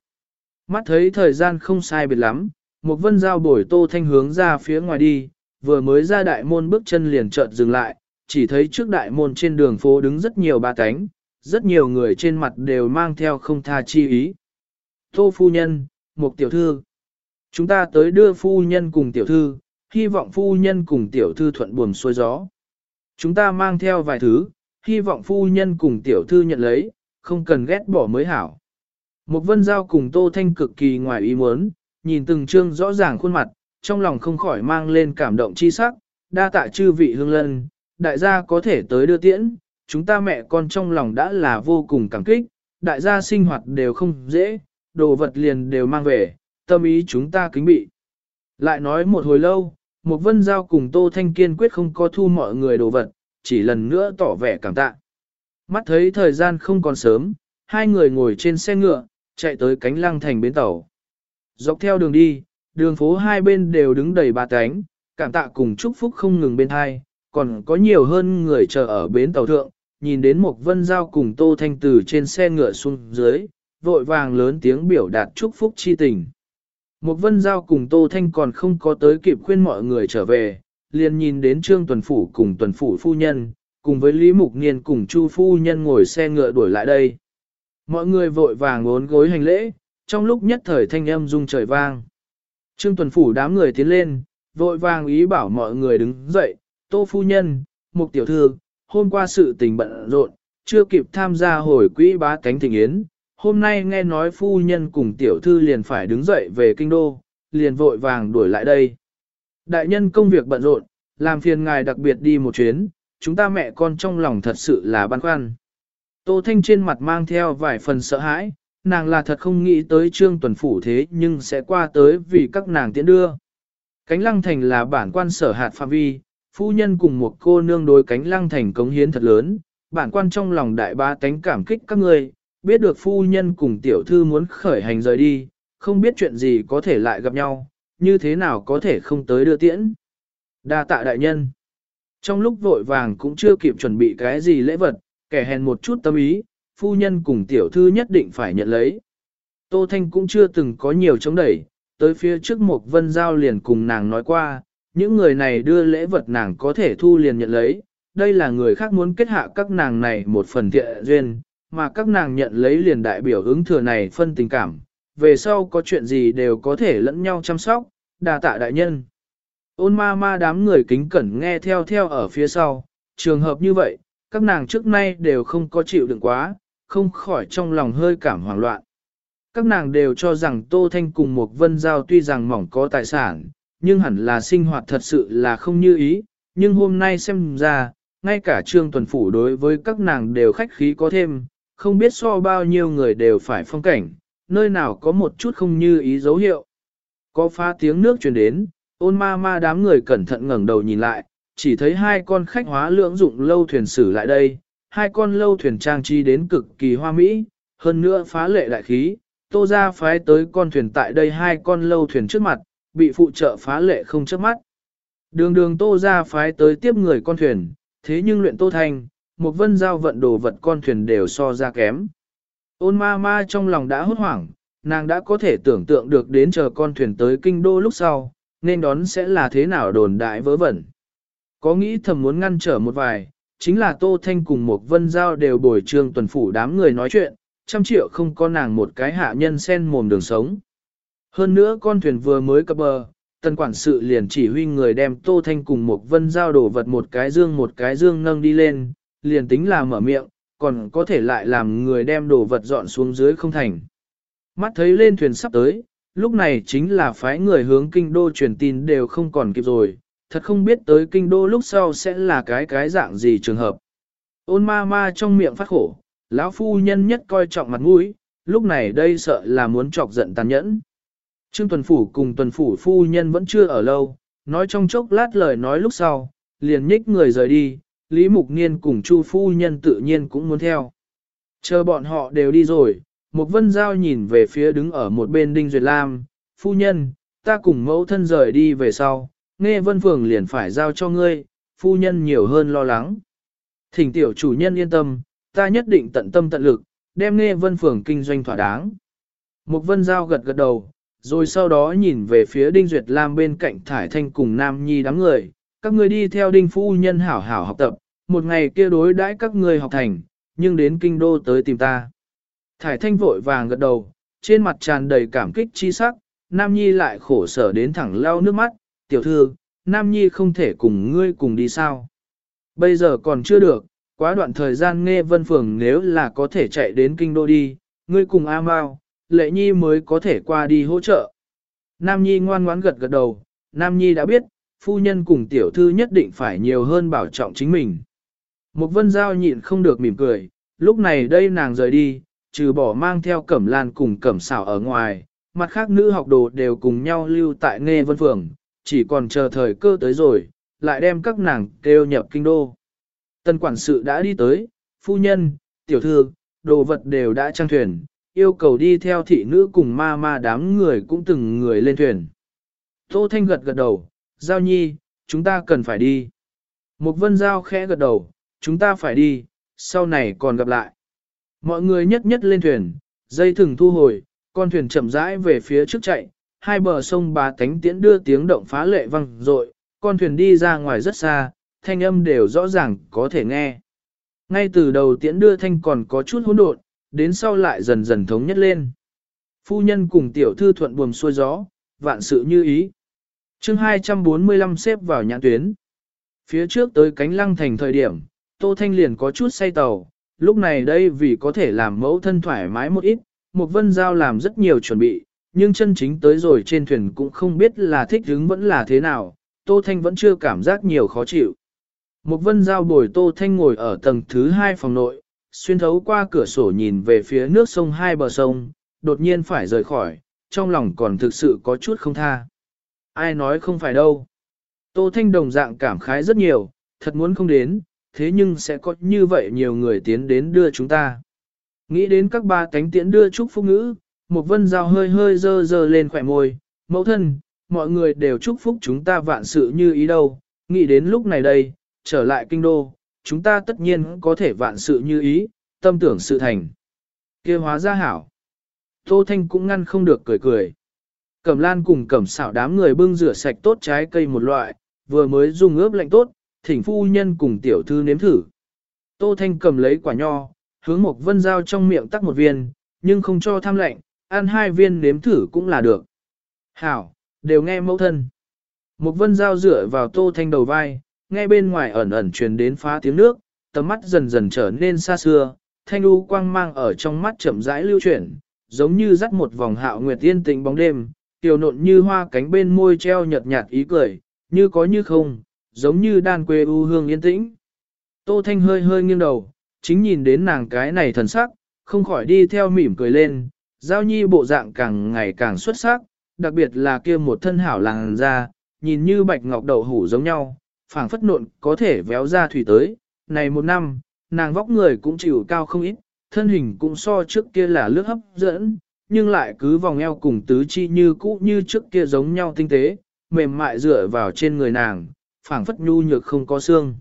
Mắt thấy thời gian không sai biệt lắm, một vân giao bổi tô thanh hướng ra phía ngoài đi, vừa mới ra đại môn bước chân liền chợt dừng lại, chỉ thấy trước đại môn trên đường phố đứng rất nhiều ba cánh, rất nhiều người trên mặt đều mang theo không tha chi ý. Tô phu nhân, một tiểu thư. Chúng ta tới đưa phu nhân cùng tiểu thư, hy vọng phu nhân cùng tiểu thư thuận buồm xuôi gió. Chúng ta mang theo vài thứ, hy vọng phu nhân cùng tiểu thư nhận lấy, không cần ghét bỏ mới hảo. Một vân giao cùng Tô Thanh cực kỳ ngoài ý muốn, nhìn từng chương rõ ràng khuôn mặt, trong lòng không khỏi mang lên cảm động chi sắc, đa tạ chư vị hương lân, đại gia có thể tới đưa tiễn, chúng ta mẹ con trong lòng đã là vô cùng cảm kích, đại gia sinh hoạt đều không dễ, đồ vật liền đều mang về, tâm ý chúng ta kính bị. Lại nói một hồi lâu, một vân giao cùng Tô Thanh kiên quyết không có thu mọi người đồ vật, chỉ lần nữa tỏ vẻ cảm tạ. Mắt thấy thời gian không còn sớm, hai người ngồi trên xe ngựa, chạy tới cánh lăng thành bến tàu. Dọc theo đường đi, đường phố hai bên đều đứng đầy bà cánh, cảm tạ cùng chúc phúc không ngừng bên hai, còn có nhiều hơn người chờ ở bến tàu thượng, nhìn đến một vân giao cùng Tô Thanh từ trên xe ngựa xuống dưới, vội vàng lớn tiếng biểu đạt chúc phúc chi tình. Một vân giao cùng Tô Thanh còn không có tới kịp khuyên mọi người trở về, liền nhìn đến Trương Tuần Phủ cùng Tuần Phủ Phu Nhân, cùng với Lý Mục Niên cùng Chu Phu Nhân ngồi xe ngựa đuổi lại đây. Mọi người vội vàng ngốn gối hành lễ, trong lúc nhất thời thanh âm rung trời vang. Trương Tuần Phủ đám người tiến lên, vội vàng ý bảo mọi người đứng dậy, Tô phu nhân, Mục tiểu thư, hôm qua sự tình bận rộn, chưa kịp tham gia hồi quỹ bá cánh thịnh yến. Hôm nay nghe nói phu nhân cùng tiểu thư liền phải đứng dậy về kinh đô, liền vội vàng đuổi lại đây. Đại nhân công việc bận rộn, làm phiền ngài đặc biệt đi một chuyến, chúng ta mẹ con trong lòng thật sự là băn khoăn. Tô Thanh trên mặt mang theo vài phần sợ hãi, nàng là thật không nghĩ tới trương tuần phủ thế nhưng sẽ qua tới vì các nàng tiễn đưa. Cánh lăng thành là bản quan sở hạt phạm vi, phu nhân cùng một cô nương đối cánh lăng thành cống hiến thật lớn, bản quan trong lòng đại ba tánh cảm kích các người, biết được phu nhân cùng tiểu thư muốn khởi hành rời đi, không biết chuyện gì có thể lại gặp nhau, như thế nào có thể không tới đưa tiễn. Đa tạ đại nhân. Trong lúc vội vàng cũng chưa kịp chuẩn bị cái gì lễ vật, kẻ hèn một chút tâm ý, phu nhân cùng tiểu thư nhất định phải nhận lấy. Tô Thanh cũng chưa từng có nhiều chống đẩy, tới phía trước một vân giao liền cùng nàng nói qua, những người này đưa lễ vật nàng có thể thu liền nhận lấy, đây là người khác muốn kết hạ các nàng này một phần thiện duyên, mà các nàng nhận lấy liền đại biểu ứng thừa này phân tình cảm, về sau có chuyện gì đều có thể lẫn nhau chăm sóc, đà tạ đại nhân. Ôn ma ma đám người kính cẩn nghe theo theo ở phía sau, trường hợp như vậy, các nàng trước nay đều không có chịu đựng quá, không khỏi trong lòng hơi cảm hoảng loạn. Các nàng đều cho rằng Tô Thanh cùng một vân giao tuy rằng mỏng có tài sản, nhưng hẳn là sinh hoạt thật sự là không như ý, nhưng hôm nay xem ra, ngay cả trương tuần phủ đối với các nàng đều khách khí có thêm, không biết so bao nhiêu người đều phải phong cảnh, nơi nào có một chút không như ý dấu hiệu. Có phá tiếng nước truyền đến, ôn ma ma đám người cẩn thận ngẩng đầu nhìn lại, chỉ thấy hai con khách hóa lưỡng dụng lâu thuyền sử lại đây, hai con lâu thuyền trang trí đến cực kỳ hoa mỹ, hơn nữa phá lệ đại khí, tô ra phái tới con thuyền tại đây hai con lâu thuyền trước mặt, bị phụ trợ phá lệ không trước mắt. Đường đường tô ra phái tới tiếp người con thuyền, thế nhưng luyện tô thành, một vân giao vận đồ vật con thuyền đều so ra kém. Ôn ma ma trong lòng đã hốt hoảng, nàng đã có thể tưởng tượng được đến chờ con thuyền tới kinh đô lúc sau, nên đón sẽ là thế nào đồn đại vớ vẩn. Có nghĩ thầm muốn ngăn trở một vài, chính là Tô Thanh cùng một vân giao đều bồi trương tuần phủ đám người nói chuyện, trăm triệu không có nàng một cái hạ nhân sen mồm đường sống. Hơn nữa con thuyền vừa mới cập bờ, tần quản sự liền chỉ huy người đem Tô Thanh cùng một vân giao đổ vật một cái dương một cái dương nâng đi lên, liền tính là mở miệng, còn có thể lại làm người đem đồ vật dọn xuống dưới không thành. Mắt thấy lên thuyền sắp tới, lúc này chính là phái người hướng kinh đô truyền tin đều không còn kịp rồi, thật không biết tới kinh đô lúc sau sẽ là cái cái dạng gì trường hợp. Ôn ma ma trong miệng phát khổ, lão phu nhân nhất coi trọng mặt mũi, lúc này đây sợ là muốn chọc giận tàn nhẫn. Trương tuần phủ cùng tuần phủ phu nhân vẫn chưa ở lâu, nói trong chốc lát lời nói lúc sau, liền nhích người rời đi, Lý Mục Niên cùng Chu phu nhân tự nhiên cũng muốn theo. Chờ bọn họ đều đi rồi, Mục vân giao nhìn về phía đứng ở một bên Đinh Duyệt Lam, phu nhân, ta cùng mẫu thân rời đi về sau, nghe vân phường liền phải giao cho ngươi, phu nhân nhiều hơn lo lắng. Thỉnh tiểu chủ nhân yên tâm, ta nhất định tận tâm tận lực, đem nghe vân phường kinh doanh thỏa đáng. Mục vân giao gật gật đầu, rồi sau đó nhìn về phía Đinh Duyệt Lam bên cạnh Thải Thanh cùng Nam Nhi đám người, các người đi theo Đinh Phu Nhân hảo hảo học tập, một ngày kia đối đãi các người học thành, nhưng đến kinh đô tới tìm ta. Thải Thanh vội vàng gật đầu, trên mặt tràn đầy cảm kích chi sắc, Nam Nhi lại khổ sở đến thẳng lao nước mắt, tiểu thư, Nam Nhi không thể cùng ngươi cùng đi sao. Bây giờ còn chưa được, quá đoạn thời gian nghe vân phường nếu là có thể chạy đến kinh đô đi, ngươi cùng A Mao, lệ nhi mới có thể qua đi hỗ trợ. Nam Nhi ngoan ngoãn gật gật đầu, Nam Nhi đã biết, phu nhân cùng tiểu thư nhất định phải nhiều hơn bảo trọng chính mình. Một vân giao nhịn không được mỉm cười, lúc này đây nàng rời đi, trừ bỏ mang theo cẩm lan cùng cẩm xảo ở ngoài, mặt khác nữ học đồ đều cùng nhau lưu tại nghe vân phường, chỉ còn chờ thời cơ tới rồi, lại đem các nàng kêu nhập kinh đô. Tân quản sự đã đi tới, phu nhân, tiểu thư, đồ vật đều đã trang thuyền, yêu cầu đi theo thị nữ cùng ma ma đám người cũng từng người lên thuyền. Tô Thanh gật gật đầu, Giao Nhi, chúng ta cần phải đi. Một vân Giao khẽ gật đầu, chúng ta phải đi, sau này còn gặp lại. Mọi người nhất nhất lên thuyền, dây thừng thu hồi, con thuyền chậm rãi về phía trước chạy, hai bờ sông bà tánh tiễn đưa tiếng động phá lệ vang rội, con thuyền đi ra ngoài rất xa, thanh âm đều rõ ràng có thể nghe. Ngay từ đầu tiễn đưa thanh còn có chút hỗn độn, đến sau lại dần dần thống nhất lên. Phu nhân cùng tiểu thư thuận buồm xuôi gió, vạn sự như ý. chương 245 xếp vào nhãn tuyến. Phía trước tới cánh lăng thành thời điểm, Tô Thanh liền có chút say tàu, lúc này đây vì có thể làm mẫu thân thoải mái một ít, một vân giao làm rất nhiều chuẩn bị, nhưng chân chính tới rồi trên thuyền cũng không biết là thích hứng vẫn là thế nào, Tô Thanh vẫn chưa cảm giác nhiều khó chịu. Một vân giao bồi Tô Thanh ngồi ở tầng thứ hai phòng nội, xuyên thấu qua cửa sổ nhìn về phía nước sông hai bờ sông, đột nhiên phải rời khỏi, trong lòng còn thực sự có chút không tha. Ai nói không phải đâu. Tô Thanh đồng dạng cảm khái rất nhiều, thật muốn không đến, thế nhưng sẽ có như vậy nhiều người tiến đến đưa chúng ta. Nghĩ đến các ba cánh tiễn đưa chúc phúc ngữ, một vân dao hơi hơi dơ dơ lên khỏe môi, mẫu thân, mọi người đều chúc phúc chúng ta vạn sự như ý đâu, nghĩ đến lúc này đây, trở lại kinh đô, chúng ta tất nhiên có thể vạn sự như ý, tâm tưởng sự thành. kia hóa ra hảo. Tô Thanh cũng ngăn không được cười cười. Cẩm lan cùng cẩm xảo đám người bưng rửa sạch tốt trái cây một loại, vừa mới dùng ướp lạnh tốt, thỉnh phu nhân cùng tiểu thư nếm thử. Tô Thanh cầm lấy quả nho, hướng một vân dao trong miệng tắc một viên, nhưng không cho tham lạnh, ăn hai viên nếm thử cũng là được. Hảo, đều nghe mẫu thân. Một vân dao dựa vào Tô Thanh đầu vai, nghe bên ngoài ẩn ẩn truyền đến phá tiếng nước, tầm mắt dần dần trở nên xa xưa, thanh u quang mang ở trong mắt chậm rãi lưu chuyển, giống như dắt một vòng hạo nguyệt tiên tĩnh bóng đêm, tiểu nộn như hoa cánh bên môi treo nhợt nhạt ý cười, như có như không, giống như đan quê u hương yên tĩnh. Tô Thanh hơi hơi nghiêng đầu, chính nhìn đến nàng cái này thần sắc, không khỏi đi theo mỉm cười lên, giao nhi bộ dạng càng ngày càng xuất sắc, đặc biệt là kia một thân hảo làng da, nhìn như bạch ngọc đậu hủ giống nhau, phảng phất nộn có thể véo ra thủy tới. Này một năm, nàng vóc người cũng chịu cao không ít, thân hình cũng so trước kia là lướt hấp dẫn, nhưng lại cứ vòng eo cùng tứ chi như cũ như trước kia giống nhau tinh tế, mềm mại dựa vào trên người nàng, phảng phất nhu nhược không có xương.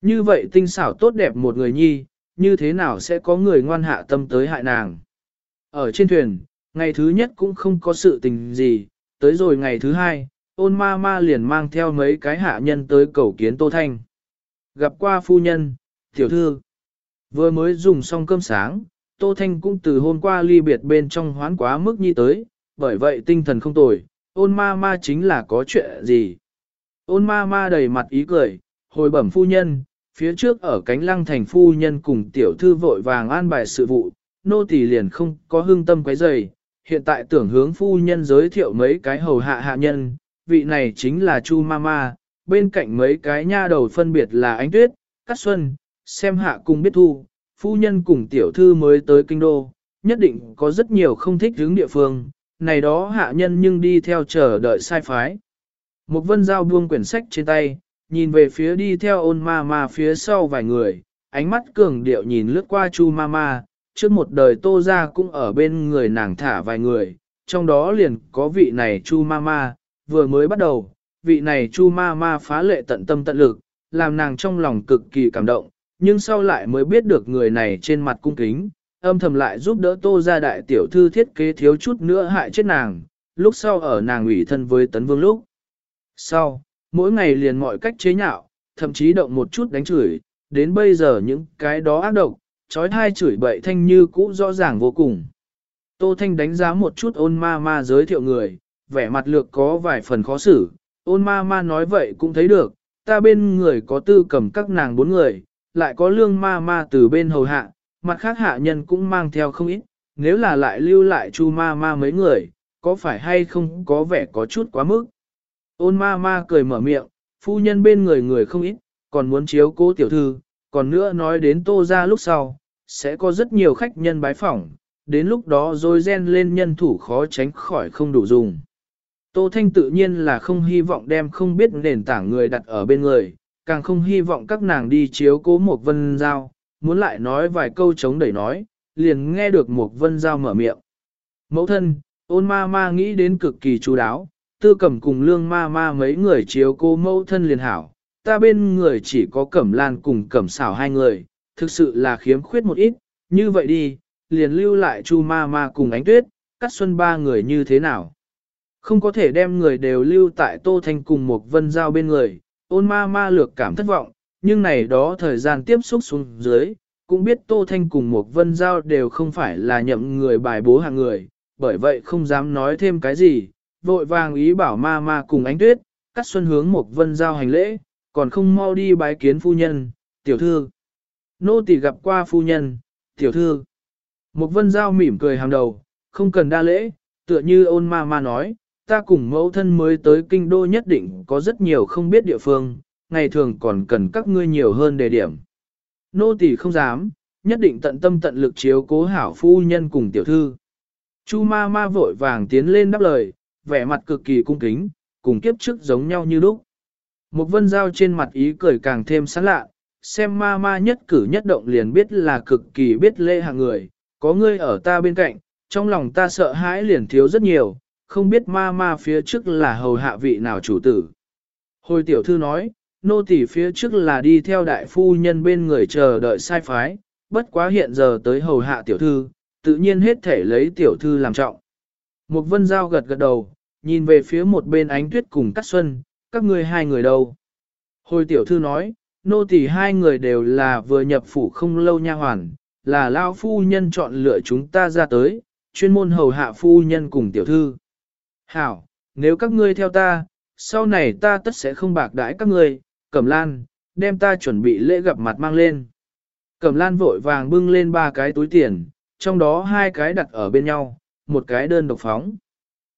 Như vậy tinh xảo tốt đẹp một người nhi, như thế nào sẽ có người ngoan hạ tâm tới hại nàng. Ở trên thuyền, ngày thứ nhất cũng không có sự tình gì, tới rồi ngày thứ hai, ôn ma ma liền mang theo mấy cái hạ nhân tới cầu kiến Tô Thanh. Gặp qua phu nhân, tiểu thư, vừa mới dùng xong cơm sáng, Tô Thanh cũng từ hôm qua ly biệt bên trong hoán quá mức nhi tới, bởi vậy tinh thần không tồi, ôn ma ma chính là có chuyện gì. Ôn ma ma đầy mặt ý cười, hồi bẩm phu nhân, phía trước ở cánh lăng thành phu nhân cùng tiểu thư vội vàng an bài sự vụ, nô tỳ liền không có hương tâm quấy rầy, hiện tại tưởng hướng phu nhân giới thiệu mấy cái hầu hạ hạ nhân, vị này chính là Chu Mama, bên cạnh mấy cái nha đầu phân biệt là Ánh Tuyết, Cát Xuân, xem hạ cùng biết thu, phu nhân cùng tiểu thư mới tới kinh đô, nhất định có rất nhiều không thích hướng địa phương, này đó hạ nhân nhưng đi theo chờ đợi sai phái. Một vân giao buông quyển sách trên tay, nhìn về phía đi theo ôn ma ma phía sau vài người, ánh mắt cường điệu nhìn lướt qua chu ma ma, trước một đời tô ra cũng ở bên người nàng thả vài người, trong đó liền có vị này chu ma ma, vừa mới bắt đầu, vị này chu ma ma phá lệ tận tâm tận lực, làm nàng trong lòng cực kỳ cảm động, nhưng sau lại mới biết được người này trên mặt cung kính, âm thầm lại giúp đỡ tô ra đại tiểu thư thiết kế thiếu chút nữa hại chết nàng, lúc sau ở nàng ủy thân với tấn vương lúc. Sau, mỗi ngày liền mọi cách chế nhạo, thậm chí động một chút đánh chửi, đến bây giờ những cái đó ác độc, trói thai chửi bậy thanh như cũ rõ ràng vô cùng. Tô Thanh đánh giá một chút ôn ma ma giới thiệu người, vẻ mặt lược có vài phần khó xử, ôn ma ma nói vậy cũng thấy được, ta bên người có tư cầm các nàng bốn người, lại có lương ma ma từ bên hầu hạ, mặt khác hạ nhân cũng mang theo không ít, nếu là lại lưu lại chu ma ma mấy người, có phải hay không có vẻ có chút quá mức. Ôn ma ma cười mở miệng, phu nhân bên người người không ít, còn muốn chiếu cố tiểu thư, còn nữa nói đến tô ra lúc sau, sẽ có rất nhiều khách nhân bái phỏng, đến lúc đó rồi gen lên nhân thủ khó tránh khỏi không đủ dùng. Tô Thanh tự nhiên là không hy vọng đem không biết nền tảng người đặt ở bên người, càng không hy vọng các nàng đi chiếu cố một vân giao, muốn lại nói vài câu chống đẩy nói, liền nghe được một vân giao mở miệng. Mẫu thân, ôn ma ma nghĩ đến cực kỳ chú đáo, tư cẩm cùng lương ma ma mấy người chiếu cô mẫu thân liền hảo, ta bên người chỉ có cẩm lan cùng cẩm xảo hai người, thực sự là khiếm khuyết một ít, như vậy đi, liền lưu lại chu ma ma cùng ánh tuyết, cắt xuân ba người như thế nào. Không có thể đem người đều lưu tại Tô Thanh cùng một vân giao bên người, ôn ma ma lược cảm thất vọng, nhưng này đó thời gian tiếp xúc xuống dưới, cũng biết Tô Thanh cùng một vân giao đều không phải là nhậm người bài bố hàng người, bởi vậy không dám nói thêm cái gì, vội vàng ý bảo ma ma cùng ánh tuyết, cắt xuân hướng một vân giao hành lễ, còn không mau đi bái kiến phu nhân, tiểu thư. Nô tỳ gặp qua phu nhân, tiểu thư. Một vân giao mỉm cười hàng đầu, không cần đa lễ, tựa như ôn ma ma nói, ta cùng mẫu thân mới tới kinh đô nhất định có rất nhiều không biết địa phương, ngày thường còn cần các ngươi nhiều hơn đề điểm. Nô tỳ không dám, nhất định tận tâm tận lực chiếu cố hảo phu nhân cùng tiểu thư. Chu ma ma vội vàng tiến lên đáp lời, vẻ mặt cực kỳ cung kính, cùng kiếp trước giống nhau như lúc. Một vân giao trên mặt ý cười càng thêm sán lạ, xem ma ma nhất cử nhất động liền biết là cực kỳ biết lễ hạng người, có ngươi ở ta bên cạnh, trong lòng ta sợ hãi liền thiếu rất nhiều, không biết ma ma phía trước là hầu hạ vị nào chủ tử. Hồi tiểu thư nói, nô tỳ phía trước là đi theo đại phu nhân bên người chờ đợi sai phái, bất quá hiện giờ tới hầu hạ tiểu thư, tự nhiên hết thể lấy tiểu thư làm trọng. Một vân giao gật gật đầu, nhìn về phía một bên ánh tuyết cùng cắt xuân, các ngươi hai người đâu. Hồi tiểu thư nói, nô tỳ hai người đều là vừa nhập phủ không lâu nha hoàn, là lao phu nhân chọn lựa chúng ta ra tới, chuyên môn hầu hạ phu nhân cùng tiểu thư. Hảo, nếu các ngươi theo ta, sau này ta tất sẽ không bạc đãi các ngươi, Cẩm Lan, đem ta chuẩn bị lễ gặp mặt mang lên. Cẩm Lan vội vàng bưng lên ba cái túi tiền, trong đó hai cái đặt ở bên nhau, một cái đơn độc phóng.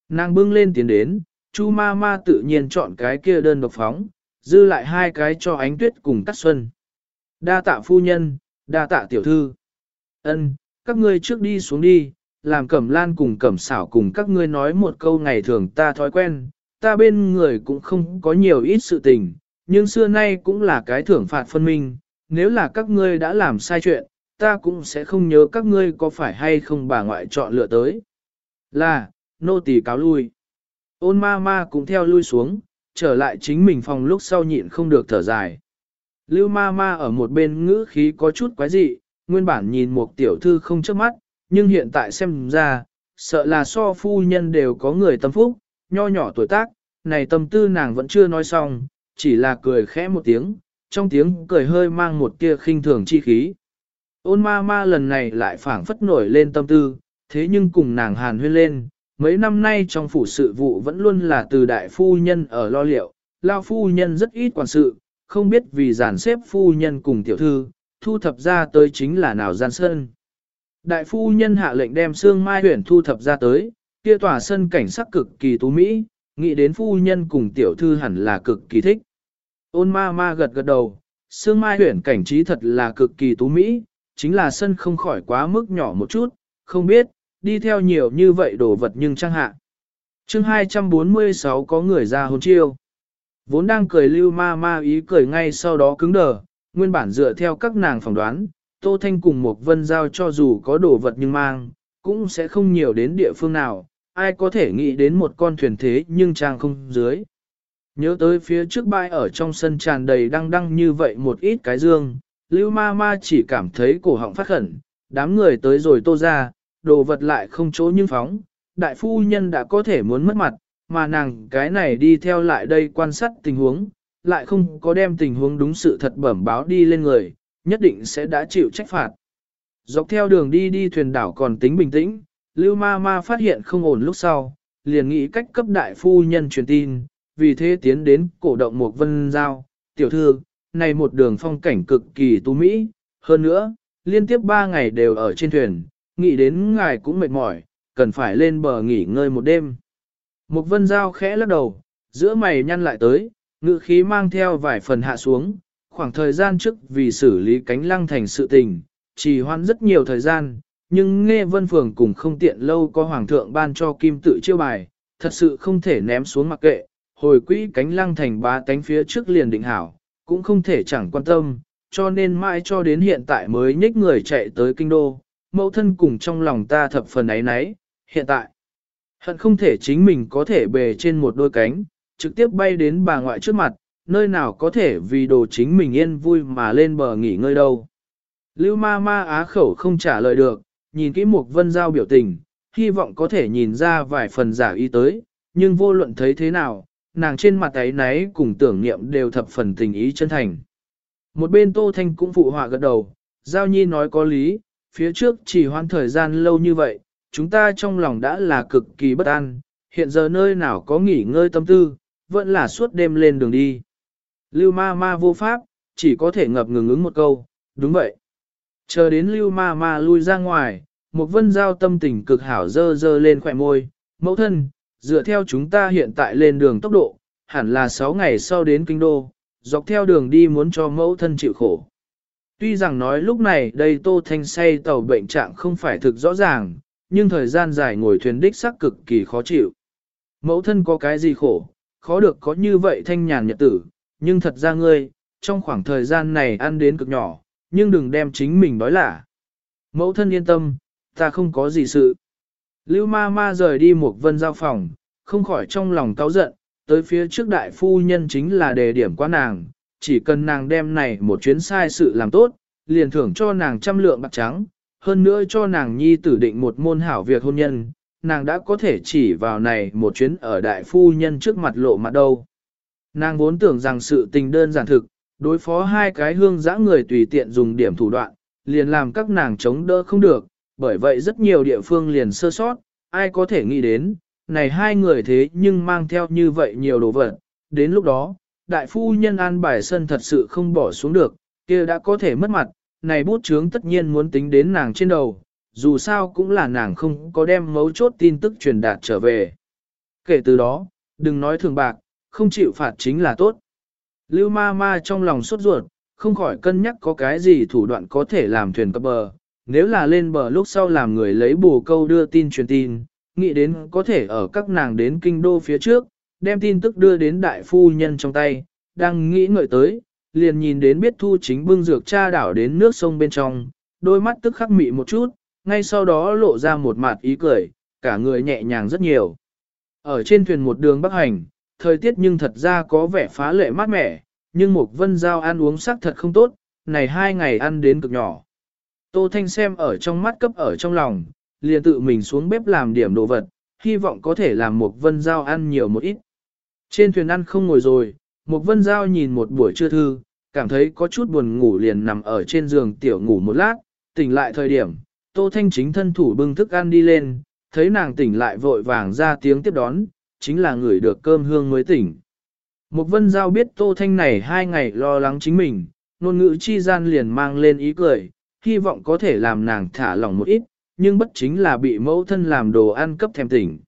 Nàng bưng lên tiền đến, Chu ma ma tự nhiên chọn cái kia đơn độc phóng, dư lại hai cái cho ánh tuyết cùng cắt xuân. Đa tạ phu nhân, đa tạ tiểu thư. Ân, các ngươi trước đi xuống đi, làm cẩm lan cùng cẩm xảo cùng các ngươi nói một câu ngày thường ta thói quen, ta bên người cũng không có nhiều ít sự tình, nhưng xưa nay cũng là cái thưởng phạt phân minh, nếu là các ngươi đã làm sai chuyện, ta cũng sẽ không nhớ các ngươi có phải hay không bà ngoại chọn lựa tới. Là, nô tỳ cáo lui. Ôn ma ma cũng theo lui xuống, trở lại chính mình phòng lúc sau nhịn không được thở dài. Lưu ma ma ở một bên ngữ khí có chút quái dị, nguyên bản nhìn một tiểu thư không trước mắt, nhưng hiện tại xem ra, sợ là so phu nhân đều có người tâm phúc, nho nhỏ tuổi tác, này tâm tư nàng vẫn chưa nói xong, chỉ là cười khẽ một tiếng, trong tiếng cười hơi mang một tia khinh thường chi khí. Ôn ma ma lần này lại phảng phất nổi lên tâm tư, thế nhưng cùng nàng hàn huyên lên, mấy năm nay trong phủ sự vụ vẫn luôn là từ đại phu nhân ở lo liệu, lao phu nhân rất ít quản sự, không biết vì giàn xếp phu nhân cùng tiểu thư, thu thập ra tới chính là nào gian sơn. Đại phu nhân hạ lệnh đem xương mai huyển thu thập ra tới, kia tòa sân cảnh sắc cực kỳ tú mỹ, nghĩ đến phu nhân cùng tiểu thư hẳn là cực kỳ thích. Ôn ma ma gật gật đầu, xương mai huyển cảnh trí thật là cực kỳ tú mỹ, chính là sân không khỏi quá mức nhỏ một chút, không biết, đi theo nhiều như vậy đồ vật nhưng trang hạ. chương 246 có người ra hôn chiêu. Vốn đang cười lưu ma ma ý cười ngay sau đó cứng đờ, nguyên bản dựa theo các nàng phỏng đoán, Tô Thanh cùng một vân giao cho dù có đồ vật nhưng mang, cũng sẽ không nhiều đến địa phương nào, ai có thể nghĩ đến một con thuyền thế nhưng trang không dưới. Nhớ tới phía trước bãi ở trong sân tràn đầy đăng đăng như vậy một ít cái dương, Lưu ma ma chỉ cảm thấy cổ họng phát khẩn, đám người tới rồi tô ra, đồ vật lại không chỗ nhưng phóng, đại phu nhân đã có thể muốn mất mặt, mà nàng cái này đi theo lại đây quan sát tình huống, lại không có đem tình huống đúng sự thật bẩm báo đi lên người, nhất định sẽ đã chịu trách phạt. Dọc theo đường đi đi thuyền đảo còn tính bình tĩnh, Lưu Ma Ma phát hiện không ổn lúc sau, liền nghĩ cách cấp đại phu nhân truyền tin, vì thế tiến đến cổ động một vân giao, tiểu thư, này một đường phong cảnh cực kỳ tú mỹ, hơn nữa, liên tiếp ba ngày đều ở trên thuyền, nghĩ đến ngài cũng mệt mỏi, cần phải lên bờ nghỉ ngơi một đêm. Một vân giao khẽ lắc đầu, giữa mày nhăn lại tới, ngự khí mang theo vài phần hạ xuống, khoảng thời gian trước vì xử lý cánh lăng thành sự tình, trì hoãn rất nhiều thời gian, nhưng nghe vân phường cùng không tiện lâu có hoàng thượng ban cho kim tự chiêu bài, thật sự không thể ném xuống mặc kệ, hồi quỹ cánh lăng thành ba cánh phía trước liền định hảo, cũng không thể chẳng quan tâm, cho nên mãi cho đến hiện tại mới nhích người chạy tới kinh đô, mẫu thân cùng trong lòng ta thập phần ấy nấy, hiện tại. Hận không thể chính mình có thể bề trên một đôi cánh, trực tiếp bay đến bà ngoại trước mặt, nơi nào có thể vì đồ chính mình yên vui mà lên bờ nghỉ ngơi đâu. Lưu ma ma á khẩu không trả lời được, nhìn kỹ một vân giao biểu tình, hy vọng có thể nhìn ra vài phần giả ý tới, nhưng vô luận thấy thế nào, nàng trên mặt ấy náy cùng tưởng niệm đều thập phần tình ý chân thành. Một bên Tô Thanh cũng phụ họa gật đầu, Giao Nhi nói có lý, phía trước chỉ hoãn thời gian lâu như vậy, chúng ta trong lòng đã là cực kỳ bất an, hiện giờ nơi nào có nghỉ ngơi tâm tư, vẫn là suốt đêm lên đường đi. Lưu ma ma vô pháp, chỉ có thể ngập ngừng ứng một câu, đúng vậy. Chờ đến lưu ma ma lui ra ngoài, một vân giao tâm tình cực hảo dơ dơ lên khỏe môi, mẫu thân, dựa theo chúng ta hiện tại lên đường tốc độ, hẳn là 6 ngày sau đến kinh đô, dọc theo đường đi muốn cho mẫu thân chịu khổ. Tuy rằng nói lúc này đây Tô Thanh say tàu bệnh trạng không phải thực rõ ràng, nhưng thời gian dài ngồi thuyền đích sắc cực kỳ khó chịu. Mẫu thân có cái gì khổ, khó được có như vậy thanh nhàn nhật tử, nhưng thật ra ngươi, trong khoảng thời gian này ăn đến cực nhỏ, nhưng đừng đem chính mình đói lả. Mẫu thân yên tâm, ta không có gì sự. Lưu ma ma rời đi một vân giao phòng, không khỏi trong lòng cáu giận, tới phía trước đại phu nhân chính là đề điểm quá nàng, chỉ cần nàng đem này một chuyến sai sự làm tốt, liền thưởng cho nàng trăm lượng bạc trắng, hơn nữa cho nàng nhi tử định một môn hảo việc hôn nhân, nàng đã có thể chỉ vào này một chuyến ở đại phu nhân trước mặt lộ mặt đâu. Nàng vốn tưởng rằng sự tình đơn giản thực, đối phó hai cái hương dã người tùy tiện dùng điểm thủ đoạn, liền làm các nàng chống đỡ không được, bởi vậy rất nhiều địa phương liền sơ sót, ai có thể nghĩ đến, này hai người thế nhưng mang theo như vậy nhiều đồ vật, đến lúc đó, đại phu nhân an bài sân thật sự không bỏ xuống được, kia đã có thể mất mặt, này bút chướng tất nhiên muốn tính đến nàng trên đầu, dù sao cũng là nàng không có đem mấu chốt tin tức truyền đạt trở về. Kể từ đó, đừng nói thường bạc, không chịu phạt chính là tốt. Lưu ma ma trong lòng sốt ruột, không khỏi cân nhắc có cái gì thủ đoạn có thể làm thuyền cập bờ. Nếu là lên bờ lúc sau làm người lấy bù câu đưa tin truyền tin, nghĩ đến có thể ở các nàng đến kinh đô phía trước, đem tin tức đưa đến đại phu nhân trong tay, đang nghĩ ngợi tới, liền nhìn đến biết thu chính bưng dược cha đảo đến nước sông bên trong, đôi mắt tức khắc mị một chút, ngay sau đó lộ ra một mặt ý cười, cả người nhẹ nhàng rất nhiều. Ở trên thuyền một đường bắc hành, thời tiết nhưng thật ra có vẻ phá lệ mát mẻ, nhưng một vân giao ăn uống sắc thật không tốt, này hai ngày ăn đến cực nhỏ. Tô Thanh xem ở trong mắt cấp ở trong lòng, liền tự mình xuống bếp làm điểm đồ vật, hy vọng có thể làm một vân giao ăn nhiều một ít. Trên thuyền ăn không ngồi rồi, một vân giao nhìn một buổi trưa thư, cảm thấy có chút buồn ngủ liền nằm ở trên giường tiểu ngủ một lát, tỉnh lại thời điểm, Tô Thanh chính thân thủ bưng thức ăn đi lên, thấy nàng tỉnh lại vội vàng ra tiếng tiếp đón, chính là người được cơm hương mới tỉnh. Một vân giao biết Tô Thanh này hai ngày lo lắng chính mình, ngôn ngữ chi gian liền mang lên ý cười, hy vọng có thể làm nàng thả lỏng một ít, nhưng bất chính là bị mẫu thân làm đồ ăn cấp thèm tỉnh.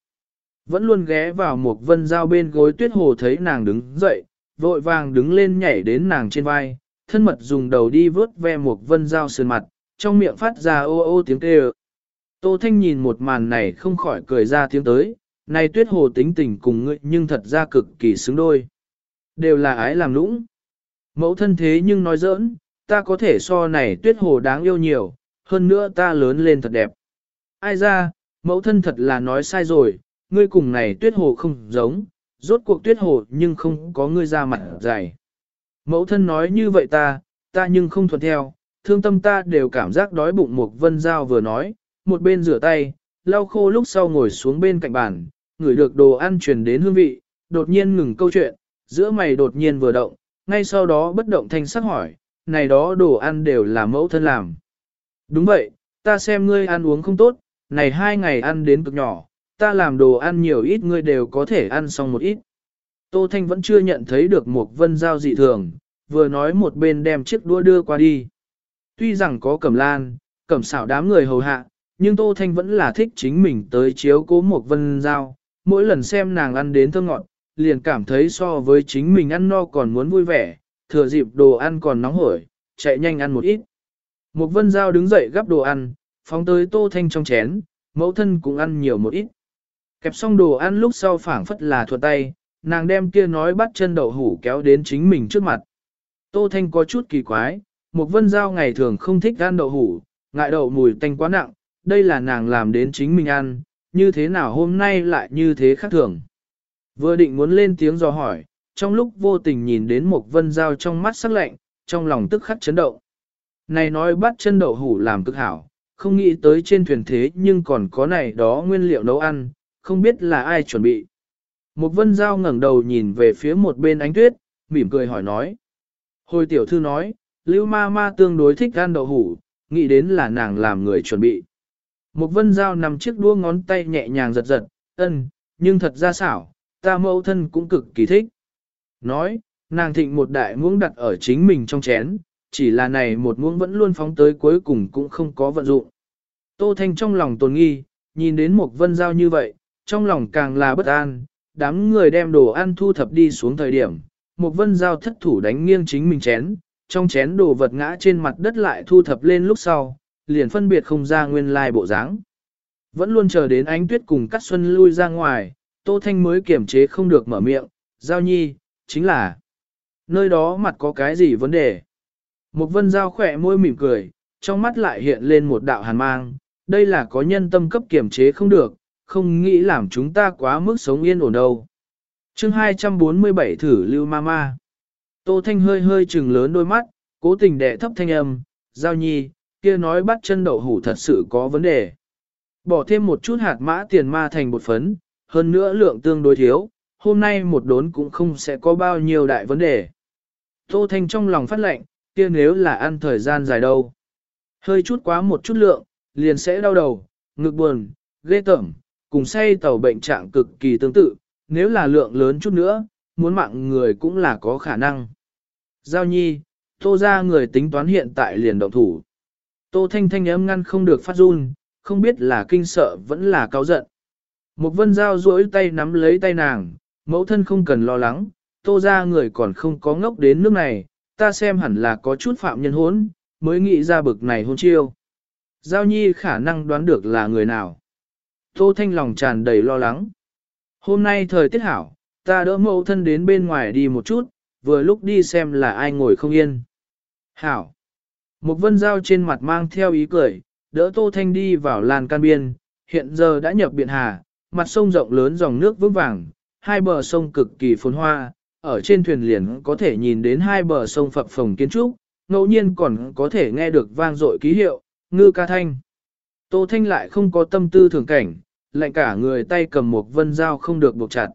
Vẫn luôn ghé vào một vân dao bên gối tuyết hồ thấy nàng đứng dậy, vội vàng đứng lên nhảy đến nàng trên vai, thân mật dùng đầu đi vớt ve một vân dao sườn mặt, trong miệng phát ra ô ô tiếng kêu. Tô Thanh nhìn một màn này không khỏi cười ra tiếng tới, này tuyết hồ tính tình cùng ngươi nhưng thật ra cực kỳ xứng đôi. Đều là ái làm lũng. Mẫu thân thế nhưng nói giỡn, ta có thể so này tuyết hồ đáng yêu nhiều, hơn nữa ta lớn lên thật đẹp. Ai ra, mẫu thân thật là nói sai rồi, ngươi cùng này tuyết hồ không giống, rốt cuộc tuyết hồ nhưng không có ngươi ra mặt dày. Mẫu thân nói như vậy ta, ta nhưng không thuận theo, thương tâm ta đều cảm giác đói bụng một vân dao vừa nói, một bên rửa tay, lau khô lúc sau ngồi xuống bên cạnh bàn, ngửi được đồ ăn truyền đến hương vị, đột nhiên ngừng câu chuyện, giữa mày đột nhiên vừa động, ngay sau đó bất động thanh sắc hỏi, này đó đồ ăn đều là mẫu thân làm. Đúng vậy, ta xem ngươi ăn uống không tốt, này hai ngày ăn đến cực nhỏ, ta làm đồ ăn nhiều ít ngươi đều có thể ăn xong một ít. Tô Thanh vẫn chưa nhận thấy được một vân giao dị thường, vừa nói một bên đem chiếc đũa đưa qua đi. Tuy rằng có cẩm lan, cẩm xảo đám người hầu hạ, nhưng Tô Thanh vẫn là thích chính mình tới chiếu cố một vân giao, mỗi lần xem nàng ăn đến thơ ngọt, liền cảm thấy so với chính mình ăn no còn muốn vui vẻ, thừa dịp đồ ăn còn nóng hổi, chạy nhanh ăn một ít. Một vân giao đứng dậy gắp đồ ăn, phóng tới Tô Thanh trong chén, mẫu thân cũng ăn nhiều một ít. Kẹp xong đồ ăn lúc sau phảng phất là thuận tay, nàng đem kia nói bắt chân đậu hủ kéo đến chính mình trước mặt. Tô Thanh có chút kỳ quái, một vân giao ngày thường không thích ăn đậu hủ, ngại đậu mùi tanh quá nặng, đây là nàng làm đến chính mình ăn, như thế nào hôm nay lại như thế khác thường. Vừa định muốn lên tiếng dò hỏi, trong lúc vô tình nhìn đến một vân giao trong mắt sắc lạnh, trong lòng tức khắc chấn động. Này nói bắt chân đậu hủ làm cực hảo, không nghĩ tới trên thuyền thế nhưng còn có này đó nguyên liệu nấu ăn, không biết là ai chuẩn bị. Một vân giao ngẩng đầu nhìn về phía một bên ánh tuyết, mỉm cười hỏi nói. Hồi tiểu thư nói, Lưu ma ma tương đối thích ăn đậu hủ, nghĩ đến là nàng làm người chuẩn bị. Một vân dao nằm chiếc đua ngón tay nhẹ nhàng giật giật, ân, nhưng thật ra xảo, ta mẫu thân cũng cực kỳ thích. Nói, nàng thịnh một đại muỗng đặt ở chính mình trong chén, chỉ là này một muỗng vẫn luôn phóng tới cuối cùng cũng không có vận dụng. Tô Thanh trong lòng tồn nghi, nhìn đến một vân dao như vậy, trong lòng càng là bất an, đám người đem đồ ăn thu thập đi xuống thời điểm, một vân giao thất thủ đánh nghiêng chính mình chén, trong chén đồ vật ngã trên mặt đất lại thu thập lên lúc sau, liền phân biệt không ra nguyên lai bộ dáng. Vẫn luôn chờ đến ánh tuyết cùng cắt xuân lui ra ngoài, Tô Thanh mới kiểm chế không được mở miệng, giao nhi, chính là nơi đó mặt có cái gì vấn đề. Một vân giao khỏe môi mỉm cười, trong mắt lại hiện lên một đạo hàn mang, đây là có nhân tâm cấp kiểm chế không được, không nghĩ làm chúng ta quá mức sống yên ổn đâu. chương 247 thử lưu ma ma. Tô Thanh hơi hơi trừng lớn đôi mắt, cố tình đẻ thấp thanh âm, giao nhi, kia nói bắt chân đậu hủ thật sự có vấn đề. Bỏ thêm một chút hạt mã tiền ma thành bột phấn, hơn nữa lượng tương đối thiếu, hôm nay một đốn cũng không sẽ có bao nhiêu đại vấn đề. Tô Thanh trong lòng phát lệnh, kia nếu là ăn thời gian dài đâu. Hơi chút quá một chút lượng, liền sẽ đau đầu, ngực buồn, ghê tởm, cùng say tàu bệnh trạng cực kỳ tương tự, nếu là lượng lớn chút nữa, muốn mạng người cũng là có khả năng. Giao nhi, tô ra người tính toán hiện tại liền động thủ. Tô thanh thanh ấm ngăn không được phát run, không biết là kinh sợ vẫn là cao giận. Một vân giao duỗi tay nắm lấy tay nàng, mẫu thân không cần lo lắng, tô ra người còn không có ngốc đến nước này, ta xem hẳn là có chút phạm nhân hốn, mới nghĩ ra bực này hôn chiêu. Giao nhi khả năng đoán được là người nào. Tô thanh lòng tràn đầy lo lắng. Hôm nay thời tiết hảo, ta đỡ mẫu thân đến bên ngoài đi một chút, vừa lúc đi xem là ai ngồi không yên. Hảo. Một vân dao trên mặt mang theo ý cười, đỡ Tô Thanh đi vào làn can biên, hiện giờ đã nhập biển hà, mặt sông rộng lớn dòng nước vững vàng, hai bờ sông cực kỳ phồn hoa, ở trên thuyền liền có thể nhìn đến hai bờ sông phập phồng kiến trúc, ngẫu nhiên còn có thể nghe được vang dội ký hiệu, ngư ca thanh. Tô Thanh lại không có tâm tư thường cảnh, lạnh cả người tay cầm một vân dao không được buộc chặt.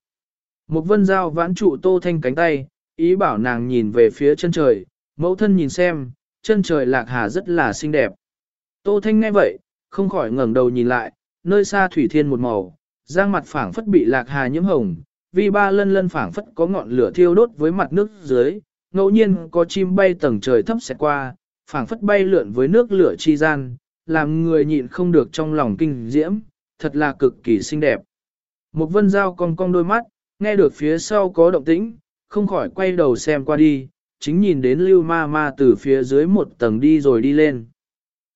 Một vân dao vãn trụ Tô Thanh cánh tay, ý bảo nàng nhìn về phía chân trời, mẫu thân nhìn xem, chân trời lạc hà rất là xinh đẹp. Tô Thanh nghe vậy, không khỏi ngẩng đầu nhìn lại, nơi xa thủy thiên một màu, giang mặt phảng phất bị lạc hà nhiễm hồng, vì ba lân lân phảng phất có ngọn lửa thiêu đốt với mặt nước dưới, ngẫu nhiên có chim bay tầng trời thấp sẽ qua, phảng phất bay lượn với nước lửa chi gian, làm người nhịn không được trong lòng kinh diễm, thật là cực kỳ xinh đẹp. Một vân dao cong cong đôi mắt, nghe được phía sau có động tĩnh, không khỏi quay đầu xem qua đi, chính nhìn đến lưu ma ma từ phía dưới một tầng đi rồi đi lên.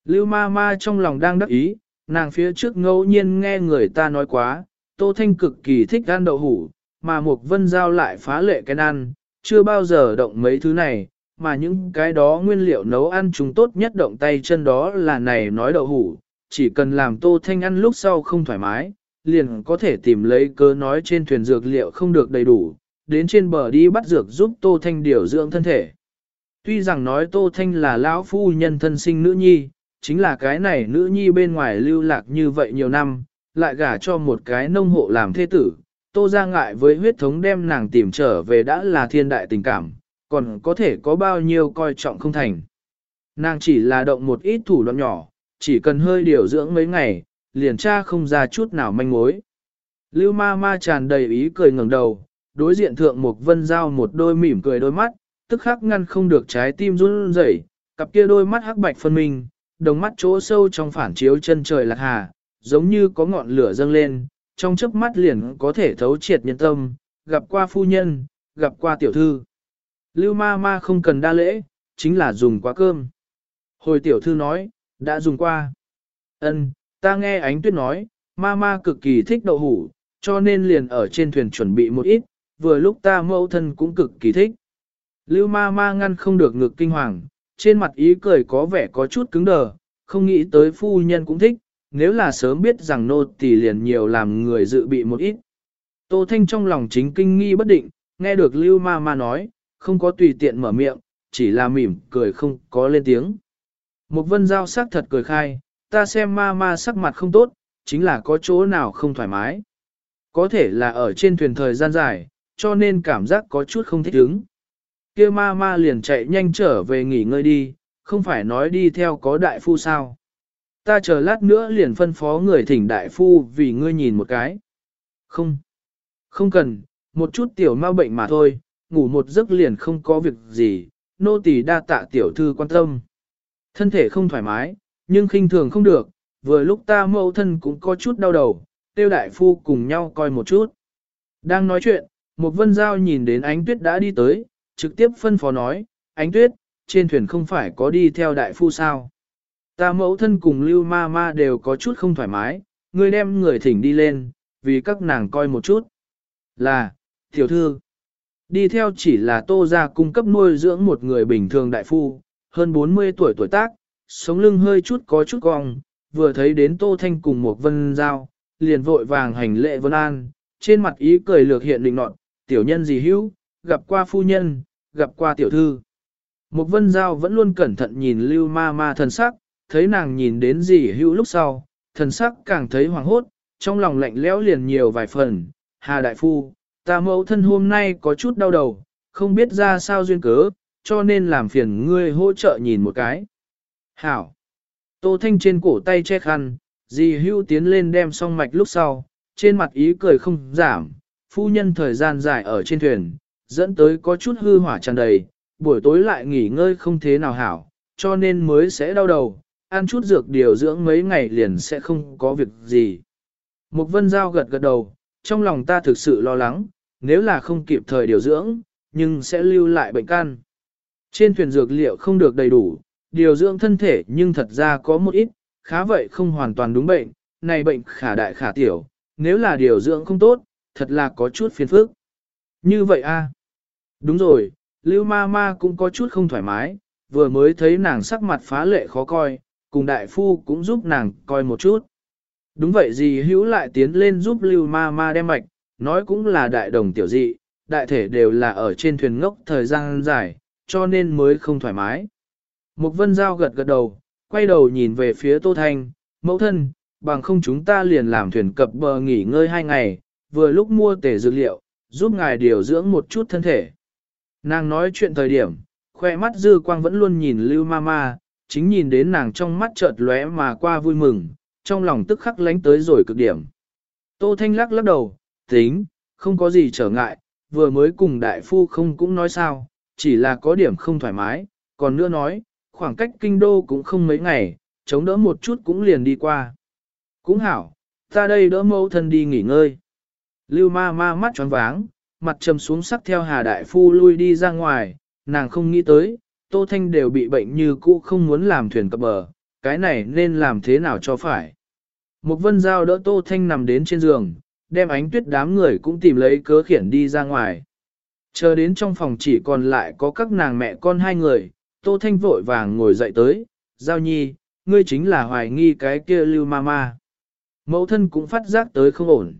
Lưu ma ma trong lòng đang đắc ý, nàng phía trước ngẫu nhiên nghe người ta nói quá, Tô Thanh cực kỳ thích ăn đậu hủ, mà một vân giao lại phá lệ cái ăn, chưa bao giờ động mấy thứ này, mà những cái đó nguyên liệu nấu ăn chúng tốt nhất động tay chân đó là này nói đậu hủ, chỉ cần làm Tô Thanh ăn lúc sau không thoải mái, liền có thể tìm lấy cơ nói trên thuyền dược liệu không được đầy đủ, đến trên bờ đi bắt dược giúp Tô Thanh điều dưỡng thân thể. Tuy rằng nói Tô Thanh là lão phu nhân thân sinh nữ nhi, chính là cái này nữ nhi bên ngoài lưu lạc như vậy nhiều năm, lại gả cho một cái nông hộ làm thế tử. Tô ra ngại với huyết thống đem nàng tìm trở về đã là thiên đại tình cảm, còn có thể có bao nhiêu coi trọng không thành. Nàng chỉ là động một ít thủ đoạn nhỏ, chỉ cần hơi điều dưỡng mấy ngày, liền tra không ra chút nào manh mối. Lưu ma ma tràn đầy ý cười ngẩng đầu, đối diện thượng một vân giao một đôi mỉm cười đôi mắt, tức khắc ngăn không được trái tim run rẩy, cặp kia đôi mắt hắc bạch phân minh, đồng mắt chỗ sâu trong phản chiếu chân trời lạc hà, giống như có ngọn lửa dâng lên, trong chớp mắt liền có thể thấu triệt nhân tâm, gặp qua phu nhân, gặp qua tiểu thư. Lưu ma ma không cần đa lễ, chính là dùng quá cơm. Hồi tiểu thư nói, đã dùng qua. Ân, ta nghe ánh tuyết nói, ma ma cực kỳ thích đậu hủ, cho nên liền ở trên thuyền chuẩn bị một ít, vừa lúc ta mẫu thân cũng cực kỳ thích. Lưu ma ma ngăn không được ngực kinh hoàng, trên mặt ý cười có vẻ có chút cứng đờ, không nghĩ tới phu nhân cũng thích, nếu là sớm biết rằng nô tỳ liền nhiều làm người dự bị một ít. Tô Thanh trong lòng chính kinh nghi bất định, nghe được Lưu ma ma nói, không có tùy tiện mở miệng, chỉ là mỉm cười không có lên tiếng. Một vân giao sắc thật cười khai, ta xem ma ma sắc mặt không tốt, chính là có chỗ nào không thoải mái. Có thể là ở trên thuyền thời gian dài, cho nên cảm giác có chút không thích ứng. Kia ma ma liền chạy nhanh trở về nghỉ ngơi đi, không phải nói đi theo có đại phu sao. Ta chờ lát nữa liền phân phó người thỉnh đại phu vì ngươi nhìn một cái. Không, không cần, một chút tiểu ma bệnh mà thôi, ngủ một giấc liền không có việc gì, nô tỳ đa tạ tiểu thư quan tâm. Thân thể không thoải mái, nhưng khinh thường không được, vừa lúc ta mẫu thân cũng có chút đau đầu, tiêu đại phu cùng nhau coi một chút. Đang nói chuyện, một vân giao nhìn đến ánh tuyết đã đi tới, trực tiếp phân phó nói, ánh tuyết, trên thuyền không phải có đi theo đại phu sao. Ta mẫu thân cùng lưu ma ma đều có chút không thoải mái, ngươi đem người thỉnh đi lên, vì các nàng coi một chút. Là, tiểu thư, đi theo chỉ là tô ra cung cấp nuôi dưỡng một người bình thường đại phu, hơn 40 tuổi tuổi tác, sống lưng hơi chút có chút cong, vừa thấy đến tô thanh cùng một vân giao, liền vội vàng hành lệ vân an, trên mặt ý cười lược hiện định nọt, tiểu nhân gì hữu, gặp qua phu nhân, gặp qua tiểu thư. Một vân giao vẫn luôn cẩn thận nhìn lưu ma ma thần sắc, thấy nàng nhìn đến gì hữu lúc sau, thần sắc càng thấy hoàng hốt, trong lòng lạnh lẽo liền nhiều vài phần. Hà đại phu, ta mẫu thân hôm nay có chút đau đầu, không biết ra sao duyên cớ, cho nên làm phiền ngươi hỗ trợ nhìn một cái. Hảo! Tô Thanh trên cổ tay che khăn, dì hưu tiến lên đem song mạch lúc sau, trên mặt ý cười không giảm, phu nhân thời gian dài ở trên thuyền, dẫn tới có chút hư hỏa tràn đầy, buổi tối lại nghỉ ngơi không thế nào hảo, cho nên mới sẽ đau đầu, ăn chút dược điều dưỡng mấy ngày liền sẽ không có việc gì. Mục vân giao gật gật đầu, trong lòng ta thực sự lo lắng, nếu là không kịp thời điều dưỡng, nhưng sẽ lưu lại bệnh căn. Trên thuyền dược liệu không được đầy đủ, điều dưỡng thân thể nhưng thật ra có một ít, khá vậy không hoàn toàn đúng bệnh, này bệnh khả đại khả tiểu, nếu là điều dưỡng không tốt, thật là có chút phiền phức. Như vậy a Đúng rồi, Lưu ma ma cũng có chút không thoải mái, vừa mới thấy nàng sắc mặt phá lệ khó coi, cùng đại phu cũng giúp nàng coi một chút. Đúng vậy gì hữu lại tiến lên giúp lưu ma ma đem mạch, nói cũng là đại đồng tiểu dị, đại thể đều là ở trên thuyền ngốc thời gian dài, cho nên mới không thoải mái. Mục vân giao gật gật đầu, quay đầu nhìn về phía Tô Thanh, mẫu thân, bằng không chúng ta liền làm thuyền cập bờ nghỉ ngơi hai ngày, vừa lúc mua tể dược liệu, giúp ngài điều dưỡng một chút thân thể. Nàng nói chuyện thời điểm, khoe mắt dư quang vẫn luôn nhìn Lưu Mama, chính nhìn đến nàng trong mắt chợt lóe mà qua vui mừng, trong lòng tức khắc lánh tới rồi cực điểm. Tô Thanh lắc lắc đầu, tính, không có gì trở ngại, vừa mới cùng đại phu không cũng nói sao, chỉ là có điểm không thoải mái, còn nữa nói, khoảng cách kinh đô cũng không mấy ngày, chống đỡ một chút cũng liền đi qua. Cũng hảo, ta đây đỡ mẫu thân đi nghỉ ngơi. Lưu ma ma mắt tròn váng, mặt trầm xuống sắc theo Hà Đại Phu lui đi ra ngoài, nàng không nghĩ tới, Tô Thanh đều bị bệnh như cũ không muốn làm thuyền cập bờ, cái này nên làm thế nào cho phải. Một vân giao đỡ Tô Thanh nằm đến trên giường, đem ánh tuyết đám người cũng tìm lấy cớ khiển đi ra ngoài. Chờ đến trong phòng chỉ còn lại có các nàng mẹ con hai người, Tô Thanh vội vàng ngồi dậy tới, giao nhi, ngươi chính là hoài nghi cái kia lưu ma ma. Mẫu thân cũng phát giác tới không ổn.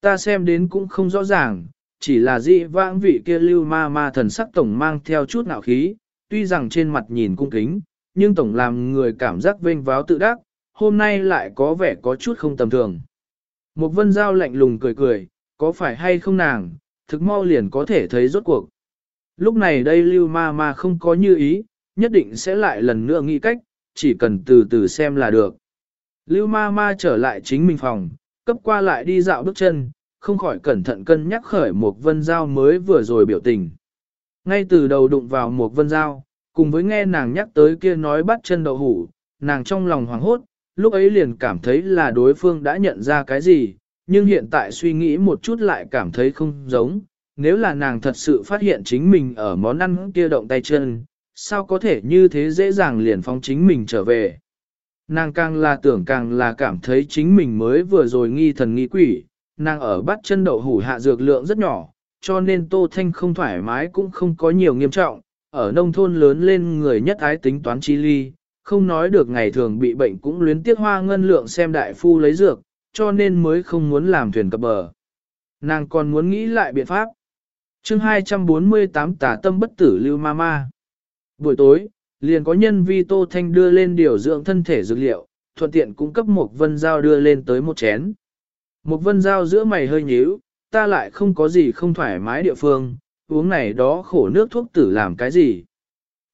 Ta xem đến cũng không rõ ràng, chỉ là dị vãng vị kia lưu ma ma thần sắc tổng mang theo chút nạo khí, tuy rằng trên mặt nhìn cung kính, nhưng tổng làm người cảm giác vênh váo tự đắc, hôm nay lại có vẻ có chút không tầm thường. Một vân giao lạnh lùng cười cười, có phải hay không nàng, thực mau liền có thể thấy rốt cuộc. Lúc này đây lưu ma ma không có như ý, nhất định sẽ lại lần nữa nghĩ cách, chỉ cần từ từ xem là được. Lưu ma ma trở lại chính mình phòng, cấp qua lại đi dạo bước chân, không khỏi cẩn thận cân nhắc khởi một vân giao mới vừa rồi biểu tình. Ngay từ đầu đụng vào một vân giao, cùng với nghe nàng nhắc tới kia nói bắt chân đậu hủ, nàng trong lòng hoảng hốt, lúc ấy liền cảm thấy là đối phương đã nhận ra cái gì, nhưng hiện tại suy nghĩ một chút lại cảm thấy không giống. Nếu là nàng thật sự phát hiện chính mình ở món ăn kia động tay chân, sao có thể như thế dễ dàng liền phóng chính mình trở về. Nàng càng là tưởng càng là cảm thấy chính mình mới vừa rồi nghi thần nghi quỷ, nàng ở bắt chân đậu hủ hạ dược lượng rất nhỏ, cho nên Tô Thanh không thoải mái cũng không có nhiều nghiêm trọng, ở nông thôn lớn lên người nhất ái tính toán chi ly, không nói được ngày thường bị bệnh cũng luyến tiếc hoa ngân lượng xem đại phu lấy dược, cho nên mới không muốn làm thuyền cập bờ. Nàng còn muốn nghĩ lại biện pháp. chương 248 tả tâm bất tử lưu ma ma. Buổi tối, liền có nhân vi Tô Thanh đưa lên điều dưỡng thân thể dược liệu, thuận tiện cung cấp một vân dao đưa lên tới một chén. Một vân dao giữa mày hơi nhíu, ta lại không có gì không thoải mái địa phương, uống này đó khổ nước thuốc tử làm cái gì.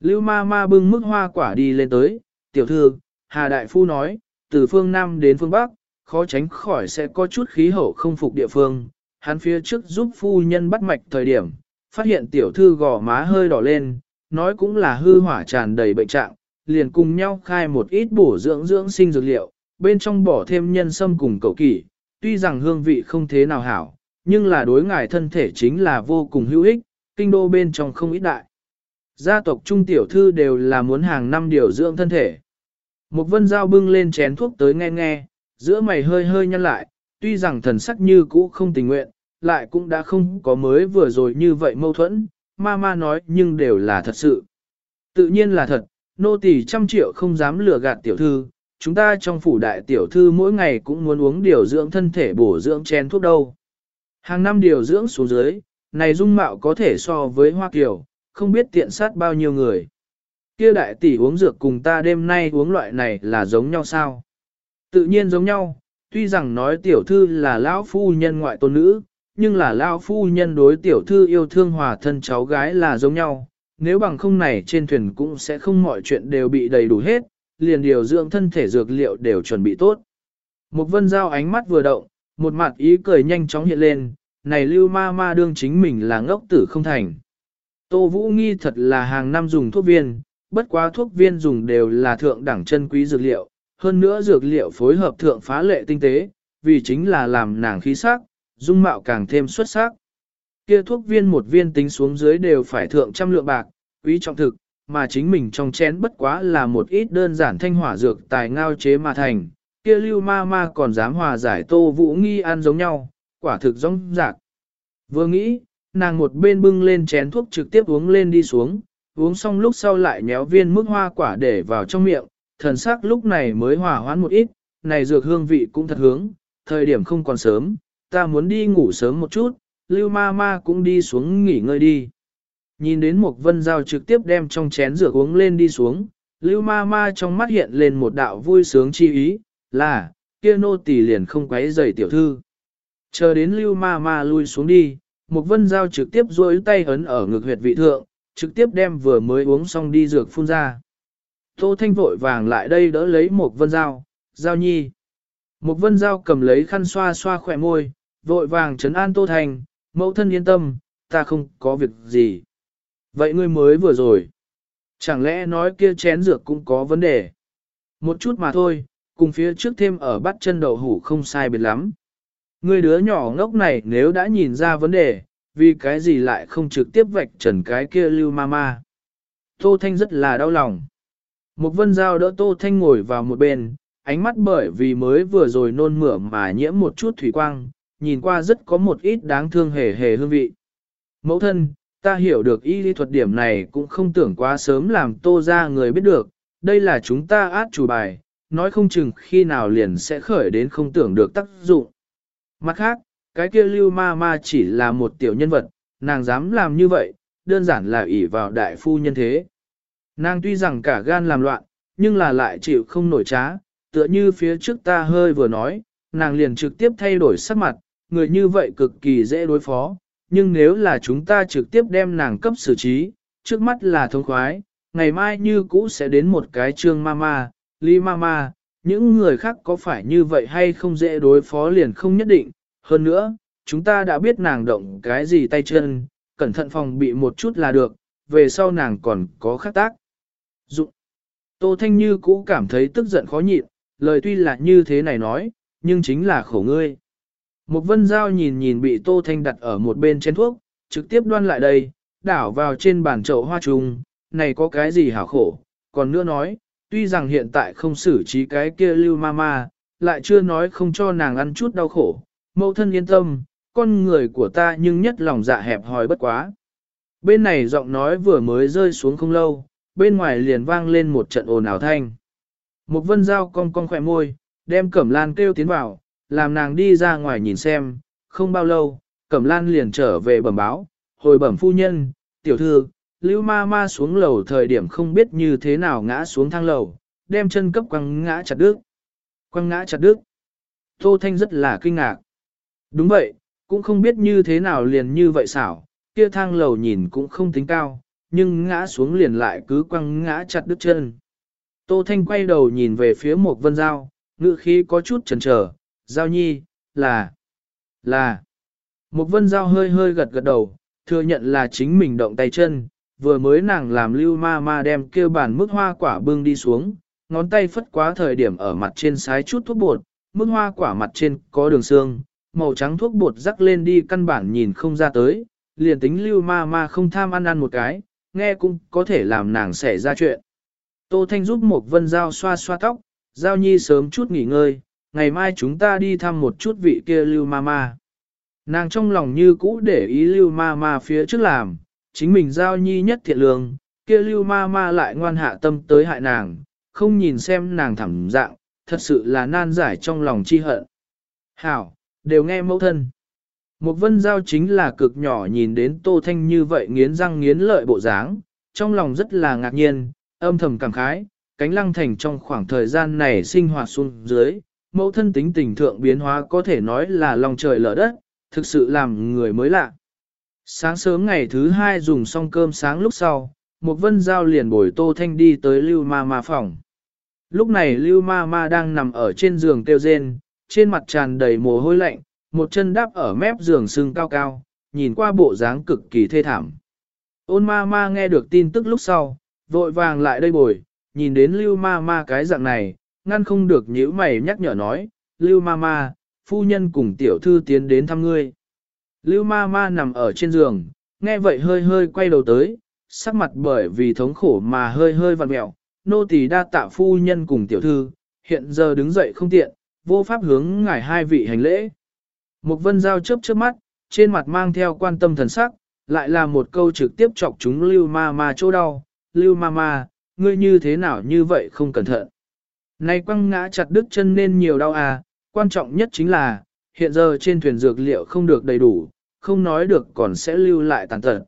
Lưu ma ma bưng mức hoa quả đi lên tới, tiểu thư, Hà Đại Phu nói, từ phương Nam đến phương Bắc, khó tránh khỏi sẽ có chút khí hậu không phục địa phương. Hắn phía trước giúp phu nhân bắt mạch thời điểm, phát hiện tiểu thư gò má hơi đỏ lên, nói cũng là hư hỏa tràn đầy bệnh trạng, liền cùng nhau khai một ít bổ dưỡng dưỡng sinh dược liệu, bên trong bỏ thêm nhân sâm cùng cậu kỷ, tuy rằng hương vị không thế nào hảo, nhưng là đối ngài thân thể chính là vô cùng hữu ích, kinh đô bên trong không ít đại. Gia tộc trung tiểu thư đều là muốn hàng năm điều dưỡng thân thể. Một vân dao bưng lên chén thuốc tới nghe nghe, giữa mày hơi hơi nhăn lại, tuy rằng thần sắc như cũ không tình nguyện, lại cũng đã không có mới vừa rồi như vậy mâu thuẫn, ma ma nói nhưng đều là thật sự. Tự nhiên là thật, nô tỳ trăm triệu không dám lừa gạt tiểu thư, chúng ta trong phủ đại tiểu thư mỗi ngày cũng muốn uống điều dưỡng thân thể bổ dưỡng chén thuốc đâu. Hàng năm điều dưỡng xuống dưới, này dung mạo có thể so với hoa kiều, không biết tiện sát bao nhiêu người. Kia đại tỷ uống dược cùng ta đêm nay uống loại này là giống nhau sao? Tự nhiên giống nhau, tuy rằng nói tiểu thư là lão phu nhân ngoại tôn nữ, nhưng là lão phu nhân đối tiểu thư yêu thương hòa thân cháu gái là giống nhau. Nếu bằng không này trên thuyền cũng sẽ không mọi chuyện đều bị đầy đủ hết, liền điều dưỡng thân thể dược liệu đều chuẩn bị tốt. Một vân giao ánh mắt vừa động, một mặt ý cười nhanh chóng hiện lên, này lưu ma ma đương chính mình là ngốc tử không thành. Tô Vũ nghi thật là hàng năm dùng thuốc viên, bất quá thuốc viên dùng đều là thượng đẳng chân quý dược liệu, hơn nữa dược liệu phối hợp thượng phá lệ tinh tế, vì chính là làm nàng khí sắc, dung mạo càng thêm xuất sắc. Kia thuốc viên một viên tính xuống dưới đều phải thượng trăm lượng bạc, quý trọng thực, mà chính mình trong chén bất quá là một ít đơn giản thanh hỏa dược tài ngao chế mà thành, kia lưu ma ma còn dám hòa giải tô vũ nghi ăn giống nhau, quả thực giống rạc. Vừa nghĩ, nàng một bên bưng lên chén thuốc trực tiếp uống lên đi xuống, uống xong lúc sau lại nhéo viên mức hoa quả để vào trong miệng, thần sắc lúc này mới hòa hoãn một ít, này dược hương vị cũng thật hướng, thời điểm không còn sớm, ta muốn đi ngủ sớm một chút, lưu ma ma cũng đi xuống nghỉ ngơi đi. Nhìn đến một vân dao trực tiếp đem trong chén rửa uống lên đi xuống, lưu ma ma trong mắt hiện lên một đạo vui sướng chi ý, là, kia nô tỳ liền không quấy rầy tiểu thư. Chờ đến lưu ma ma lui xuống đi, một vân dao trực tiếp duỗi tay ấn ở ngực huyệt vị thượng, trực tiếp đem vừa mới uống xong đi dược phun ra. Tô Thanh vội vàng lại đây đỡ lấy một vân dao, dao nhi. Một vân dao cầm lấy khăn xoa xoa khỏe môi, vội vàng trấn an Tô Thanh, mẫu thân yên tâm, ta không có việc gì. Vậy ngươi mới vừa rồi. Chẳng lẽ nói kia chén dược cũng có vấn đề? Một chút mà thôi, cùng phía trước thêm ở bắt chân đậu hủ không sai biệt lắm. Ngươi đứa nhỏ ngốc này nếu đã nhìn ra vấn đề, vì cái gì lại không trực tiếp vạch trần cái kia lưu ma ma. Tô Thanh rất là đau lòng. Một vân dao đỡ Tô Thanh ngồi vào một bên, ánh mắt bởi vì mới vừa rồi nôn mửa mà nhiễm một chút thủy quang, nhìn qua rất có một ít đáng thương hề hề hương vị. Mẫu thân, ta hiểu được y lý thuật điểm này cũng không tưởng quá sớm làm tô ra người biết được, đây là chúng ta át chủ bài, nói không chừng khi nào liền sẽ khởi đến không tưởng được tác dụng. Mặt khác, cái kia lưu ma ma chỉ là một tiểu nhân vật, nàng dám làm như vậy, đơn giản là ỷ vào đại phu nhân thế. Nàng tuy rằng cả gan làm loạn, nhưng là lại chịu không nổi trá, tựa như phía trước ta hơi vừa nói, nàng liền trực tiếp thay đổi sắc mặt, người như vậy cực kỳ dễ đối phó, nhưng nếu là chúng ta trực tiếp đem nàng cấp xử trí, trước mắt là thông khoái, ngày mai như cũ sẽ đến một cái trương mama, ly mama, những người khác có phải như vậy hay không dễ đối phó liền không nhất định, hơn nữa, chúng ta đã biết nàng động cái gì tay chân, cẩn thận phòng bị một chút là được, về sau nàng còn có khắc tác. Dụng. Tô Thanh Như cũ cảm thấy tức giận khó nhịn, lời tuy là như thế này nói, nhưng chính là khổ ngươi. Một vân giao nhìn nhìn bị Tô Thanh đặt ở một bên chén thuốc, trực tiếp đoan lại đây, đảo vào trên bàn chậu hoa trùng, này có cái gì hảo khổ, còn nữa nói, tuy rằng hiện tại không xử trí cái kia lưu ma ma, lại chưa nói không cho nàng ăn chút đau khổ, mẫu thân yên tâm, con người của ta nhưng nhất lòng dạ hẹp hòi bất quá. Bên này giọng nói vừa mới rơi xuống không lâu, bên ngoài liền vang lên một trận ồn ào thanh. Một vân dao cong cong khỏe môi, đem cẩm lan kêu tiến vào, làm nàng đi ra ngoài nhìn xem, không bao lâu, cẩm lan liền trở về bẩm báo, hồi bẩm phu nhân, tiểu thư, lưu ma ma xuống lầu thời điểm không biết như thế nào ngã xuống thang lầu, đem chân cấp quăng ngã chặt đứt. Quăng ngã chặt đứt. Tô Thanh rất là kinh ngạc. Đúng vậy, cũng không biết như thế nào liền như vậy xảo, kia thang lầu nhìn cũng không tính cao, nhưng ngã xuống liền lại cứ quăng ngã chặt đứt chân. Tô Thanh quay đầu nhìn về phía một vân giao, ngữ khí có chút chần trở, giao nhi, là, là. Một vân giao hơi hơi gật gật đầu, thừa nhận là chính mình động tay chân, vừa mới nàng làm lưu ma ma đem kêu bàn mức hoa quả bưng đi xuống, ngón tay phất quá thời điểm ở mặt trên sái chút thuốc bột, mức hoa quả mặt trên có đường xương, màu trắng thuốc bột rắc lên đi căn bản nhìn không ra tới, liền tính lưu ma ma không tham ăn ăn một cái, nghe cũng có thể làm nàng xảy ra chuyện. Tô Thanh giúp một vân giao xoa xoa tóc, giao nhi sớm chút nghỉ ngơi, ngày mai chúng ta đi thăm một chút vị kia lưu ma ma. Nàng trong lòng như cũ để ý lưu ma ma phía trước làm, chính mình giao nhi nhất thiện lương, kia lưu ma ma lại ngoan hạ tâm tới hại nàng, không nhìn xem nàng thảm dạng, thật sự là nan giải trong lòng chi hận. Hảo, đều nghe mẫu thân. Một vân giao chính là cực nhỏ nhìn đến Tô Thanh như vậy nghiến răng nghiến lợi bộ dáng, trong lòng rất là ngạc nhiên, âm thầm cảm khái, cánh lăng thành trong khoảng thời gian này sinh hoạt xuống dưới, mẫu thân tính tình thượng biến hóa có thể nói là lòng trời lở đất, thực sự làm người mới lạ. Sáng sớm ngày thứ hai dùng xong cơm sáng lúc sau, một vân giao liền bồi Tô Thanh đi tới Lưu Ma Ma phòng. Lúc này Lưu Ma Ma đang nằm ở trên giường kêu rên, trên mặt tràn đầy mồ hôi lạnh, một chân đáp ở mép giường sưng cao cao, nhìn qua bộ dáng cực kỳ thê thảm. Ôn ma ma nghe được tin tức lúc sau, vội vàng lại đây bồi, nhìn đến lưu ma ma cái dạng này, ngăn không được nhíu mày nhắc nhở nói, lưu ma ma, phu nhân cùng tiểu thư tiến đến thăm ngươi. Lưu ma ma nằm ở trên giường, nghe vậy hơi hơi quay đầu tới, sắc mặt bởi vì thống khổ mà hơi hơi vặn mẹo, nô tỳ đa tạ phu nhân cùng tiểu thư, hiện giờ đứng dậy không tiện, vô pháp hướng ngài hai vị hành lễ. Một vân giao chớp chớp mắt, trên mặt mang theo quan tâm thần sắc, lại là một câu trực tiếp chọc chúng lưu ma ma chỗ đau, lưu ma ma, ngươi như thế nào như vậy không cẩn thận. Này quăng ngã chặt đứt chân nên nhiều đau à, quan trọng nhất chính là, hiện giờ trên thuyền dược liệu không được đầy đủ, không nói được còn sẽ lưu lại tàn tật.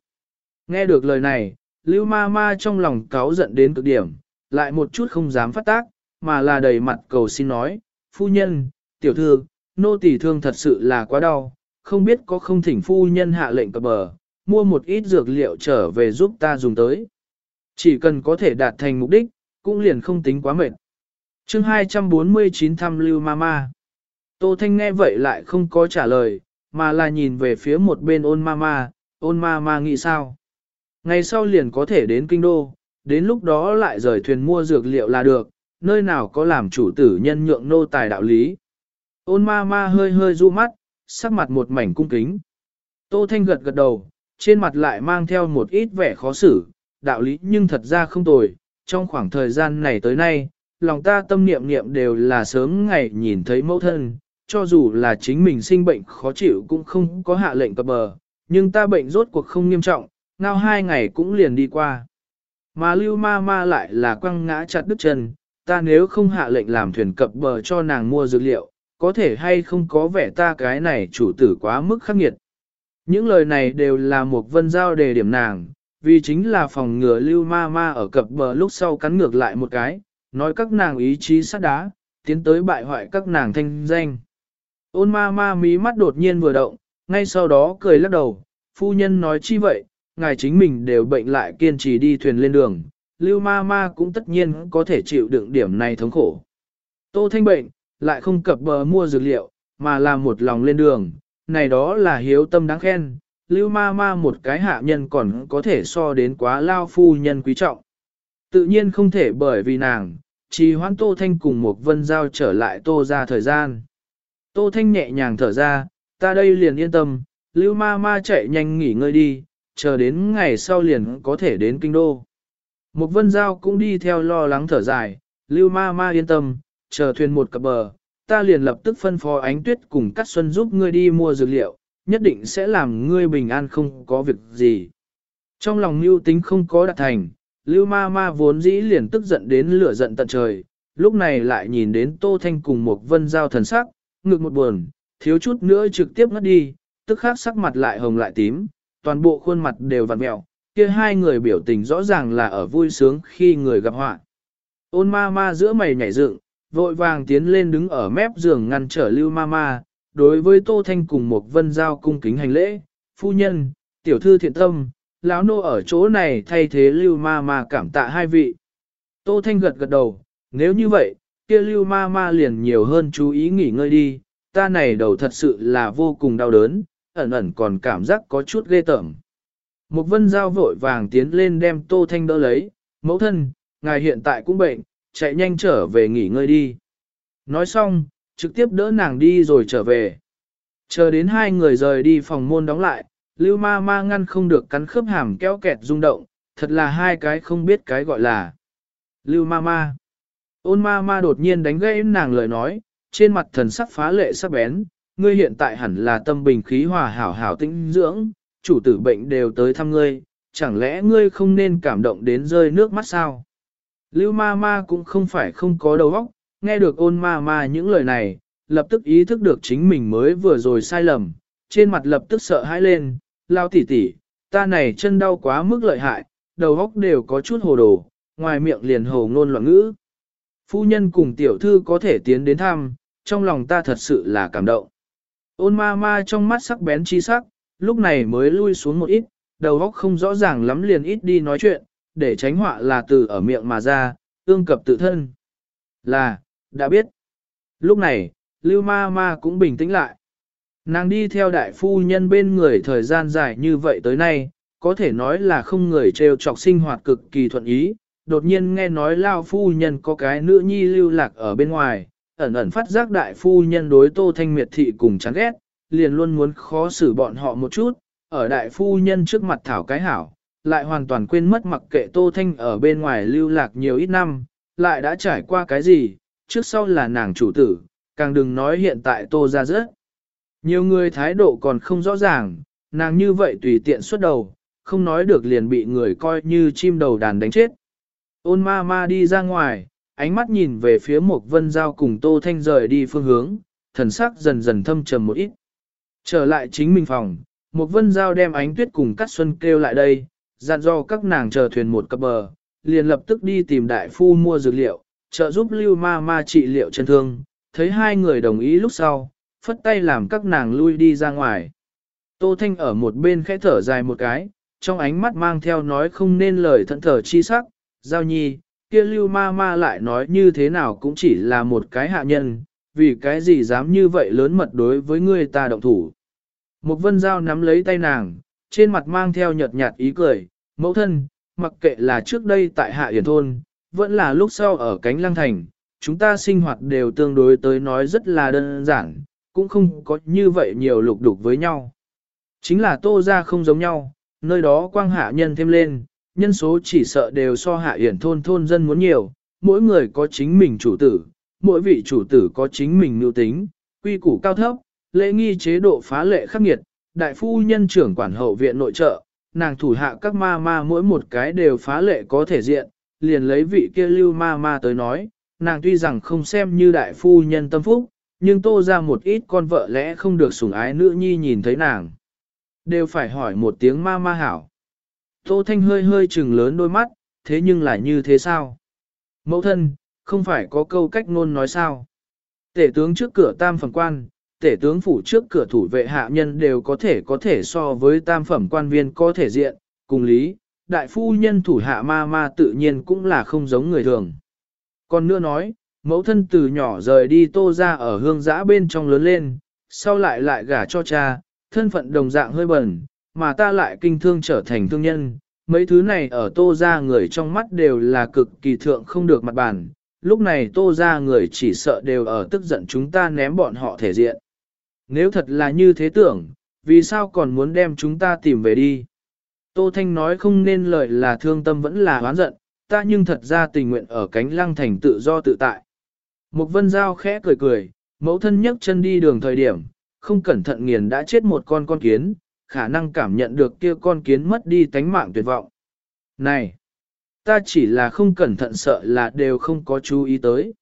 Nghe được lời này, lưu ma ma trong lòng cáu giận đến cực điểm, lại một chút không dám phát tác, mà là đầy mặt cầu xin nói, phu nhân, tiểu thư, nô tỳ thương thật sự là quá đau, không biết có không thỉnh phu nhân hạ lệnh cập bờ, mua một ít dược liệu trở về giúp ta dùng tới. Chỉ cần có thể đạt thành mục đích, cũng liền không tính quá mệt. chương 249 thăm lưu mama. Tô Thanh nghe vậy lại không có trả lời, mà là nhìn về phía một bên ôn mama, ôn mama nghĩ sao. Ngày sau liền có thể đến kinh đô, đến lúc đó lại rời thuyền mua dược liệu là được, nơi nào có làm chủ tử nhân nhượng nô tài đạo lý. Ôn ma ma hơi hơi du mắt, sắc mặt một mảnh cung kính. Tô Thanh gật gật đầu, trên mặt lại mang theo một ít vẻ khó xử, đạo lý nhưng thật ra không tồi, trong khoảng thời gian này tới nay, lòng ta tâm niệm niệm đều là sớm ngày nhìn thấy mẫu thân, cho dù là chính mình sinh bệnh khó chịu cũng không có hạ lệnh cập bờ, nhưng ta bệnh rốt cuộc không nghiêm trọng, ngao hai ngày cũng liền đi qua. Mà lưu ma ma lại là quăng ngã chặt đứt chân, ta nếu không hạ lệnh làm thuyền cập bờ cho nàng mua dược liệu, có thể hay không có vẻ ta cái này chủ tử quá mức khắc nghiệt. Những lời này đều là một vân giao đề điểm nàng, vì chính là phòng ngừa lưu ma ma ở cập bờ lúc sau cắn ngược lại một cái, nói các nàng ý chí sắt đá, tiến tới bại hoại các nàng thanh danh. Ôn ma ma mí mắt đột nhiên vừa động, ngay sau đó cười lắc đầu, phu nhân nói chi vậy, ngài chính mình đều bệnh lại kiên trì đi thuyền lên đường, lưu ma ma cũng tất nhiên có thể chịu đựng điểm này thống khổ. Tô thanh bệnh, lại không cập bờ mua dược liệu, mà là một lòng lên đường, này đó là hiếu tâm đáng khen, lưu ma ma một cái hạ nhân còn có thể so đến quá lao phu nhân quý trọng. Tự nhiên không thể bởi vì nàng, chỉ hoãn Tô Thanh cùng một vân giao trở lại Tô ra thời gian. Tô Thanh nhẹ nhàng thở ra, ta đây liền yên tâm, lưu ma ma chạy nhanh nghỉ ngơi đi, chờ đến ngày sau liền có thể đến kinh đô. Một vân giao cũng đi theo lo lắng thở dài, lưu ma ma yên tâm, chờ thuyền một cập bờ, ta liền lập tức phân phó ánh tuyết cùng Cát Xuân giúp ngươi đi mua dược liệu, nhất định sẽ làm ngươi bình an không có việc gì. Trong lòng lưu tính không có đạt thành, lưu ma ma vốn dĩ liền tức giận đến lửa giận tận trời, lúc này lại nhìn đến Tô Thanh cùng một vân giao thần sắc, ngực một buồn, thiếu chút nữa trực tiếp ngất đi, tức khắc sắc mặt lại hồng lại tím, toàn bộ khuôn mặt đều vặn mẹo, kia hai người biểu tình rõ ràng là ở vui sướng khi người gặp họa. Ôn ma ma giữa mày nhảy dựng, vội vàng tiến lên đứng ở mép giường ngăn trở lưu Mama đối với Tô Thanh cùng một vân giao cung kính hành lễ, phu nhân, tiểu thư thiện tâm, lão nô ở chỗ này thay thế lưu Mama cảm tạ hai vị. Tô Thanh gật gật đầu, nếu như vậy, kia lưu Mama liền nhiều hơn chú ý nghỉ ngơi đi, ta này đầu thật sự là vô cùng đau đớn, ẩn ẩn còn cảm giác có chút ghê tởm. Một vân giao vội vàng tiến lên đem Tô Thanh đỡ lấy, mẫu thân, ngài hiện tại cũng bệnh, chạy nhanh trở về nghỉ ngơi đi. Nói xong, trực tiếp đỡ nàng đi rồi trở về. Chờ đến hai người rời đi phòng môn đóng lại, lưu ma ma ngăn không được cắn khớp hàm kéo kẹt rung động, thật là hai cái không biết cái gọi là. Lưu ma ma. Ôn ma ma đột nhiên đánh gãy nàng lời nói, trên mặt thần sắc phá lệ sắc bén, ngươi hiện tại hẳn là tâm bình khí hòa hảo hảo tĩnh dưỡng, chủ tử bệnh đều tới thăm ngươi, chẳng lẽ ngươi không nên cảm động đến rơi nước mắt sao? Lưu ma ma cũng không phải không có đầu óc, nghe được ôn ma ma những lời này, lập tức ý thức được chính mình mới vừa rồi sai lầm, trên mặt lập tức sợ hãi lên, lao tỉ tỉ, ta này chân đau quá mức lợi hại, đầu óc đều có chút hồ đồ, ngoài miệng liền hồ ngôn loạn ngữ. Phu nhân cùng tiểu thư có thể tiến đến thăm, trong lòng ta thật sự là cảm động. Ôn ma ma trong mắt sắc bén chi sắc, lúc này mới lui xuống một ít, đầu óc không rõ ràng lắm liền ít đi nói chuyện, để tránh họa là từ ở miệng mà ra, ương cập tự thân. Là, đã biết. Lúc này, Lưu ma ma cũng bình tĩnh lại. Nàng đi theo đại phu nhân bên người thời gian dài như vậy tới nay, có thể nói là không người trêu chọc sinh hoạt cực kỳ thuận ý. Đột nhiên nghe nói lao phu nhân có cái nữ nhi lưu lạc ở bên ngoài, ẩn ẩn phát giác đại phu nhân đối tô thanh miệt thị cùng chán ghét, liền luôn muốn khó xử bọn họ một chút, ở đại phu nhân trước mặt thảo cái hảo, lại hoàn toàn quên mất mặc kệ tô thanh ở bên ngoài lưu lạc nhiều ít năm, lại đã trải qua cái gì, trước sau là nàng chủ tử, càng đừng nói hiện tại tô ra rớt Nhiều người thái độ còn không rõ ràng, nàng như vậy tùy tiện xuất đầu, không nói được liền bị người coi như chim đầu đàn đánh chết. Ôn ma ma đi ra ngoài, ánh mắt nhìn về phía một vân giao cùng tô thanh rời đi phương hướng, thần sắc dần dần thâm trầm một ít. Trở lại chính mình phòng, một vân giao đem ánh tuyết cùng cắt xuân kêu lại đây, dặn do các nàng chờ thuyền một cập bờ, liền lập tức đi tìm đại phu mua dược liệu, trợ giúp lưu ma ma trị liệu chân thương, thấy hai người đồng ý lúc sau, phất tay làm các nàng lui đi ra ngoài. Tô Thanh ở một bên khẽ thở dài một cái, trong ánh mắt mang theo nói không nên lời thận thở chi sắc, giao nhi, kia lưu ma ma lại nói như thế nào cũng chỉ là một cái hạ nhân, vì cái gì dám như vậy lớn mật đối với người ta động thủ. Một vân giao nắm lấy tay nàng, trên mặt mang theo nhợt nhạt ý cười, mẫu thân, mặc kệ là trước đây tại hạ hiển thôn, vẫn là lúc sau ở cánh lăng thành, chúng ta sinh hoạt đều tương đối tới nói rất là đơn giản, cũng không có như vậy nhiều lục đục với nhau. Chính là tô ra không giống nhau, nơi đó quang hạ nhân thêm lên, nhân số chỉ sợ đều so hạ hiển thôn thôn dân muốn nhiều, mỗi người có chính mình chủ tử, mỗi vị chủ tử có chính mình mưu tính, quy củ cao thấp, lễ nghi chế độ phá lệ khắc nghiệt, đại phu nhân trưởng quản hậu viện nội trợ, nàng thủ hạ các ma ma mỗi một cái đều phá lệ có thể diện, liền lấy vị kia lưu ma ma tới nói, nàng tuy rằng không xem như đại phu nhân tâm phúc, nhưng tô ra một ít con vợ lẽ không được sủng ái nữ nhi nhìn thấy nàng. Đều phải hỏi một tiếng ma ma hảo. Tô Thanh hơi hơi trừng lớn đôi mắt, thế nhưng là như thế sao? Mẫu thân, không phải có câu cách ngôn nói sao? Tể tướng trước cửa tam phẩm quan, tể tướng phủ trước cửa thủ vệ hạ nhân đều có thể có thể so với tam phẩm quan viên có thể diện, cùng lý, đại phu nhân thủ hạ ma ma tự nhiên cũng là không giống người thường. Còn nữa nói, mẫu thân từ nhỏ rời đi tô ra ở hương giã bên trong lớn lên, sau lại lại gả cho cha, thân phận đồng dạng hơi bẩn, mà ta lại kinh thương trở thành thương nhân. Mấy thứ này ở tô ra người trong mắt đều là cực kỳ thượng không được mặt bàn, lúc này tô ra người chỉ sợ đều ở tức giận chúng ta ném bọn họ thể diện. Nếu thật là như thế tưởng, vì sao còn muốn đem chúng ta tìm về đi? Tô Thanh nói không nên lời là thương tâm vẫn là oán giận, ta nhưng thật ra tình nguyện ở cánh lăng thành tự do tự tại. Mục vân giao khẽ cười cười, mẫu thân nhấc chân đi đường thời điểm, không cẩn thận nghiền đã chết một con con kiến, khả năng cảm nhận được kia con kiến mất đi tánh mạng tuyệt vọng. Này, ta chỉ là không cẩn thận sợ là đều không có chú ý tới.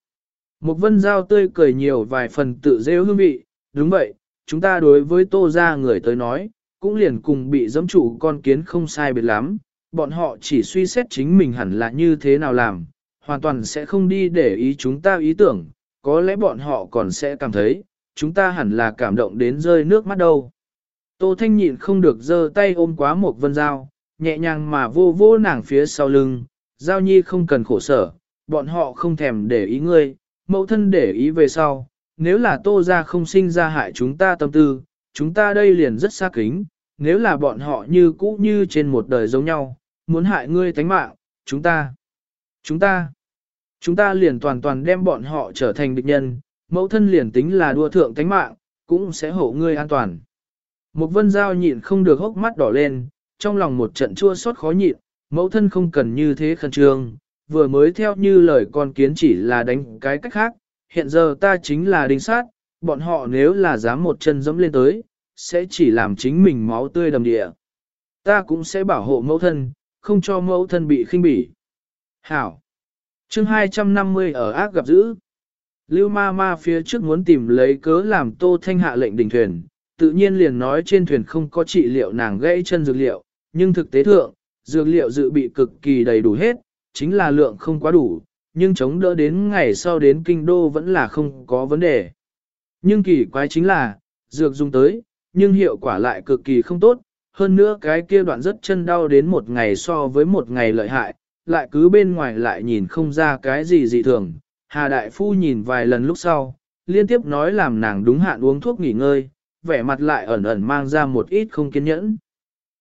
Mục vân giao tươi cười nhiều vài phần tự rêu hương vị, đúng vậy, chúng ta đối với tô ra người tới nói, cũng liền cùng bị dẫm chủ con kiến không sai biệt lắm, bọn họ chỉ suy xét chính mình hẳn là như thế nào làm, hoàn toàn sẽ không đi để ý chúng ta ý tưởng, có lẽ bọn họ còn sẽ cảm thấy, chúng ta hẳn là cảm động đến rơi nước mắt đâu. Tô Thanh nhịn không được giơ tay ôm quá một vân dao, nhẹ nhàng mà vô vô nàng phía sau lưng, giao nhi không cần khổ sở, bọn họ không thèm để ý ngươi, mẫu thân để ý về sau, nếu là tô ra không sinh ra hại chúng ta tâm tư, chúng ta đây liền rất xa kính, nếu là bọn họ như cũ như trên một đời giống nhau, muốn hại ngươi tánh mạng, chúng ta, chúng ta, chúng ta liền toàn toàn đem bọn họ trở thành địch nhân, mẫu thân liền tính là đua thượng tánh mạng, cũng sẽ hộ ngươi an toàn. Một vân giao nhịn không được hốc mắt đỏ lên, trong lòng một trận chua xót khó nhịn, mẫu thân không cần như thế khẩn trương, vừa mới theo như lời con kiến chỉ là đánh cái cách khác, hiện giờ ta chính là đinh sát, bọn họ nếu là dám một chân dẫm lên tới, sẽ chỉ làm chính mình máu tươi đầm địa. Ta cũng sẽ bảo hộ mẫu thân, không cho mẫu thân bị khinh bỉ. Hảo. chương 250 ở ác gặp dữ. Lưu ma ma phía trước muốn tìm lấy cớ làm tô thanh hạ lệnh đình thuyền, tự nhiên liền nói trên thuyền không có trị liệu nàng gãy chân dược liệu, nhưng thực tế thượng, dược liệu dự bị cực kỳ đầy đủ hết, chính là lượng không quá đủ, nhưng chống đỡ đến ngày sau đến kinh đô vẫn là không có vấn đề. Nhưng kỳ quái chính là, dược dùng tới, nhưng hiệu quả lại cực kỳ không tốt, hơn nữa cái kia đoạn rất chân đau đến một ngày so với một ngày lợi hại, lại cứ bên ngoài lại nhìn không ra cái gì dị thường. Hà Đại Phu nhìn vài lần lúc sau, liên tiếp nói làm nàng đúng hạn uống thuốc nghỉ ngơi, vẻ mặt lại ẩn ẩn mang ra một ít không kiên nhẫn.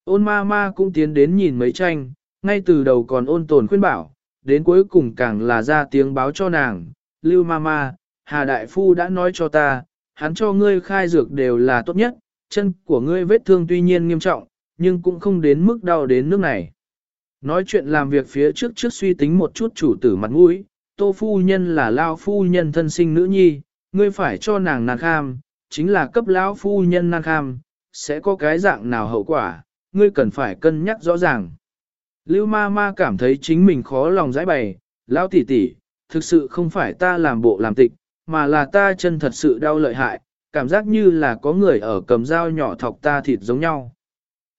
Ôn ma ma cũng tiến đến nhìn mấy tranh, ngay từ đầu còn ôn tồn khuyên bảo, đến cuối cùng càng là ra tiếng báo cho nàng, Lưu Mama, Hà Đại Phu đã nói cho ta, hắn cho ngươi khai dược đều là tốt nhất, chân của ngươi vết thương tuy nhiên nghiêm trọng, nhưng cũng không đến mức đau đến nước này. Nói chuyện làm việc phía trước trước suy tính một chút chủ tử mặt mũi, tô phu nhân là lao phu nhân thân sinh nữ nhi, ngươi phải cho nàng nàng kham, chính là cấp lão phu nhân nàng kham, sẽ có cái dạng nào hậu quả, ngươi cần phải cân nhắc rõ ràng. Lưu ma ma cảm thấy chính mình khó lòng giải bày, lão tỷ tỷ, thực sự không phải ta làm bộ làm tịch, mà là ta chân thật sự đau lợi hại, cảm giác như là có người ở cầm dao nhỏ thọc ta thịt giống nhau.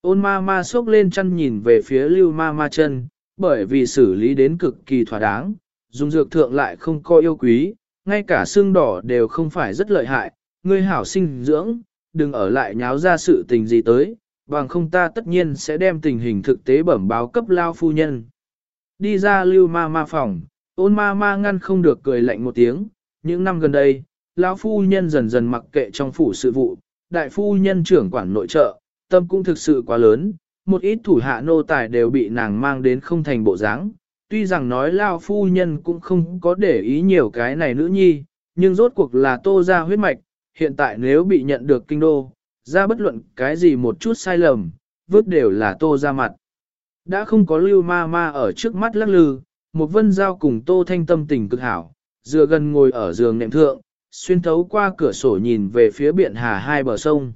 Ôn ma ma sốc lên chân nhìn về phía lưu ma ma chân, bởi vì xử lý đến cực kỳ thỏa đáng, dùng dược thượng lại không coi yêu quý, ngay cả xương đỏ đều không phải rất lợi hại, ngươi hảo sinh dưỡng, đừng ở lại nháo ra sự tình gì tới, bằng không ta tất nhiên sẽ đem tình hình thực tế bẩm báo cấp lao phu nhân. Đi ra lưu ma ma phòng, ôn ma ma ngăn không được cười lạnh một tiếng, những năm gần đây, lão phu nhân dần dần mặc kệ trong phủ sự vụ, đại phu nhân trưởng quản nội trợ, tâm cũng thực sự quá lớn, một ít thủ hạ nô tài đều bị nàng mang đến không thành bộ dáng. Tuy rằng nói lao phu nhân cũng không có để ý nhiều cái này nữ nhi, nhưng rốt cuộc là tô ra huyết mạch, hiện tại nếu bị nhận được kinh đô, ra bất luận cái gì một chút sai lầm, vứt đều là tô ra mặt. Đã không có lưu ma ma ở trước mắt lắc lư, một vân giao cùng tô thanh tâm tình cực hảo, dựa gần ngồi ở giường nệm thượng, xuyên thấu qua cửa sổ nhìn về phía biển hà hai bờ sông.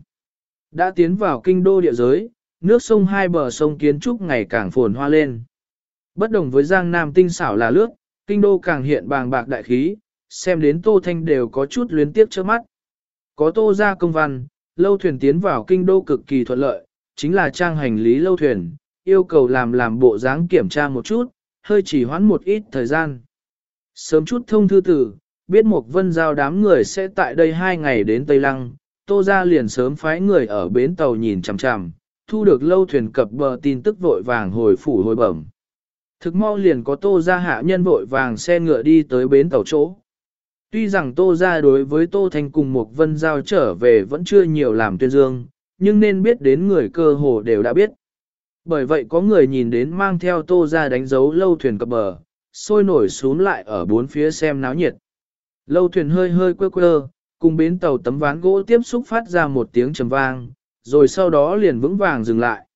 Đã tiến vào kinh đô địa giới, nước sông hai bờ sông kiến trúc ngày càng phồn hoa lên. Bất đồng với Giang Nam tinh xảo là lướt, kinh đô càng hiện bàng bạc đại khí, xem đến Tô Thanh đều có chút luyến tiếc trước mắt. Có Tô ra công văn, lâu thuyền tiến vào kinh đô cực kỳ thuận lợi, chính là trang hành lý lâu thuyền, yêu cầu làm làm bộ dáng kiểm tra một chút, hơi chỉ hoãn một ít thời gian. Sớm chút thông thư tử, biết một vân giao đám người sẽ tại đây hai ngày đến Tây Lăng, Tô ra liền sớm phái người ở bến tàu nhìn chằm chằm, thu được lâu thuyền cập bờ tin tức vội vàng hồi phủ hồi bẩm. Thực mau liền có Tô ra hạ nhân vội vàng xe ngựa đi tới bến tàu chỗ. Tuy rằng Tô ra đối với Tô Thanh cùng một vân giao trở về vẫn chưa nhiều làm tuyên dương, nhưng nên biết đến người cơ hồ đều đã biết. Bởi vậy có người nhìn đến mang theo Tô ra đánh dấu lâu thuyền cập bờ, sôi nổi xuống lại ở bốn phía xem náo nhiệt. Lâu thuyền hơi hơi quơ quơ, cùng bến tàu tấm ván gỗ tiếp xúc phát ra một tiếng trầm vang, rồi sau đó liền vững vàng dừng lại.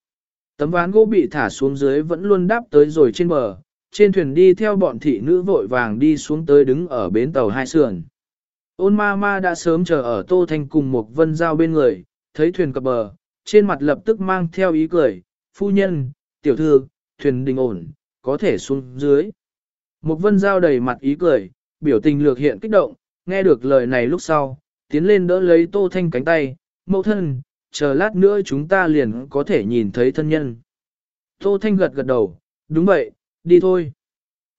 Tấm ván gỗ bị thả xuống dưới vẫn luôn đáp tới rồi trên bờ, trên thuyền đi theo bọn thị nữ vội vàng đi xuống tới đứng ở bến tàu hai sườn. Ôn ma ma đã sớm chờ ở Tô Thanh cùng một vân giao bên người, thấy thuyền cập bờ, trên mặt lập tức mang theo ý cười, phu nhân, tiểu thư, thuyền đình ổn, có thể xuống dưới. Một vân giao đầy mặt ý cười, biểu tình lược hiện kích động, nghe được lời này lúc sau, tiến lên đỡ lấy Tô Thanh cánh tay, mẫu thân, chờ lát nữa chúng ta liền có thể nhìn thấy thân nhân. Tô Thanh gật gật đầu, đúng vậy, đi thôi.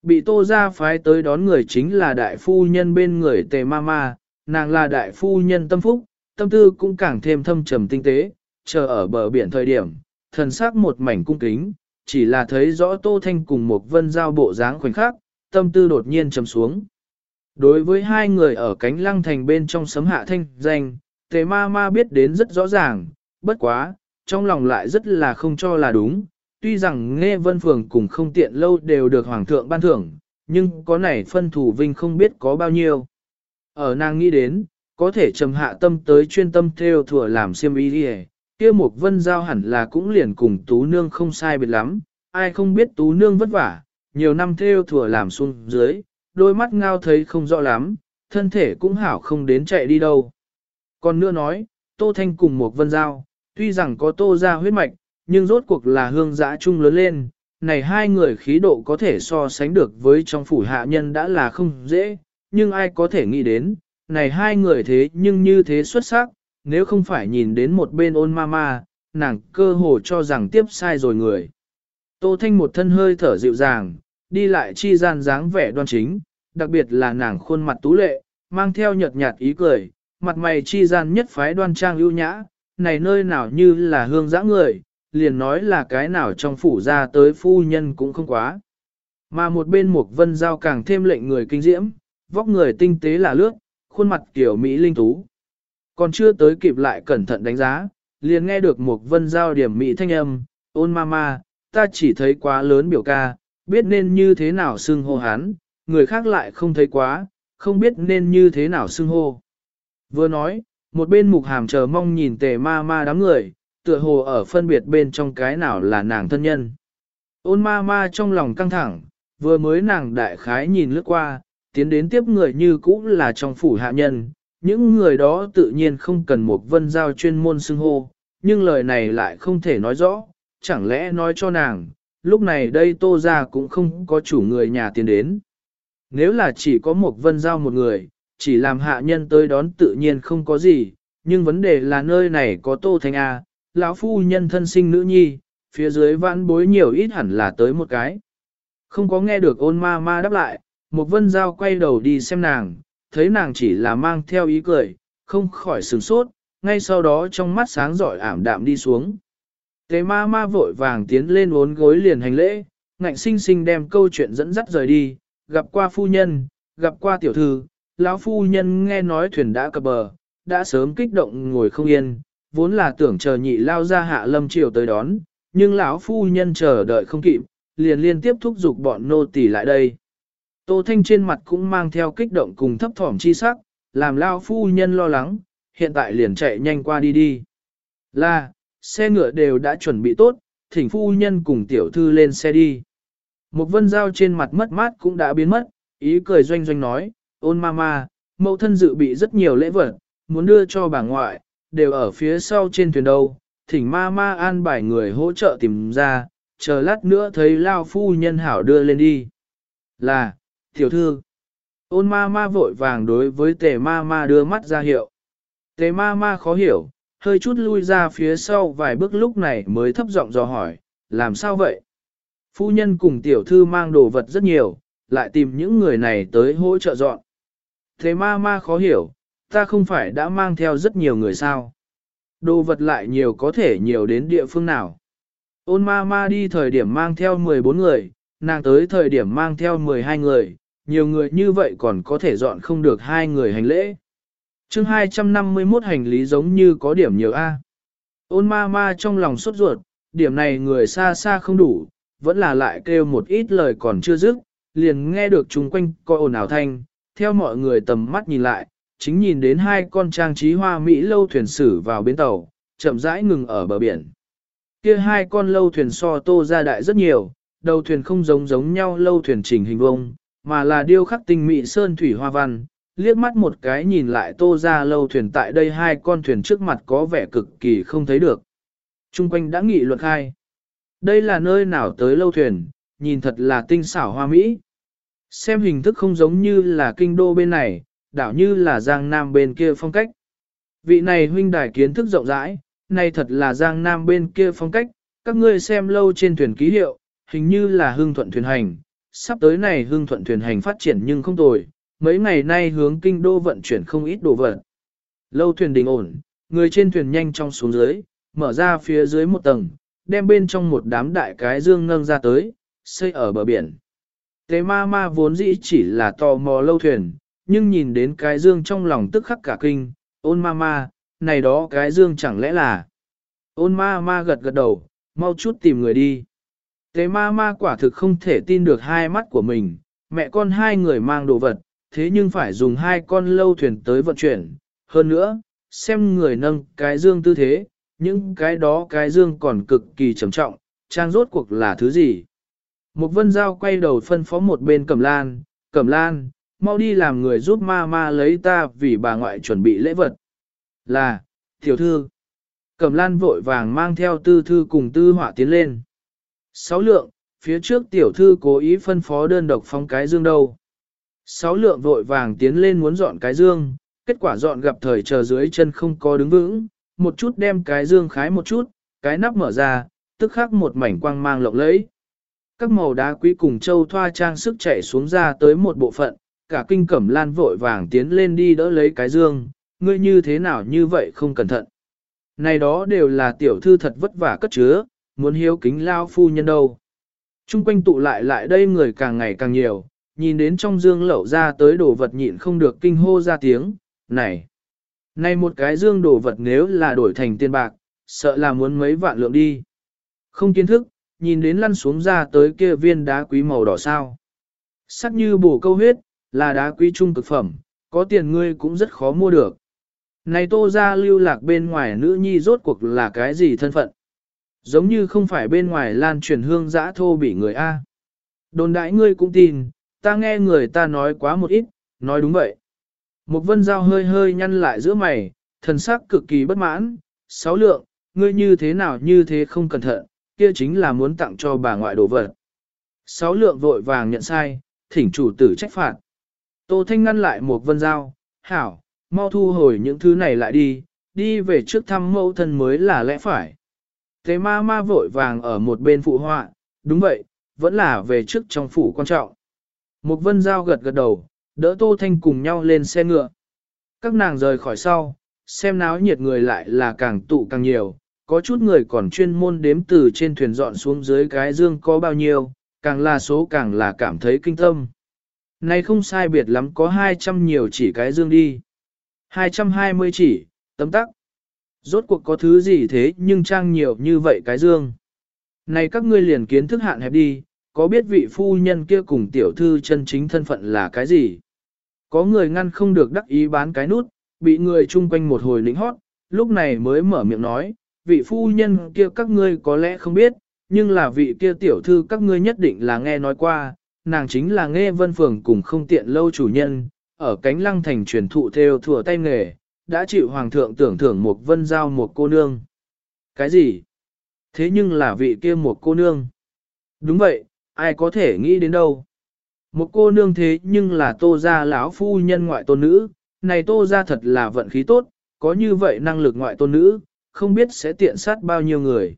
Bị Tô ra phái tới đón người chính là đại phu nhân bên người tề ma ma, nàng là đại phu nhân tâm phúc, tâm tư cũng càng thêm thâm trầm tinh tế, chờ ở bờ biển thời điểm, thần sắc một mảnh cung kính, chỉ là thấy rõ Tô Thanh cùng một vân giao bộ dáng khoảnh khắc, tâm tư đột nhiên trầm xuống. Đối với hai người ở cánh lăng thành bên trong sấm hạ thanh danh, tề ma ma biết đến rất rõ ràng, bất quá, trong lòng lại rất là không cho là đúng. Tuy rằng nghe vân phường cùng không tiện lâu đều được hoàng thượng ban thưởng, nhưng có này phân thủ vinh không biết có bao nhiêu. Ở nàng nghĩ đến, có thể trầm hạ tâm tới chuyên tâm theo thừa làm siêm ý đi kia một vân giao hẳn là cũng liền cùng tú nương không sai biệt lắm, ai không biết tú nương vất vả, nhiều năm theo thừa làm xuống dưới, đôi mắt ngao thấy không rõ lắm, thân thể cũng hảo không đến chạy đi đâu. Còn nữa nói, Tô Thanh cùng một vân giao, tuy rằng có tô ra huyết mạch, nhưng rốt cuộc là hương giã chung lớn lên, này hai người khí độ có thể so sánh được với trong phủ hạ nhân đã là không dễ, nhưng ai có thể nghĩ đến, này hai người thế nhưng như thế xuất sắc, nếu không phải nhìn đến một bên ôn ma ma, nàng cơ hồ cho rằng tiếp sai rồi người. Tô Thanh một thân hơi thở dịu dàng, đi lại chi gian dáng vẻ đoan chính, đặc biệt là nàng khuôn mặt tú lệ, mang theo nhợt nhạt ý cười, mặt mày chi gian nhất phái đoan trang ưu nhã, này nơi nào như là hương dã người, liền nói là cái nào trong phủ ra tới phu nhân cũng không quá. Mà một bên mục vân giao càng thêm lệnh người kinh diễm, vóc người tinh tế là lướt, khuôn mặt kiểu Mỹ linh tú. Còn chưa tới kịp lại cẩn thận đánh giá, liền nghe được mục vân giao điểm Mỹ thanh âm, ôn ma ma, ta chỉ thấy quá lớn biểu ca, biết nên như thế nào xưng hô hắn, người khác lại không thấy quá, không biết nên như thế nào xưng hô. Vừa nói, một bên mục hàm chờ mong nhìn tề ma ma đám người, tựa hồ ở phân biệt bên trong cái nào là nàng thân nhân. Ôn ma ma trong lòng căng thẳng, vừa mới nàng đại khái nhìn lướt qua, tiến đến tiếp người như cũ là trong phủ hạ nhân, những người đó tự nhiên không cần một vân giao chuyên môn xưng hô, nhưng lời này lại không thể nói rõ, chẳng lẽ nói cho nàng, lúc này đây tô ra cũng không có chủ người nhà tiến đến. Nếu là chỉ có một vân giao một người, chỉ làm hạ nhân tới đón tự nhiên không có gì, nhưng vấn đề là nơi này có tô thanh A, lão phu nhân thân sinh nữ nhi, phía dưới vãn bối nhiều ít hẳn là tới một cái. Không có nghe được ôn ma ma đáp lại, một vân giao quay đầu đi xem nàng, thấy nàng chỉ là mang theo ý cười, không khỏi sửng sốt, ngay sau đó trong mắt sáng giỏi ảm đạm đi xuống. Tế ma ma vội vàng tiến lên uốn gối liền hành lễ, ngạnh sinh sinh đem câu chuyện dẫn dắt rời đi, gặp qua phu nhân, gặp qua tiểu thư, lão phu nhân nghe nói thuyền đã cập bờ, đã sớm kích động ngồi không yên, vốn là tưởng chờ nhị lao ra hạ lâm triều tới đón, nhưng lão phu nhân chờ đợi không kịp, liền liên tiếp thúc giục bọn nô tỳ lại đây. Tô Thanh trên mặt cũng mang theo kích động cùng thấp thỏm chi sắc, làm lao phu nhân lo lắng, hiện tại liền chạy nhanh qua đi đi. Là, xe ngựa đều đã chuẩn bị tốt, thỉnh phu nhân cùng tiểu thư lên xe đi. Một vân dao trên mặt mất mát cũng đã biến mất, ý cười doanh doanh nói, ôn mama, mẫu thân dự bị rất nhiều lễ vật, muốn đưa cho bà ngoại, đều ở phía sau trên thuyền đâu, thỉnh ma ma an bài người hỗ trợ tìm ra, chờ lát nữa thấy lao phu nhân hảo đưa lên đi. Là, tiểu thư, ôn ma ma vội vàng đối với tề ma ma đưa mắt ra hiệu. Tề ma ma khó hiểu, hơi chút lui ra phía sau vài bước lúc này mới thấp giọng dò hỏi, làm sao vậy? Phu nhân cùng tiểu thư mang đồ vật rất nhiều, lại tìm những người này tới hỗ trợ dọn. Thế ma ma khó hiểu, ta không phải đã mang theo rất nhiều người sao? Đồ vật lại nhiều có thể nhiều đến địa phương nào? Ôn ma ma đi thời điểm mang theo 14 người, nàng tới thời điểm mang theo 12 người, nhiều người như vậy còn có thể dọn không được hai người hành lễ. chương 251 hành lý giống như có điểm nhiều A. Ôn ma ma trong lòng sốt ruột, điểm này người xa xa không đủ, vẫn là lại kêu một ít lời còn chưa dứt, liền nghe được chung quanh coi ồn ào thanh, theo mọi người tầm mắt nhìn lại, chính nhìn đến hai con trang trí hoa Mỹ lâu thuyền sử vào bến tàu, chậm rãi ngừng ở bờ biển. Kia hai con lâu thuyền so tô ra đại rất nhiều, đầu thuyền không giống giống nhau lâu thuyền trình hình vông, mà là điêu khắc tinh mỹ sơn thủy hoa văn. Liếc mắt một cái nhìn lại tô ra lâu thuyền tại đây hai con thuyền trước mặt có vẻ cực kỳ không thấy được. Trung quanh đã nghị luật khai. Đây là nơi nào tới lâu thuyền, nhìn thật là tinh xảo hoa mỹ. Xem hình thức không giống như là kinh đô bên này, đảo như là giang nam bên kia phong cách. Vị này huynh đài kiến thức rộng rãi, này thật là giang nam bên kia phong cách, các ngươi xem lâu trên thuyền ký hiệu, hình như là hương thuận thuyền hành, sắp tới này hương thuận thuyền hành phát triển nhưng không tồi, mấy ngày nay hướng kinh đô vận chuyển không ít đồ vật. Lâu thuyền đình ổn, người trên thuyền nhanh trong xuống dưới, mở ra phía dưới một tầng, đem bên trong một đám đại cái dương nâng ra tới, xây ở bờ biển. Tế ma ma vốn dĩ chỉ là tò mò lâu thuyền, nhưng nhìn đến cái dương trong lòng tức khắc cả kinh, ôn ma ma, này đó cái dương chẳng lẽ là... Ôn ma ma gật gật đầu, mau chút tìm người đi. Tế ma ma quả thực không thể tin được hai mắt của mình, mẹ con hai người mang đồ vật, thế nhưng phải dùng hai con lâu thuyền tới vận chuyển. Hơn nữa, xem người nâng cái dương tư thế, những cái đó cái dương còn cực kỳ trầm trọng, trang rốt cuộc là thứ gì. Một vân giao quay đầu phân phó một bên cẩm lan, cẩm lan, mau đi làm người giúp ma ma lấy ta vì bà ngoại chuẩn bị lễ vật. Là, tiểu thư. Cẩm lan vội vàng mang theo tư thư cùng tư họa tiến lên. Sáu lượng, phía trước tiểu thư cố ý phân phó đơn độc phong cái dương đâu. Sáu lượng vội vàng tiến lên muốn dọn cái dương, kết quả dọn gặp thời chờ dưới chân không có đứng vững, một chút đem cái dương khái một chút, cái nắp mở ra, tức khắc một mảnh quang mang lộng lẫy. Các màu đá quý cùng châu thoa trang sức chảy xuống ra tới một bộ phận, cả kinh cẩm lan vội vàng tiến lên đi đỡ lấy cái dương, ngươi như thế nào như vậy không cẩn thận. Này đó đều là tiểu thư thật vất vả cất chứa, muốn hiếu kính lao phu nhân đâu. Trung quanh tụ lại lại đây người càng ngày càng nhiều, nhìn đến trong dương lẩu ra tới đồ vật nhịn không được kinh hô ra tiếng, này. Này một cái dương đồ vật nếu là đổi thành tiền bạc, sợ là muốn mấy vạn lượng đi. Không kiến thức, nhìn đến lăn xuống ra tới kia viên đá quý màu đỏ sao. Sắc như bổ câu huyết, là đá quý trung cực phẩm, có tiền ngươi cũng rất khó mua được. Này tô ra lưu lạc bên ngoài nữ nhi rốt cuộc là cái gì thân phận? Giống như không phải bên ngoài lan truyền hương giã thô bị người A. Đồn đại ngươi cũng tin, ta nghe người ta nói quá một ít, nói đúng vậy. Một vân dao hơi hơi nhăn lại giữa mày, thần sắc cực kỳ bất mãn, sáu lượng, ngươi như thế nào như thế không cẩn thận, kia chính là muốn tặng cho bà ngoại đồ vật. Sáu lượng vội vàng nhận sai, thỉnh chủ tử trách phạt. Tô Thanh ngăn lại một vân dao, hảo, mau thu hồi những thứ này lại đi, đi về trước thăm mẫu thân mới là lẽ phải. Thế ma ma vội vàng ở một bên phụ họa, đúng vậy, vẫn là về trước trong phủ quan trọng. Một vân giao gật gật đầu, đỡ Tô Thanh cùng nhau lên xe ngựa. Các nàng rời khỏi sau, xem náo nhiệt người lại là càng tụ càng nhiều, có chút người còn chuyên môn đếm từ trên thuyền dọn xuống dưới cái dương có bao nhiêu, càng là số càng là cảm thấy kinh tâm. Này không sai biệt lắm có 200 nhiều chỉ cái dương đi. 220 chỉ, tấm tắc. Rốt cuộc có thứ gì thế nhưng trang nhiều như vậy cái dương. Này các ngươi liền kiến thức hạn hẹp đi, có biết vị phu nhân kia cùng tiểu thư chân chính thân phận là cái gì? Có người ngăn không được đắc ý bán cái nút, bị người chung quanh một hồi lĩnh hót, lúc này mới mở miệng nói, vị phu nhân kia các ngươi có lẽ không biết, nhưng là vị kia tiểu thư các ngươi nhất định là nghe nói qua, nàng chính là nghe vân phường cùng không tiện lâu chủ nhân, ở cánh lăng thành truyền thụ theo thừa tay nghề, đã chịu hoàng thượng tưởng thưởng một vân giao một cô nương. Cái gì? Thế nhưng là vị kia một cô nương. Đúng vậy, ai có thể nghĩ đến đâu. Một cô nương thế nhưng là tô gia lão phu nhân ngoại tôn nữ, này tô gia thật là vận khí tốt, có như vậy năng lực ngoại tôn nữ, không biết sẽ tiện sát bao nhiêu người.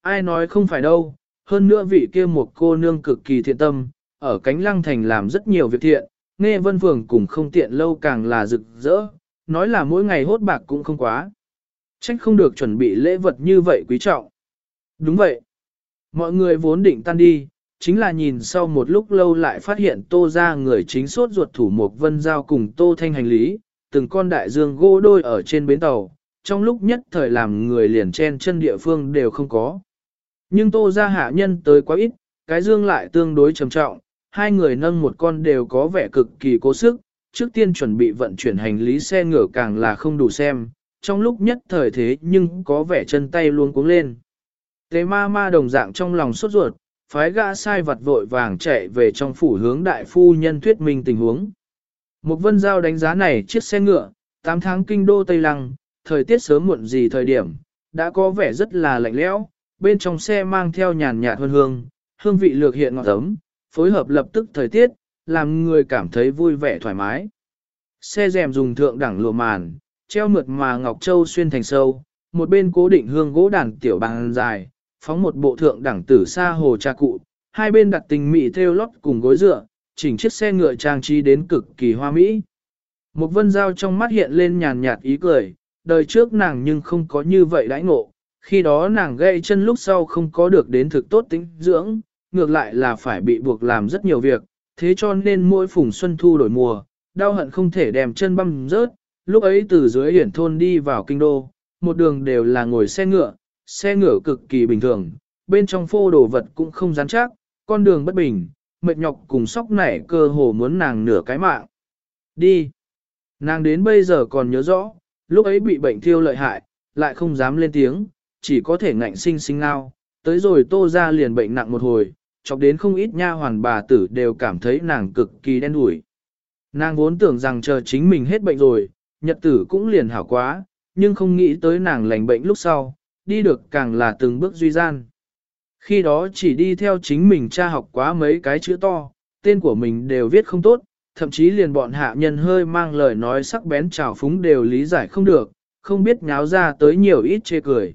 Ai nói không phải đâu, hơn nữa vị kia một cô nương cực kỳ thiện tâm, ở cánh lăng thành làm rất nhiều việc thiện, nghe vân phường cùng không tiện lâu càng là rực rỡ, nói là mỗi ngày hốt bạc cũng không quá. Trách không được chuẩn bị lễ vật như vậy quý trọng. Đúng vậy. Mọi người vốn định tan đi, chính là nhìn sau một lúc lâu lại phát hiện tô ra người chính sốt ruột thủ một vân giao cùng tô thanh hành lý, từng con đại dương gỗ đôi ở trên bến tàu, trong lúc nhất thời làm người liền chen chân địa phương đều không có. Nhưng tô ra hạ nhân tới quá ít, cái dương lại tương đối trầm trọng, hai người nâng một con đều có vẻ cực kỳ cố sức, trước tiên chuẩn bị vận chuyển hành lý xe ngựa càng là không đủ xem, trong lúc nhất thời thế nhưng có vẻ chân tay luôn cuống lên. Tế ma ma đồng dạng trong lòng sốt ruột, phái gã sai vật vội vàng chạy về trong phủ hướng đại phu nhân thuyết minh tình huống. Một vân giao đánh giá này chiếc xe ngựa, 8 tháng kinh đô Tây Lăng, thời tiết sớm muộn gì thời điểm, đã có vẻ rất là lạnh lẽo, bên trong xe mang theo nhàn nhạt hương hương, hương vị lược hiện ngọt ấm, phối hợp lập tức thời tiết, làm người cảm thấy vui vẻ thoải mái. Xe rèm dùng thượng đẳng lụa màn, treo mượt mà ngọc châu xuyên thành sâu, một bên cố định hương gỗ đàn tiểu bằng dài, phóng một bộ thượng đẳng tử xa hồ trà cụ, hai bên đặt tình mỹ theo lót cùng gối dựa, chỉnh chiếc xe ngựa trang trí đến cực kỳ hoa mỹ. Một vân dao trong mắt hiện lên nhàn nhạt ý cười, đời trước nàng nhưng không có như vậy đãi ngộ, khi đó nàng gây chân lúc sau không có được đến thực tốt tính dưỡng, ngược lại là phải bị buộc làm rất nhiều việc, thế cho nên mỗi phùng xuân thu đổi mùa, đau hận không thể đem chân băm rớt, lúc ấy từ dưới hiển thôn đi vào kinh đô, một đường đều là ngồi xe ngựa, xe ngựa cực kỳ bình thường, bên trong phô đồ vật cũng không rắn chắc, con đường bất bình, mệt nhọc cùng sóc nảy cơ hồ muốn nàng nửa cái mạng. Đi! Nàng đến bây giờ còn nhớ rõ, lúc ấy bị bệnh thiêu lợi hại, lại không dám lên tiếng, chỉ có thể ngạnh sinh sinh lao. tới rồi tô ra liền bệnh nặng một hồi, chọc đến không ít nha hoàn bà tử đều cảm thấy nàng cực kỳ đen đủi. Nàng vốn tưởng rằng chờ chính mình hết bệnh rồi, nhật tử cũng liền hảo quá, nhưng không nghĩ tới nàng lành bệnh lúc sau, đi được càng là từng bước duy gian. Khi đó chỉ đi theo chính mình cha học quá mấy cái chữ to, tên của mình đều viết không tốt, thậm chí liền bọn hạ nhân hơi mang lời nói sắc bén trào phúng đều lý giải không được, không biết nháo ra tới nhiều ít chê cười.